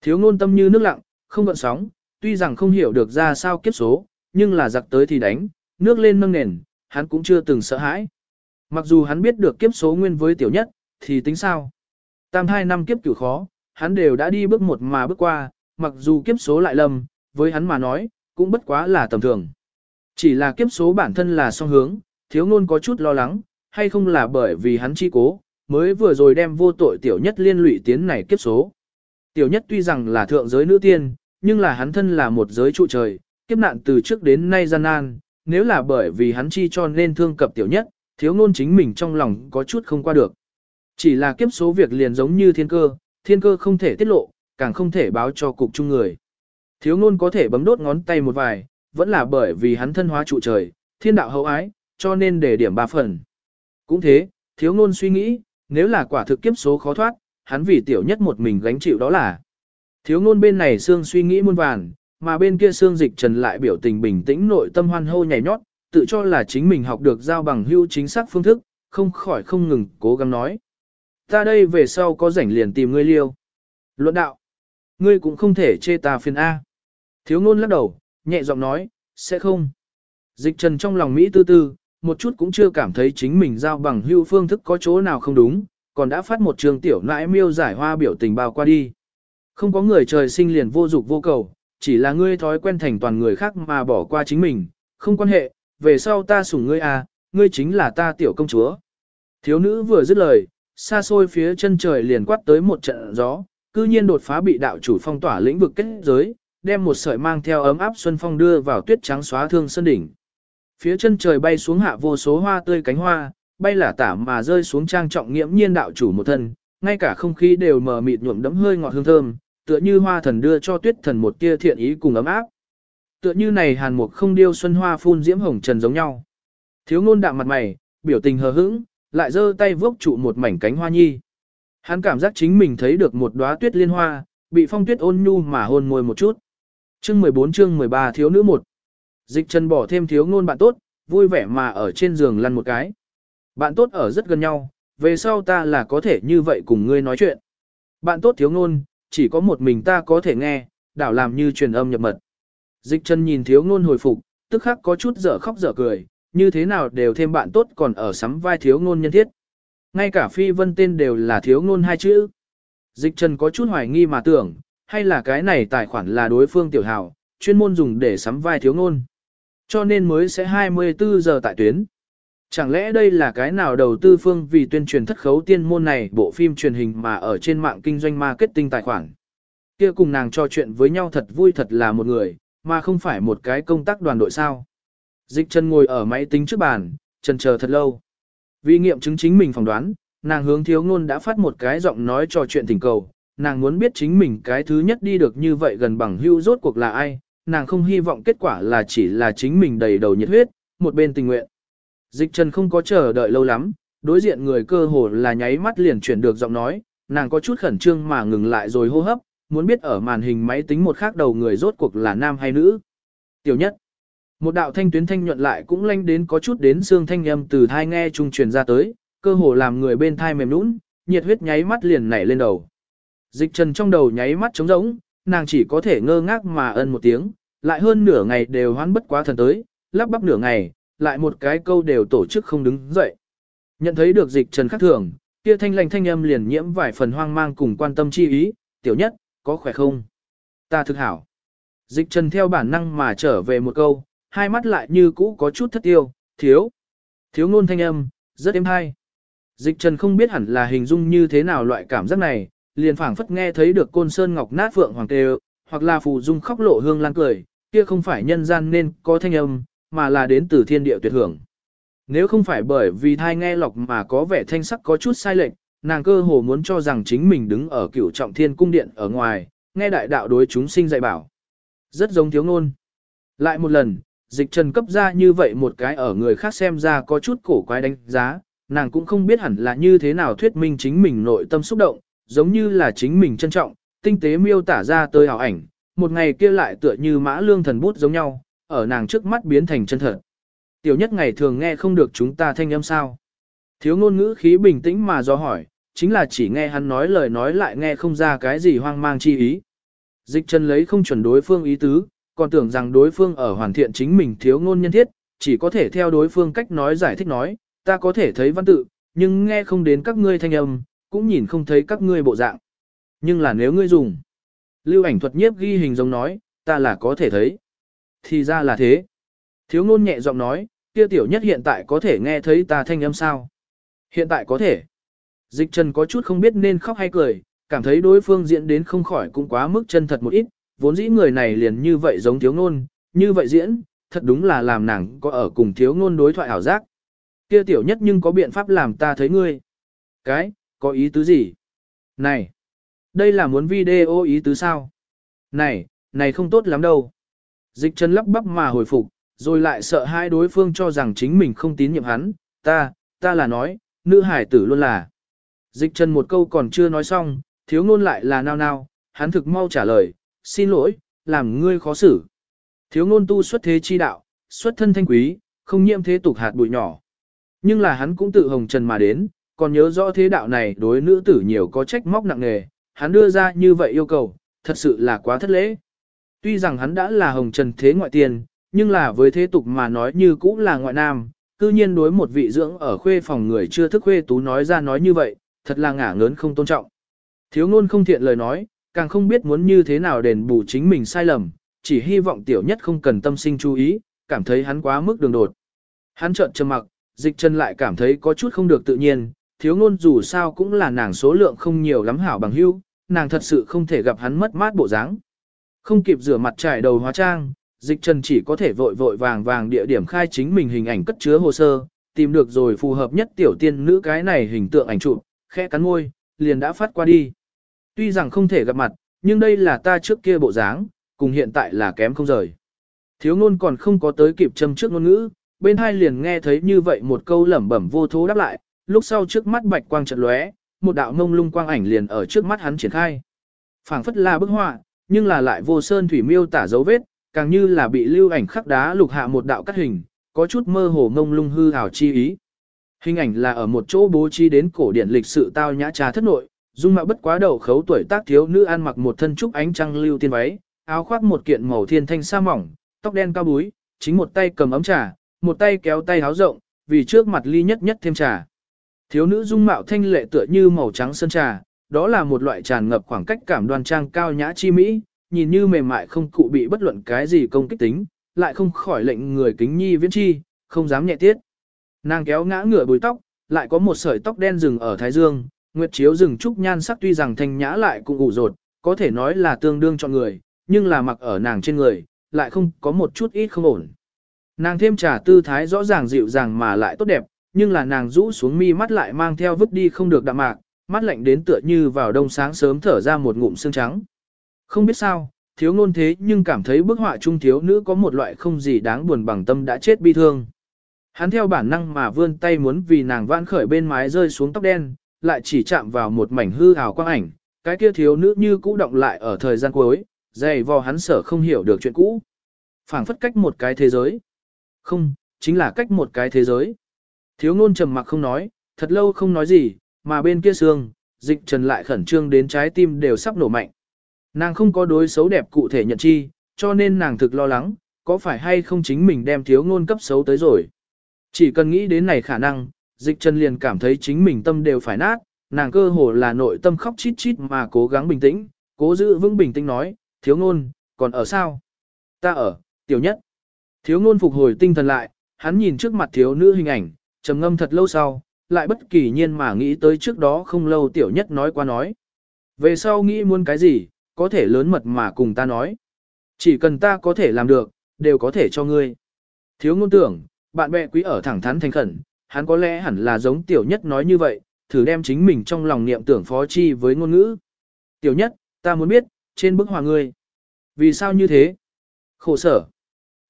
Thiếu ngôn tâm như nước lặng, không gợn sóng, tuy rằng không hiểu được ra sao kiếp số, nhưng là giặc tới thì đánh, nước lên nâng nền, hắn cũng chưa từng sợ hãi. Mặc dù hắn biết được kiếp số nguyên với tiểu nhất, thì tính sao? Tam hai năm kiếp cửu khó, hắn đều đã đi bước một mà bước qua, mặc dù kiếp số lại lầm, với hắn mà nói, cũng bất quá là tầm thường. Chỉ là kiếp số bản thân là song hướng, thiếu ngôn có chút lo lắng, hay không là bởi vì hắn chi cố, mới vừa rồi đem vô tội tiểu nhất liên lụy tiến này kiếp số. Tiểu nhất tuy rằng là thượng giới nữ tiên, nhưng là hắn thân là một giới trụ trời, kiếp nạn từ trước đến nay gian nan, nếu là bởi vì hắn chi cho nên thương cập tiểu nhất, thiếu ngôn chính mình trong lòng có chút không qua được. Chỉ là kiếp số việc liền giống như thiên cơ, thiên cơ không thể tiết lộ, càng không thể báo cho cục chung người. Thiếu ngôn có thể bấm đốt ngón tay một vài, vẫn là bởi vì hắn thân hóa trụ trời, thiên đạo hậu ái, cho nên để điểm ba phần. Cũng thế, thiếu ngôn suy nghĩ, nếu là quả thực kiếp số khó thoát, hắn vì tiểu nhất một mình gánh chịu đó là. Thiếu ngôn bên này xương suy nghĩ muôn vàn, mà bên kia xương dịch trần lại biểu tình bình tĩnh nội tâm hoan hô nhảy nhót, tự cho là chính mình học được giao bằng hưu chính xác phương thức, không khỏi không ngừng cố gắng nói. Ta đây về sau có rảnh liền tìm ngươi liêu. Luận đạo. Ngươi cũng không thể chê ta phiền A. Thiếu ngôn lắc đầu, nhẹ giọng nói, sẽ không. Dịch trần trong lòng Mỹ tư tư, một chút cũng chưa cảm thấy chính mình giao bằng hưu phương thức có chỗ nào không đúng, còn đã phát một trường tiểu nãi miêu giải hoa biểu tình bao qua đi. Không có người trời sinh liền vô dục vô cầu, chỉ là ngươi thói quen thành toàn người khác mà bỏ qua chính mình, không quan hệ, về sau ta sủng ngươi à, ngươi chính là ta tiểu công chúa. Thiếu nữ vừa dứt lời, xa xôi phía chân trời liền quát tới một trận gió, cư nhiên đột phá bị đạo chủ phong tỏa lĩnh vực kết giới, đem một sợi mang theo ấm áp xuân phong đưa vào tuyết trắng xóa thương sơn đỉnh. Phía chân trời bay xuống hạ vô số hoa tươi cánh hoa, bay lả tả mà rơi xuống trang trọng nghiễm nhiên đạo chủ một thân, ngay cả không khí đều mờ mịt nhuộm đẫm hơi ngọt hương thơm, tựa như hoa thần đưa cho tuyết thần một tia thiện ý cùng ấm áp. Tựa như này hàn mục không điêu xuân hoa phun diễm hồng trần giống nhau. Thiếu ngôn đạm mặt mày, biểu tình hờ hững, lại giơ tay vốc trụ một mảnh cánh hoa nhi. Hắn cảm giác chính mình thấy được một đóa tuyết liên hoa, bị phong tuyết ôn nhu mà hôn môi một chút. Chương 14 chương 13 thiếu nữ một. Dịch chân bỏ thêm thiếu ngôn bạn tốt, vui vẻ mà ở trên giường lăn một cái. Bạn tốt ở rất gần nhau, về sau ta là có thể như vậy cùng ngươi nói chuyện. Bạn tốt thiếu ngôn, chỉ có một mình ta có thể nghe, đảo làm như truyền âm nhập mật. Dịch chân nhìn thiếu ngôn hồi phục, tức khắc có chút dở khóc dở cười, như thế nào đều thêm bạn tốt còn ở sắm vai thiếu ngôn nhân thiết. Ngay cả phi vân tên đều là thiếu ngôn hai chữ. Dịch trần có chút hoài nghi mà tưởng, hay là cái này tài khoản là đối phương tiểu hào, chuyên môn dùng để sắm vai thiếu ngôn. Cho nên mới sẽ 24 giờ tại tuyến. Chẳng lẽ đây là cái nào đầu tư phương vì tuyên truyền thất khấu tiên môn này bộ phim truyền hình mà ở trên mạng kinh doanh marketing tài khoản. Kia cùng nàng trò chuyện với nhau thật vui thật là một người, mà không phải một cái công tác đoàn đội sao. Dịch chân ngồi ở máy tính trước bàn, chân chờ thật lâu. Vì nghiệm chứng chính mình phỏng đoán, nàng hướng thiếu ngôn đã phát một cái giọng nói trò chuyện tình cầu, nàng muốn biết chính mình cái thứ nhất đi được như vậy gần bằng hưu rốt cuộc là ai, nàng không hy vọng kết quả là chỉ là chính mình đầy đầu nhiệt huyết, một bên tình nguyện. Dịch trần không có chờ đợi lâu lắm, đối diện người cơ hồ là nháy mắt liền chuyển được giọng nói, nàng có chút khẩn trương mà ngừng lại rồi hô hấp, muốn biết ở màn hình máy tính một khác đầu người rốt cuộc là nam hay nữ. Tiểu nhất, một đạo thanh tuyến thanh nhuận lại cũng lanh đến có chút đến xương thanh âm từ thai nghe trung truyền ra tới, cơ hồ làm người bên thai mềm nũng, nhiệt huyết nháy mắt liền nảy lên đầu. Dịch trần trong đầu nháy mắt trống rỗng, nàng chỉ có thể ngơ ngác mà ân một tiếng, lại hơn nửa ngày đều hoán bất quá thần tới, lắp bắp nửa ngày, lại một cái câu đều tổ chức không đứng dậy. Nhận thấy được dịch trần khắc thường, kia thanh lành thanh âm liền nhiễm vài phần hoang mang cùng quan tâm chi ý, tiểu nhất, có khỏe không? Ta thực hảo. Dịch trần theo bản năng mà trở về một câu, hai mắt lại như cũ có chút thất tiêu, thiếu. Thiếu ngôn thanh âm, rất êm hay. Dịch trần không biết hẳn là hình dung như thế nào loại cảm giác này, liền phảng phất nghe thấy được côn sơn ngọc nát phượng hoàng tê hoặc là phù dung khóc lộ hương lan cười, kia không phải nhân gian nên có thanh âm, mà là đến từ thiên địa tuyệt hưởng. Nếu không phải bởi vì thai nghe lọc mà có vẻ thanh sắc có chút sai lệch, nàng cơ hồ muốn cho rằng chính mình đứng ở cửu trọng thiên cung điện ở ngoài, nghe đại đạo đối chúng sinh dạy bảo. Rất giống thiếu ngôn. Lại một lần, dịch trần cấp ra như vậy một cái ở người khác xem ra có chút cổ quái đánh giá, nàng cũng không biết hẳn là như thế nào thuyết minh chính mình nội tâm xúc động, giống như là chính mình trân trọng, tinh tế miêu tả ra tới hào ảnh, một ngày kia lại tựa như mã lương thần bút giống nhau, ở nàng trước mắt biến thành chân thật. Tiểu nhất ngày thường nghe không được chúng ta thanh âm sao. Thiếu ngôn ngữ khí bình tĩnh mà do hỏi, chính là chỉ nghe hắn nói lời nói lại nghe không ra cái gì hoang mang chi ý. Dịch chân lấy không chuẩn đối phương ý tứ, còn tưởng rằng đối phương ở hoàn thiện chính mình thiếu ngôn nhân thiết, chỉ có thể theo đối phương cách nói giải thích nói, ta có thể thấy văn tự, nhưng nghe không đến các ngươi thanh âm, cũng nhìn không thấy các ngươi bộ dạng. Nhưng là nếu ngươi dùng, lưu ảnh thuật nhiếp ghi hình giống nói, ta là có thể thấy. Thì ra là thế. Thiếu ngôn nhẹ giọng nói, kia tiểu nhất hiện tại có thể nghe thấy ta thanh âm sao? Hiện tại có thể. Dịch trần có chút không biết nên khóc hay cười, cảm thấy đối phương diễn đến không khỏi cũng quá mức chân thật một ít, vốn dĩ người này liền như vậy giống thiếu ngôn, như vậy diễn, thật đúng là làm nàng có ở cùng thiếu ngôn đối thoại ảo giác. Kia tiểu nhất nhưng có biện pháp làm ta thấy ngươi. Cái, có ý tứ gì? Này, đây là muốn video ý tứ sao? Này, này không tốt lắm đâu. Dịch chân lắp bắp mà hồi phục, rồi lại sợ hai đối phương cho rằng chính mình không tín nhiệm hắn, ta, ta là nói, nữ hải tử luôn là. Dịch chân một câu còn chưa nói xong, thiếu ngôn lại là nao nao, hắn thực mau trả lời, xin lỗi, làm ngươi khó xử. Thiếu ngôn tu xuất thế chi đạo, xuất thân thanh quý, không nhiễm thế tục hạt bụi nhỏ. Nhưng là hắn cũng tự hồng trần mà đến, còn nhớ rõ thế đạo này đối nữ tử nhiều có trách móc nặng nề, hắn đưa ra như vậy yêu cầu, thật sự là quá thất lễ. Tuy rằng hắn đã là hồng trần thế ngoại tiền, nhưng là với thế tục mà nói như cũng là ngoại nam, cư nhiên đối một vị dưỡng ở khuê phòng người chưa thức khuê tú nói ra nói như vậy, thật là ngả ngớn không tôn trọng. Thiếu ngôn không thiện lời nói, càng không biết muốn như thế nào đền bù chính mình sai lầm, chỉ hy vọng tiểu nhất không cần tâm sinh chú ý, cảm thấy hắn quá mức đường đột. Hắn trợn trầm mặc, dịch chân lại cảm thấy có chút không được tự nhiên, thiếu ngôn dù sao cũng là nàng số lượng không nhiều lắm hảo bằng hữu, nàng thật sự không thể gặp hắn mất mát bộ dáng. Không kịp rửa mặt trải đầu hóa trang, dịch trần chỉ có thể vội vội vàng vàng địa điểm khai chính mình hình ảnh cất chứa hồ sơ, tìm được rồi phù hợp nhất tiểu tiên nữ cái này hình tượng ảnh chụp, khẽ cắn môi, liền đã phát qua đi. Tuy rằng không thể gặp mặt, nhưng đây là ta trước kia bộ dáng, cùng hiện tại là kém không rời. Thiếu ngôn còn không có tới kịp châm trước ngôn ngữ, bên hai liền nghe thấy như vậy một câu lẩm bẩm vô thố đáp lại, lúc sau trước mắt bạch quang trận lóe, một đạo mông lung quang ảnh liền ở trước mắt hắn triển khai. phảng phất là bức họa, nhưng là lại vô sơn thủy miêu tả dấu vết, càng như là bị lưu ảnh khắc đá lục hạ một đạo cắt hình, có chút mơ hồ mông lung hư ảo chi ý. Hình ảnh là ở một chỗ bố trí đến cổ điển lịch sự tao nhã trà thất nội, dung mạo bất quá đầu khấu tuổi tác thiếu nữ ăn mặc một thân trúc ánh trăng lưu tiên váy, áo khoác một kiện màu thiên thanh sa mỏng, tóc đen cao búi, chính một tay cầm ấm trà, một tay kéo tay áo rộng, vì trước mặt ly nhất nhất thêm trà. Thiếu nữ dung mạo thanh lệ tựa như màu trắng sơn trà, đó là một loại tràn ngập khoảng cách cảm đoan trang cao nhã chi mỹ, nhìn như mềm mại không cụ bị bất luận cái gì công kích tính, lại không khỏi lệnh người kính nhi viễn chi, không dám nhẹ tiết. Nàng kéo ngã ngửa bùi tóc, lại có một sợi tóc đen rừng ở thái dương, nguyệt chiếu rừng trúc nhan sắc tuy rằng thanh nhã lại cũng ủ rột, có thể nói là tương đương chọn người, nhưng là mặc ở nàng trên người, lại không có một chút ít không ổn. Nàng thêm trà tư thái rõ ràng dịu dàng mà lại tốt đẹp, nhưng là nàng rũ xuống mi mắt lại mang theo vứt đi không được đạm mạc, mắt lạnh đến tựa như vào đông sáng sớm thở ra một ngụm sương trắng. Không biết sao, thiếu ngôn thế nhưng cảm thấy bức họa trung thiếu nữ có một loại không gì đáng buồn bằng tâm đã chết bi thương. Hắn theo bản năng mà vươn tay muốn vì nàng vãn khởi bên mái rơi xuống tóc đen, lại chỉ chạm vào một mảnh hư ảo quang ảnh, cái kia thiếu nữ như cũ động lại ở thời gian cuối, dày vò hắn sở không hiểu được chuyện cũ. phảng phất cách một cái thế giới. Không, chính là cách một cái thế giới. Thiếu ngôn trầm mặc không nói, thật lâu không nói gì, mà bên kia xương, dịch trần lại khẩn trương đến trái tim đều sắp nổ mạnh. Nàng không có đối xấu đẹp cụ thể nhận chi, cho nên nàng thực lo lắng, có phải hay không chính mình đem thiếu ngôn cấp xấu tới rồi. Chỉ cần nghĩ đến này khả năng, dịch Trần liền cảm thấy chính mình tâm đều phải nát, nàng cơ hồ là nội tâm khóc chít chít mà cố gắng bình tĩnh, cố giữ vững bình tĩnh nói, thiếu ngôn, còn ở sao? Ta ở, tiểu nhất. Thiếu ngôn phục hồi tinh thần lại, hắn nhìn trước mặt thiếu nữ hình ảnh, trầm ngâm thật lâu sau, lại bất kỳ nhiên mà nghĩ tới trước đó không lâu tiểu nhất nói qua nói. Về sau nghĩ muốn cái gì, có thể lớn mật mà cùng ta nói. Chỉ cần ta có thể làm được, đều có thể cho ngươi. Thiếu ngôn tưởng, bạn bè quý ở thẳng thắn thành khẩn, hắn có lẽ hẳn là giống tiểu nhất nói như vậy, thử đem chính mình trong lòng niệm tưởng phó chi với ngôn ngữ. Tiểu nhất, ta muốn biết, trên bức hòa ngươi. Vì sao như thế? Khổ sở.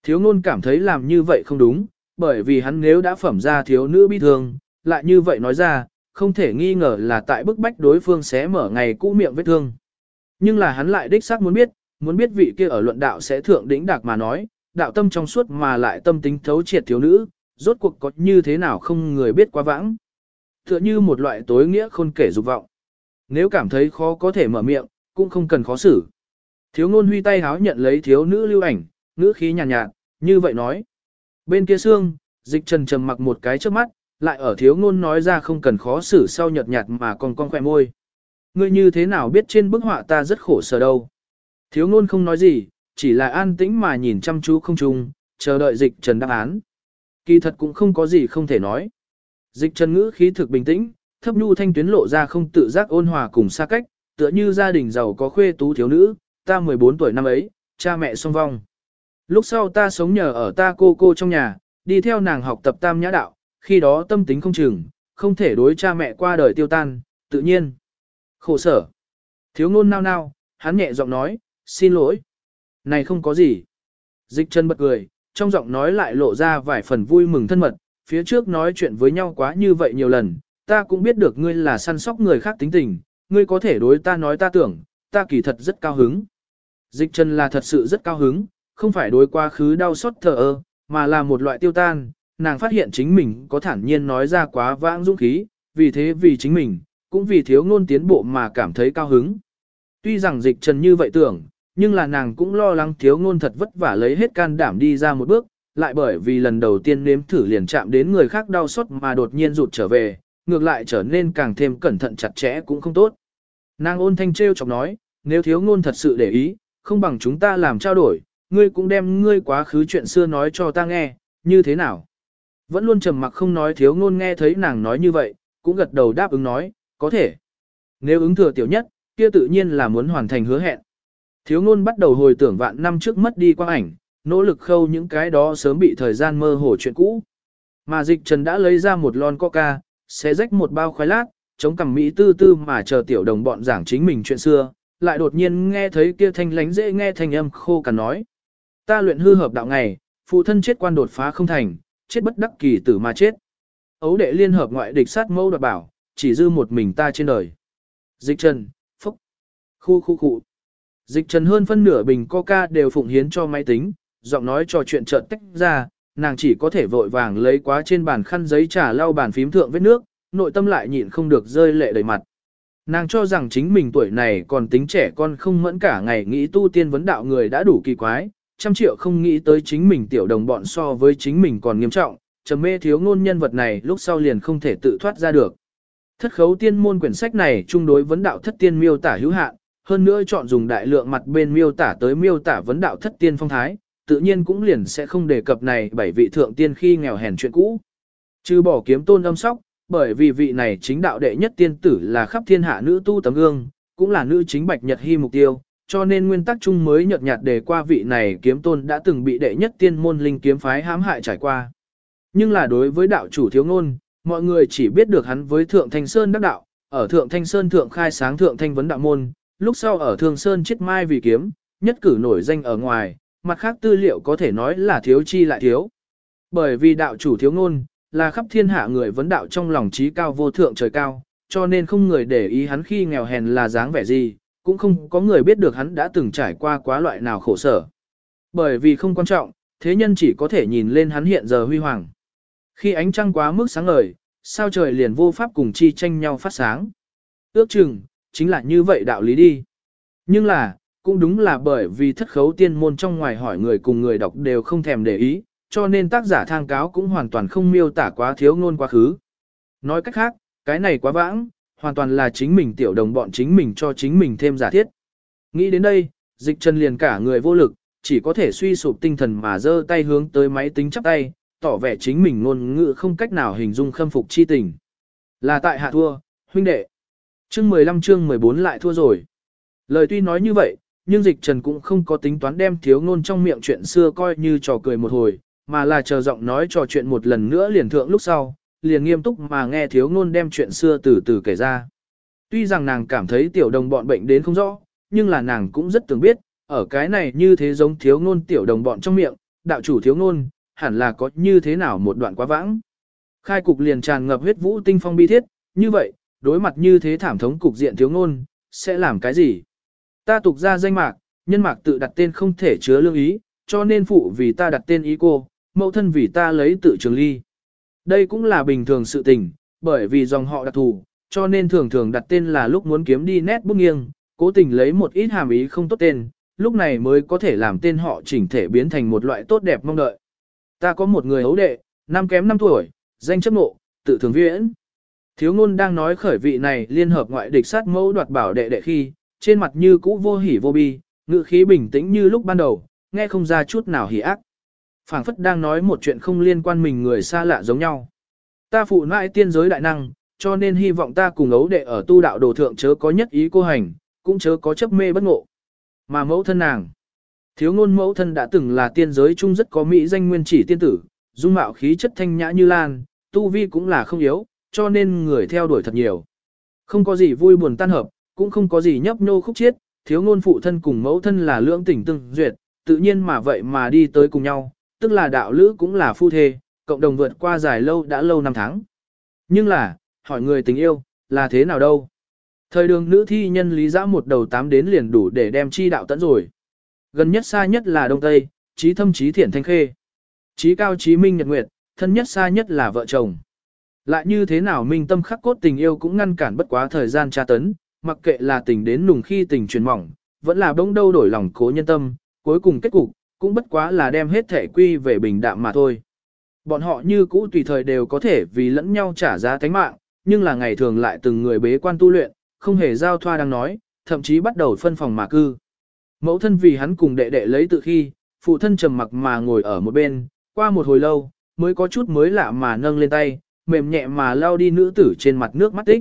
Thiếu ngôn cảm thấy làm như vậy không đúng, bởi vì hắn nếu đã phẩm ra thiếu nữ bi thương, lại như vậy nói ra, không thể nghi ngờ là tại bức bách đối phương sẽ mở ngày cũ miệng vết thương. Nhưng là hắn lại đích xác muốn biết, muốn biết vị kia ở luận đạo sẽ thượng đỉnh đạc mà nói, đạo tâm trong suốt mà lại tâm tính thấu triệt thiếu nữ, rốt cuộc có như thế nào không người biết quá vãng. Tựa như một loại tối nghĩa khôn kể dục vọng. Nếu cảm thấy khó có thể mở miệng, cũng không cần khó xử. Thiếu ngôn huy tay háo nhận lấy thiếu nữ lưu ảnh, nữ khí nhàn nhạt, nhạt, như vậy nói. Bên kia xương, dịch trần trầm mặc một cái trước mắt, lại ở thiếu ngôn nói ra không cần khó xử sau nhợt nhạt mà còn con khỏe môi. Ngươi như thế nào biết trên bức họa ta rất khổ sở đâu. Thiếu ngôn không nói gì, chỉ là an tĩnh mà nhìn chăm chú không chung, chờ đợi dịch trần đáp án. Kỳ thật cũng không có gì không thể nói. Dịch trần ngữ khí thực bình tĩnh, thấp nhu thanh tuyến lộ ra không tự giác ôn hòa cùng xa cách, tựa như gia đình giàu có khuê tú thiếu nữ, ta 14 tuổi năm ấy, cha mẹ song vong. Lúc sau ta sống nhờ ở ta cô cô trong nhà, đi theo nàng học tập tam nhã đạo, khi đó tâm tính không chừng, không thể đối cha mẹ qua đời tiêu tan, tự nhiên. Khổ sở. Thiếu ngôn nao nao, hắn nhẹ giọng nói, xin lỗi. Này không có gì. Dịch chân bật cười, trong giọng nói lại lộ ra vài phần vui mừng thân mật, phía trước nói chuyện với nhau quá như vậy nhiều lần, ta cũng biết được ngươi là săn sóc người khác tính tình, ngươi có thể đối ta nói ta tưởng, ta kỳ thật rất cao hứng. Dịch chân là thật sự rất cao hứng, không phải đối quá khứ đau xót thờ ơ, mà là một loại tiêu tan, nàng phát hiện chính mình có thản nhiên nói ra quá vãng dũng khí, vì thế vì chính mình, cũng vì thiếu ngôn tiến bộ mà cảm thấy cao hứng. Tuy rằng dịch trần như vậy tưởng, nhưng là nàng cũng lo lắng thiếu ngôn thật vất vả lấy hết can đảm đi ra một bước, lại bởi vì lần đầu tiên nếm thử liền chạm đến người khác đau xót mà đột nhiên rụt trở về, ngược lại trở nên càng thêm cẩn thận chặt chẽ cũng không tốt. Nàng ôn thanh trêu chọc nói, nếu thiếu ngôn thật sự để ý, không bằng chúng ta làm trao đổi, ngươi cũng đem ngươi quá khứ chuyện xưa nói cho ta nghe, như thế nào? Vẫn luôn trầm mặc không nói thiếu ngôn nghe thấy nàng nói như vậy, cũng gật đầu đáp ứng nói, có thể. Nếu ứng thừa tiểu nhất, kia tự nhiên là muốn hoàn thành hứa hẹn. Thiếu ngôn bắt đầu hồi tưởng vạn năm trước mất đi quang ảnh, nỗ lực khâu những cái đó sớm bị thời gian mơ hồ chuyện cũ. Mà dịch trần đã lấy ra một lon coca, xé rách một bao khoai lát, chống cằm Mỹ tư tư mà chờ tiểu đồng bọn giảng chính mình chuyện xưa, lại đột nhiên nghe thấy kia thanh lánh dễ nghe thanh âm khô cằn nói. Ta luyện hư hợp đạo ngày, phụ thân chết quan đột phá không thành, chết bất đắc kỳ tử mà chết. Ấu đệ liên hợp ngoại địch sát mâu đoạt bảo, chỉ dư một mình ta trên đời. Dịch trần, phúc, khu khu khu. Dịch trần hơn phân nửa bình coca đều phụng hiến cho máy tính, giọng nói trò chuyện chợt tách ra, nàng chỉ có thể vội vàng lấy quá trên bàn khăn giấy trà lau bàn phím thượng vết nước, nội tâm lại nhịn không được rơi lệ đầy mặt. Nàng cho rằng chính mình tuổi này còn tính trẻ con không mẫn cả ngày nghĩ tu tiên vấn đạo người đã đủ kỳ quái, trăm triệu không nghĩ tới chính mình tiểu đồng bọn so với chính mình còn nghiêm trọng, trầm mê thiếu ngôn nhân vật này lúc sau liền không thể tự thoát ra được. Thất khấu tiên môn quyển sách này chung đối vấn đạo thất tiên miêu tả hữu hạn, hơn nữa chọn dùng đại lượng mặt bên miêu tả tới miêu tả vấn đạo thất tiên phong thái, tự nhiên cũng liền sẽ không đề cập này bảy vị thượng tiên khi nghèo hèn chuyện cũ. Trừ bỏ kiếm tôn âm sóc, bởi vì vị này chính đạo đệ nhất tiên tử là khắp thiên hạ nữ tu tấm gương, cũng là nữ chính bạch nhật hy mục tiêu, cho nên nguyên tắc chung mới nhợt nhạt đề qua vị này kiếm tôn đã từng bị đệ nhất tiên môn linh kiếm phái hãm hại trải qua. Nhưng là đối với đạo chủ thiếu ngôn, mọi người chỉ biết được hắn với Thượng Thanh Sơn đắc đạo, ở Thượng Thanh Sơn thượng khai sáng Thượng Thanh vấn đạo môn, lúc sau ở Thường Sơn chết mai vì kiếm, nhất cử nổi danh ở ngoài, mặt khác tư liệu có thể nói là thiếu chi lại thiếu. Bởi vì đạo chủ thiếu ngôn, là khắp thiên hạ người vấn đạo trong lòng trí cao vô thượng trời cao, cho nên không người để ý hắn khi nghèo hèn là dáng vẻ gì, cũng không có người biết được hắn đã từng trải qua quá loại nào khổ sở. Bởi vì không quan trọng, thế nhân chỉ có thể nhìn lên hắn hiện giờ huy hoàng. Khi ánh trăng quá mức sáng ngời, sao trời liền vô pháp cùng chi tranh nhau phát sáng. Ước chừng, chính là như vậy đạo lý đi. Nhưng là, cũng đúng là bởi vì thất khấu tiên môn trong ngoài hỏi người cùng người đọc đều không thèm để ý, cho nên tác giả thang cáo cũng hoàn toàn không miêu tả quá thiếu ngôn quá khứ. Nói cách khác, cái này quá vãng, hoàn toàn là chính mình tiểu đồng bọn chính mình cho chính mình thêm giả thiết. Nghĩ đến đây, dịch Trần liền cả người vô lực, chỉ có thể suy sụp tinh thần mà giơ tay hướng tới máy tính chắp tay, tỏ vẻ chính mình ngôn ngữ không cách nào hình dung khâm phục chi tình. Là tại hạ thua, huynh đệ. Chương 15 chương 14 lại thua rồi. Lời tuy nói như vậy, nhưng dịch trần cũng không có tính toán đem thiếu ngôn trong miệng chuyện xưa coi như trò cười một hồi, mà là chờ giọng nói trò chuyện một lần nữa liền thượng lúc sau, liền nghiêm túc mà nghe thiếu ngôn đem chuyện xưa từ từ kể ra. Tuy rằng nàng cảm thấy tiểu đồng bọn bệnh đến không rõ, nhưng là nàng cũng rất tưởng biết, ở cái này như thế giống thiếu ngôn tiểu đồng bọn trong miệng, đạo chủ thiếu ngôn, hẳn là có như thế nào một đoạn quá vãng. Khai cục liền tràn ngập huyết vũ tinh phong bi thiết, như vậy, đối mặt như thế thảm thống cục diện thiếu ngôn, sẽ làm cái gì? Ta tục ra danh mạc, nhân mạc tự đặt tên không thể chứa lương ý, cho nên phụ vì ta đặt tên ý cô, mẫu thân vì ta lấy tự trường ly. Đây cũng là bình thường sự tình, bởi vì dòng họ đặc thù, cho nên thường thường đặt tên là lúc muốn kiếm đi nét bút nghiêng, cố tình lấy một ít hàm ý không tốt tên, lúc này mới có thể làm tên họ chỉnh thể biến thành một loại tốt đẹp mong đợi. Ta có một người hấu đệ, năm kém 5 tuổi, danh chấp nộ, tự thường viễn. Thiếu ngôn đang nói khởi vị này liên hợp ngoại địch sát mẫu đoạt bảo đệ đệ khi, trên mặt như cũ vô hỉ vô bi, ngữ khí bình tĩnh như lúc ban đầu, nghe không ra chút nào hỉ ác phảng phất đang nói một chuyện không liên quan mình người xa lạ giống nhau. Ta phụ nãi tiên giới đại năng, cho nên hy vọng ta cùng ấu đệ ở tu đạo đồ thượng chớ có nhất ý cô hành, cũng chớ có chấp mê bất ngộ. Mà mẫu thân nàng, thiếu ngôn mẫu thân đã từng là tiên giới chung rất có mỹ danh nguyên chỉ tiên tử, dung mạo khí chất thanh nhã như lan, tu vi cũng là không yếu, cho nên người theo đuổi thật nhiều. Không có gì vui buồn tan hợp, cũng không có gì nhấp nhô khúc chiết, thiếu ngôn phụ thân cùng mẫu thân là lưỡng tình tương duyệt, tự nhiên mà vậy mà đi tới cùng nhau, tức là đạo lữ cũng là phu thê, cộng đồng vượt qua dài lâu đã lâu năm tháng. Nhưng là, hỏi người tình yêu, là thế nào đâu? Thời đường nữ thi nhân lý giã một đầu tám đến liền đủ để đem chi đạo tận rồi. Gần nhất xa nhất là Đông Tây, trí thâm trí thiện thanh khê. Trí cao trí minh nhật nguyệt, thân nhất xa nhất là vợ chồng. Lại như thế nào minh tâm khắc cốt tình yêu cũng ngăn cản bất quá thời gian tra tấn, mặc kệ là tình đến nùng khi tình truyền mỏng, vẫn là bỗng đâu đổi lòng cố nhân tâm, cuối cùng kết cục, cũng bất quá là đem hết thể quy về bình đạm mà thôi. Bọn họ như cũ tùy thời đều có thể vì lẫn nhau trả giá tánh mạng, nhưng là ngày thường lại từng người bế quan tu luyện, không hề giao thoa đang nói, thậm chí bắt đầu phân phòng mà cư. Mẫu thân vì hắn cùng đệ đệ lấy tự khi, phụ thân trầm mặc mà ngồi ở một bên, qua một hồi lâu, mới có chút mới lạ mà nâng lên tay, mềm nhẹ mà lao đi nữ tử trên mặt nước mắt tích.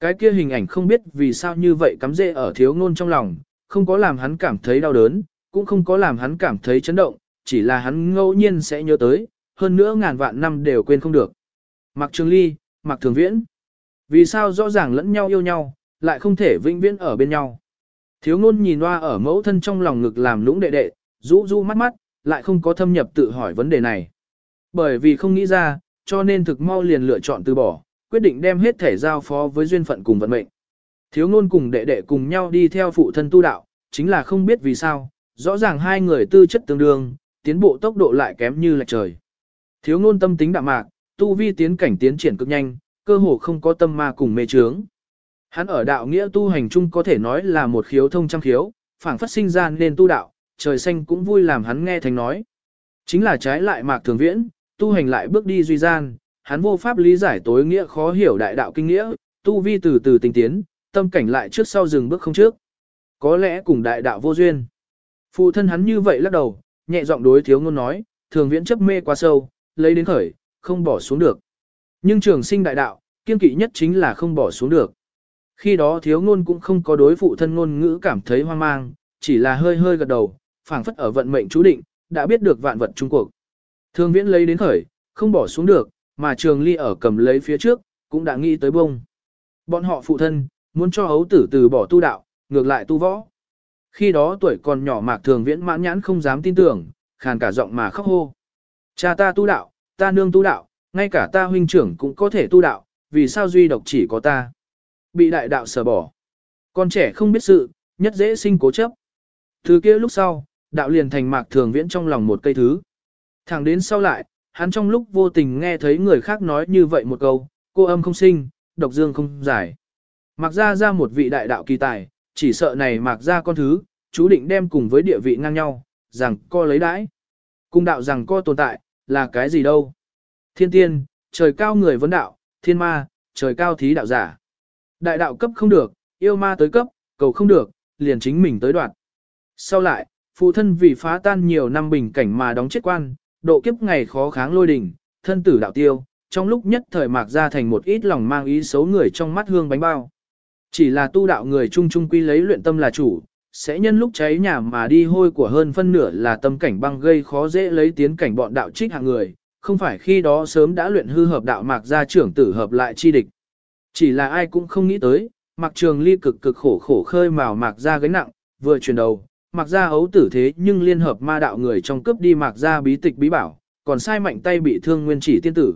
Cái kia hình ảnh không biết vì sao như vậy cắm rễ ở thiếu ngôn trong lòng, không có làm hắn cảm thấy đau đớn, cũng không có làm hắn cảm thấy chấn động, chỉ là hắn ngẫu nhiên sẽ nhớ tới, hơn nữa ngàn vạn năm đều quên không được. Mạc Trường Ly, Mạc Thường Viễn. Vì sao rõ ràng lẫn nhau yêu nhau, lại không thể vĩnh viễn ở bên nhau. Thiếu ngôn nhìn hoa ở mẫu thân trong lòng ngực làm lũng đệ đệ, rũ rũ mắt mắt, lại không có thâm nhập tự hỏi vấn đề này. Bởi vì không nghĩ ra, cho nên thực mau liền lựa chọn từ bỏ, quyết định đem hết thể giao phó với duyên phận cùng vận mệnh. Thiếu ngôn cùng đệ đệ cùng nhau đi theo phụ thân tu đạo, chính là không biết vì sao, rõ ràng hai người tư chất tương đương, tiến bộ tốc độ lại kém như là trời. Thiếu ngôn tâm tính đạm mạc, tu vi tiến cảnh tiến triển cực nhanh, cơ hồ không có tâm ma cùng mê trướng. Hắn ở đạo nghĩa tu hành chung có thể nói là một khiếu thông trăm khiếu, phảng phất sinh ra nên tu đạo, trời xanh cũng vui làm hắn nghe thành nói. Chính là trái lại mạc thường viễn, tu hành lại bước đi duy gian, hắn vô pháp lý giải tối nghĩa khó hiểu đại đạo kinh nghĩa, tu vi từ từ tinh tiến, tâm cảnh lại trước sau dừng bước không trước. Có lẽ cùng đại đạo vô duyên. Phụ thân hắn như vậy lắc đầu, nhẹ giọng đối thiếu ngôn nói, thường viễn chấp mê quá sâu, lấy đến khởi, không bỏ xuống được. Nhưng trường sinh đại đạo, kiên kỵ nhất chính là không bỏ xuống được. Khi đó thiếu ngôn cũng không có đối phụ thân ngôn ngữ cảm thấy hoang mang, chỉ là hơi hơi gật đầu, phảng phất ở vận mệnh chú định, đã biết được vạn vật trung cuộc. Thường viễn lấy đến khởi, không bỏ xuống được, mà trường ly ở cầm lấy phía trước, cũng đã nghĩ tới bông. Bọn họ phụ thân, muốn cho hấu tử từ bỏ tu đạo, ngược lại tu võ. Khi đó tuổi còn nhỏ mạc thường viễn mãn nhãn không dám tin tưởng, khàn cả giọng mà khóc hô. Cha ta tu đạo, ta nương tu đạo, ngay cả ta huynh trưởng cũng có thể tu đạo, vì sao duy độc chỉ có ta. Bị đại đạo sờ bỏ. Con trẻ không biết sự, nhất dễ sinh cố chấp. Thứ kia lúc sau, đạo liền thành mạc thường viễn trong lòng một cây thứ. Thẳng đến sau lại, hắn trong lúc vô tình nghe thấy người khác nói như vậy một câu, cô âm không sinh, độc dương không giải. Mạc ra ra một vị đại đạo kỳ tài, chỉ sợ này mạc ra con thứ, chú định đem cùng với địa vị ngang nhau, rằng co lấy đãi. Cung đạo rằng co tồn tại, là cái gì đâu? Thiên tiên, trời cao người vấn đạo, thiên ma, trời cao thí đạo giả. Đại đạo cấp không được, yêu ma tới cấp, cầu không được, liền chính mình tới đoạn. Sau lại, phụ thân vì phá tan nhiều năm bình cảnh mà đóng chết quan, độ kiếp ngày khó kháng lôi đỉnh, thân tử đạo tiêu, trong lúc nhất thời mạc ra thành một ít lòng mang ý xấu người trong mắt hương bánh bao. Chỉ là tu đạo người chung chung quy lấy luyện tâm là chủ, sẽ nhân lúc cháy nhà mà đi hôi của hơn phân nửa là tâm cảnh băng gây khó dễ lấy tiến cảnh bọn đạo trích hạng người, không phải khi đó sớm đã luyện hư hợp đạo mạc gia trưởng tử hợp lại chi địch. Chỉ là ai cũng không nghĩ tới, mạc trường ly cực cực khổ khổ khơi mào mạc gia gánh nặng, vừa chuyển đầu, mạc gia ấu tử thế nhưng liên hợp ma đạo người trong cướp đi mạc gia bí tịch bí bảo, còn sai mạnh tay bị thương nguyên chỉ tiên tử.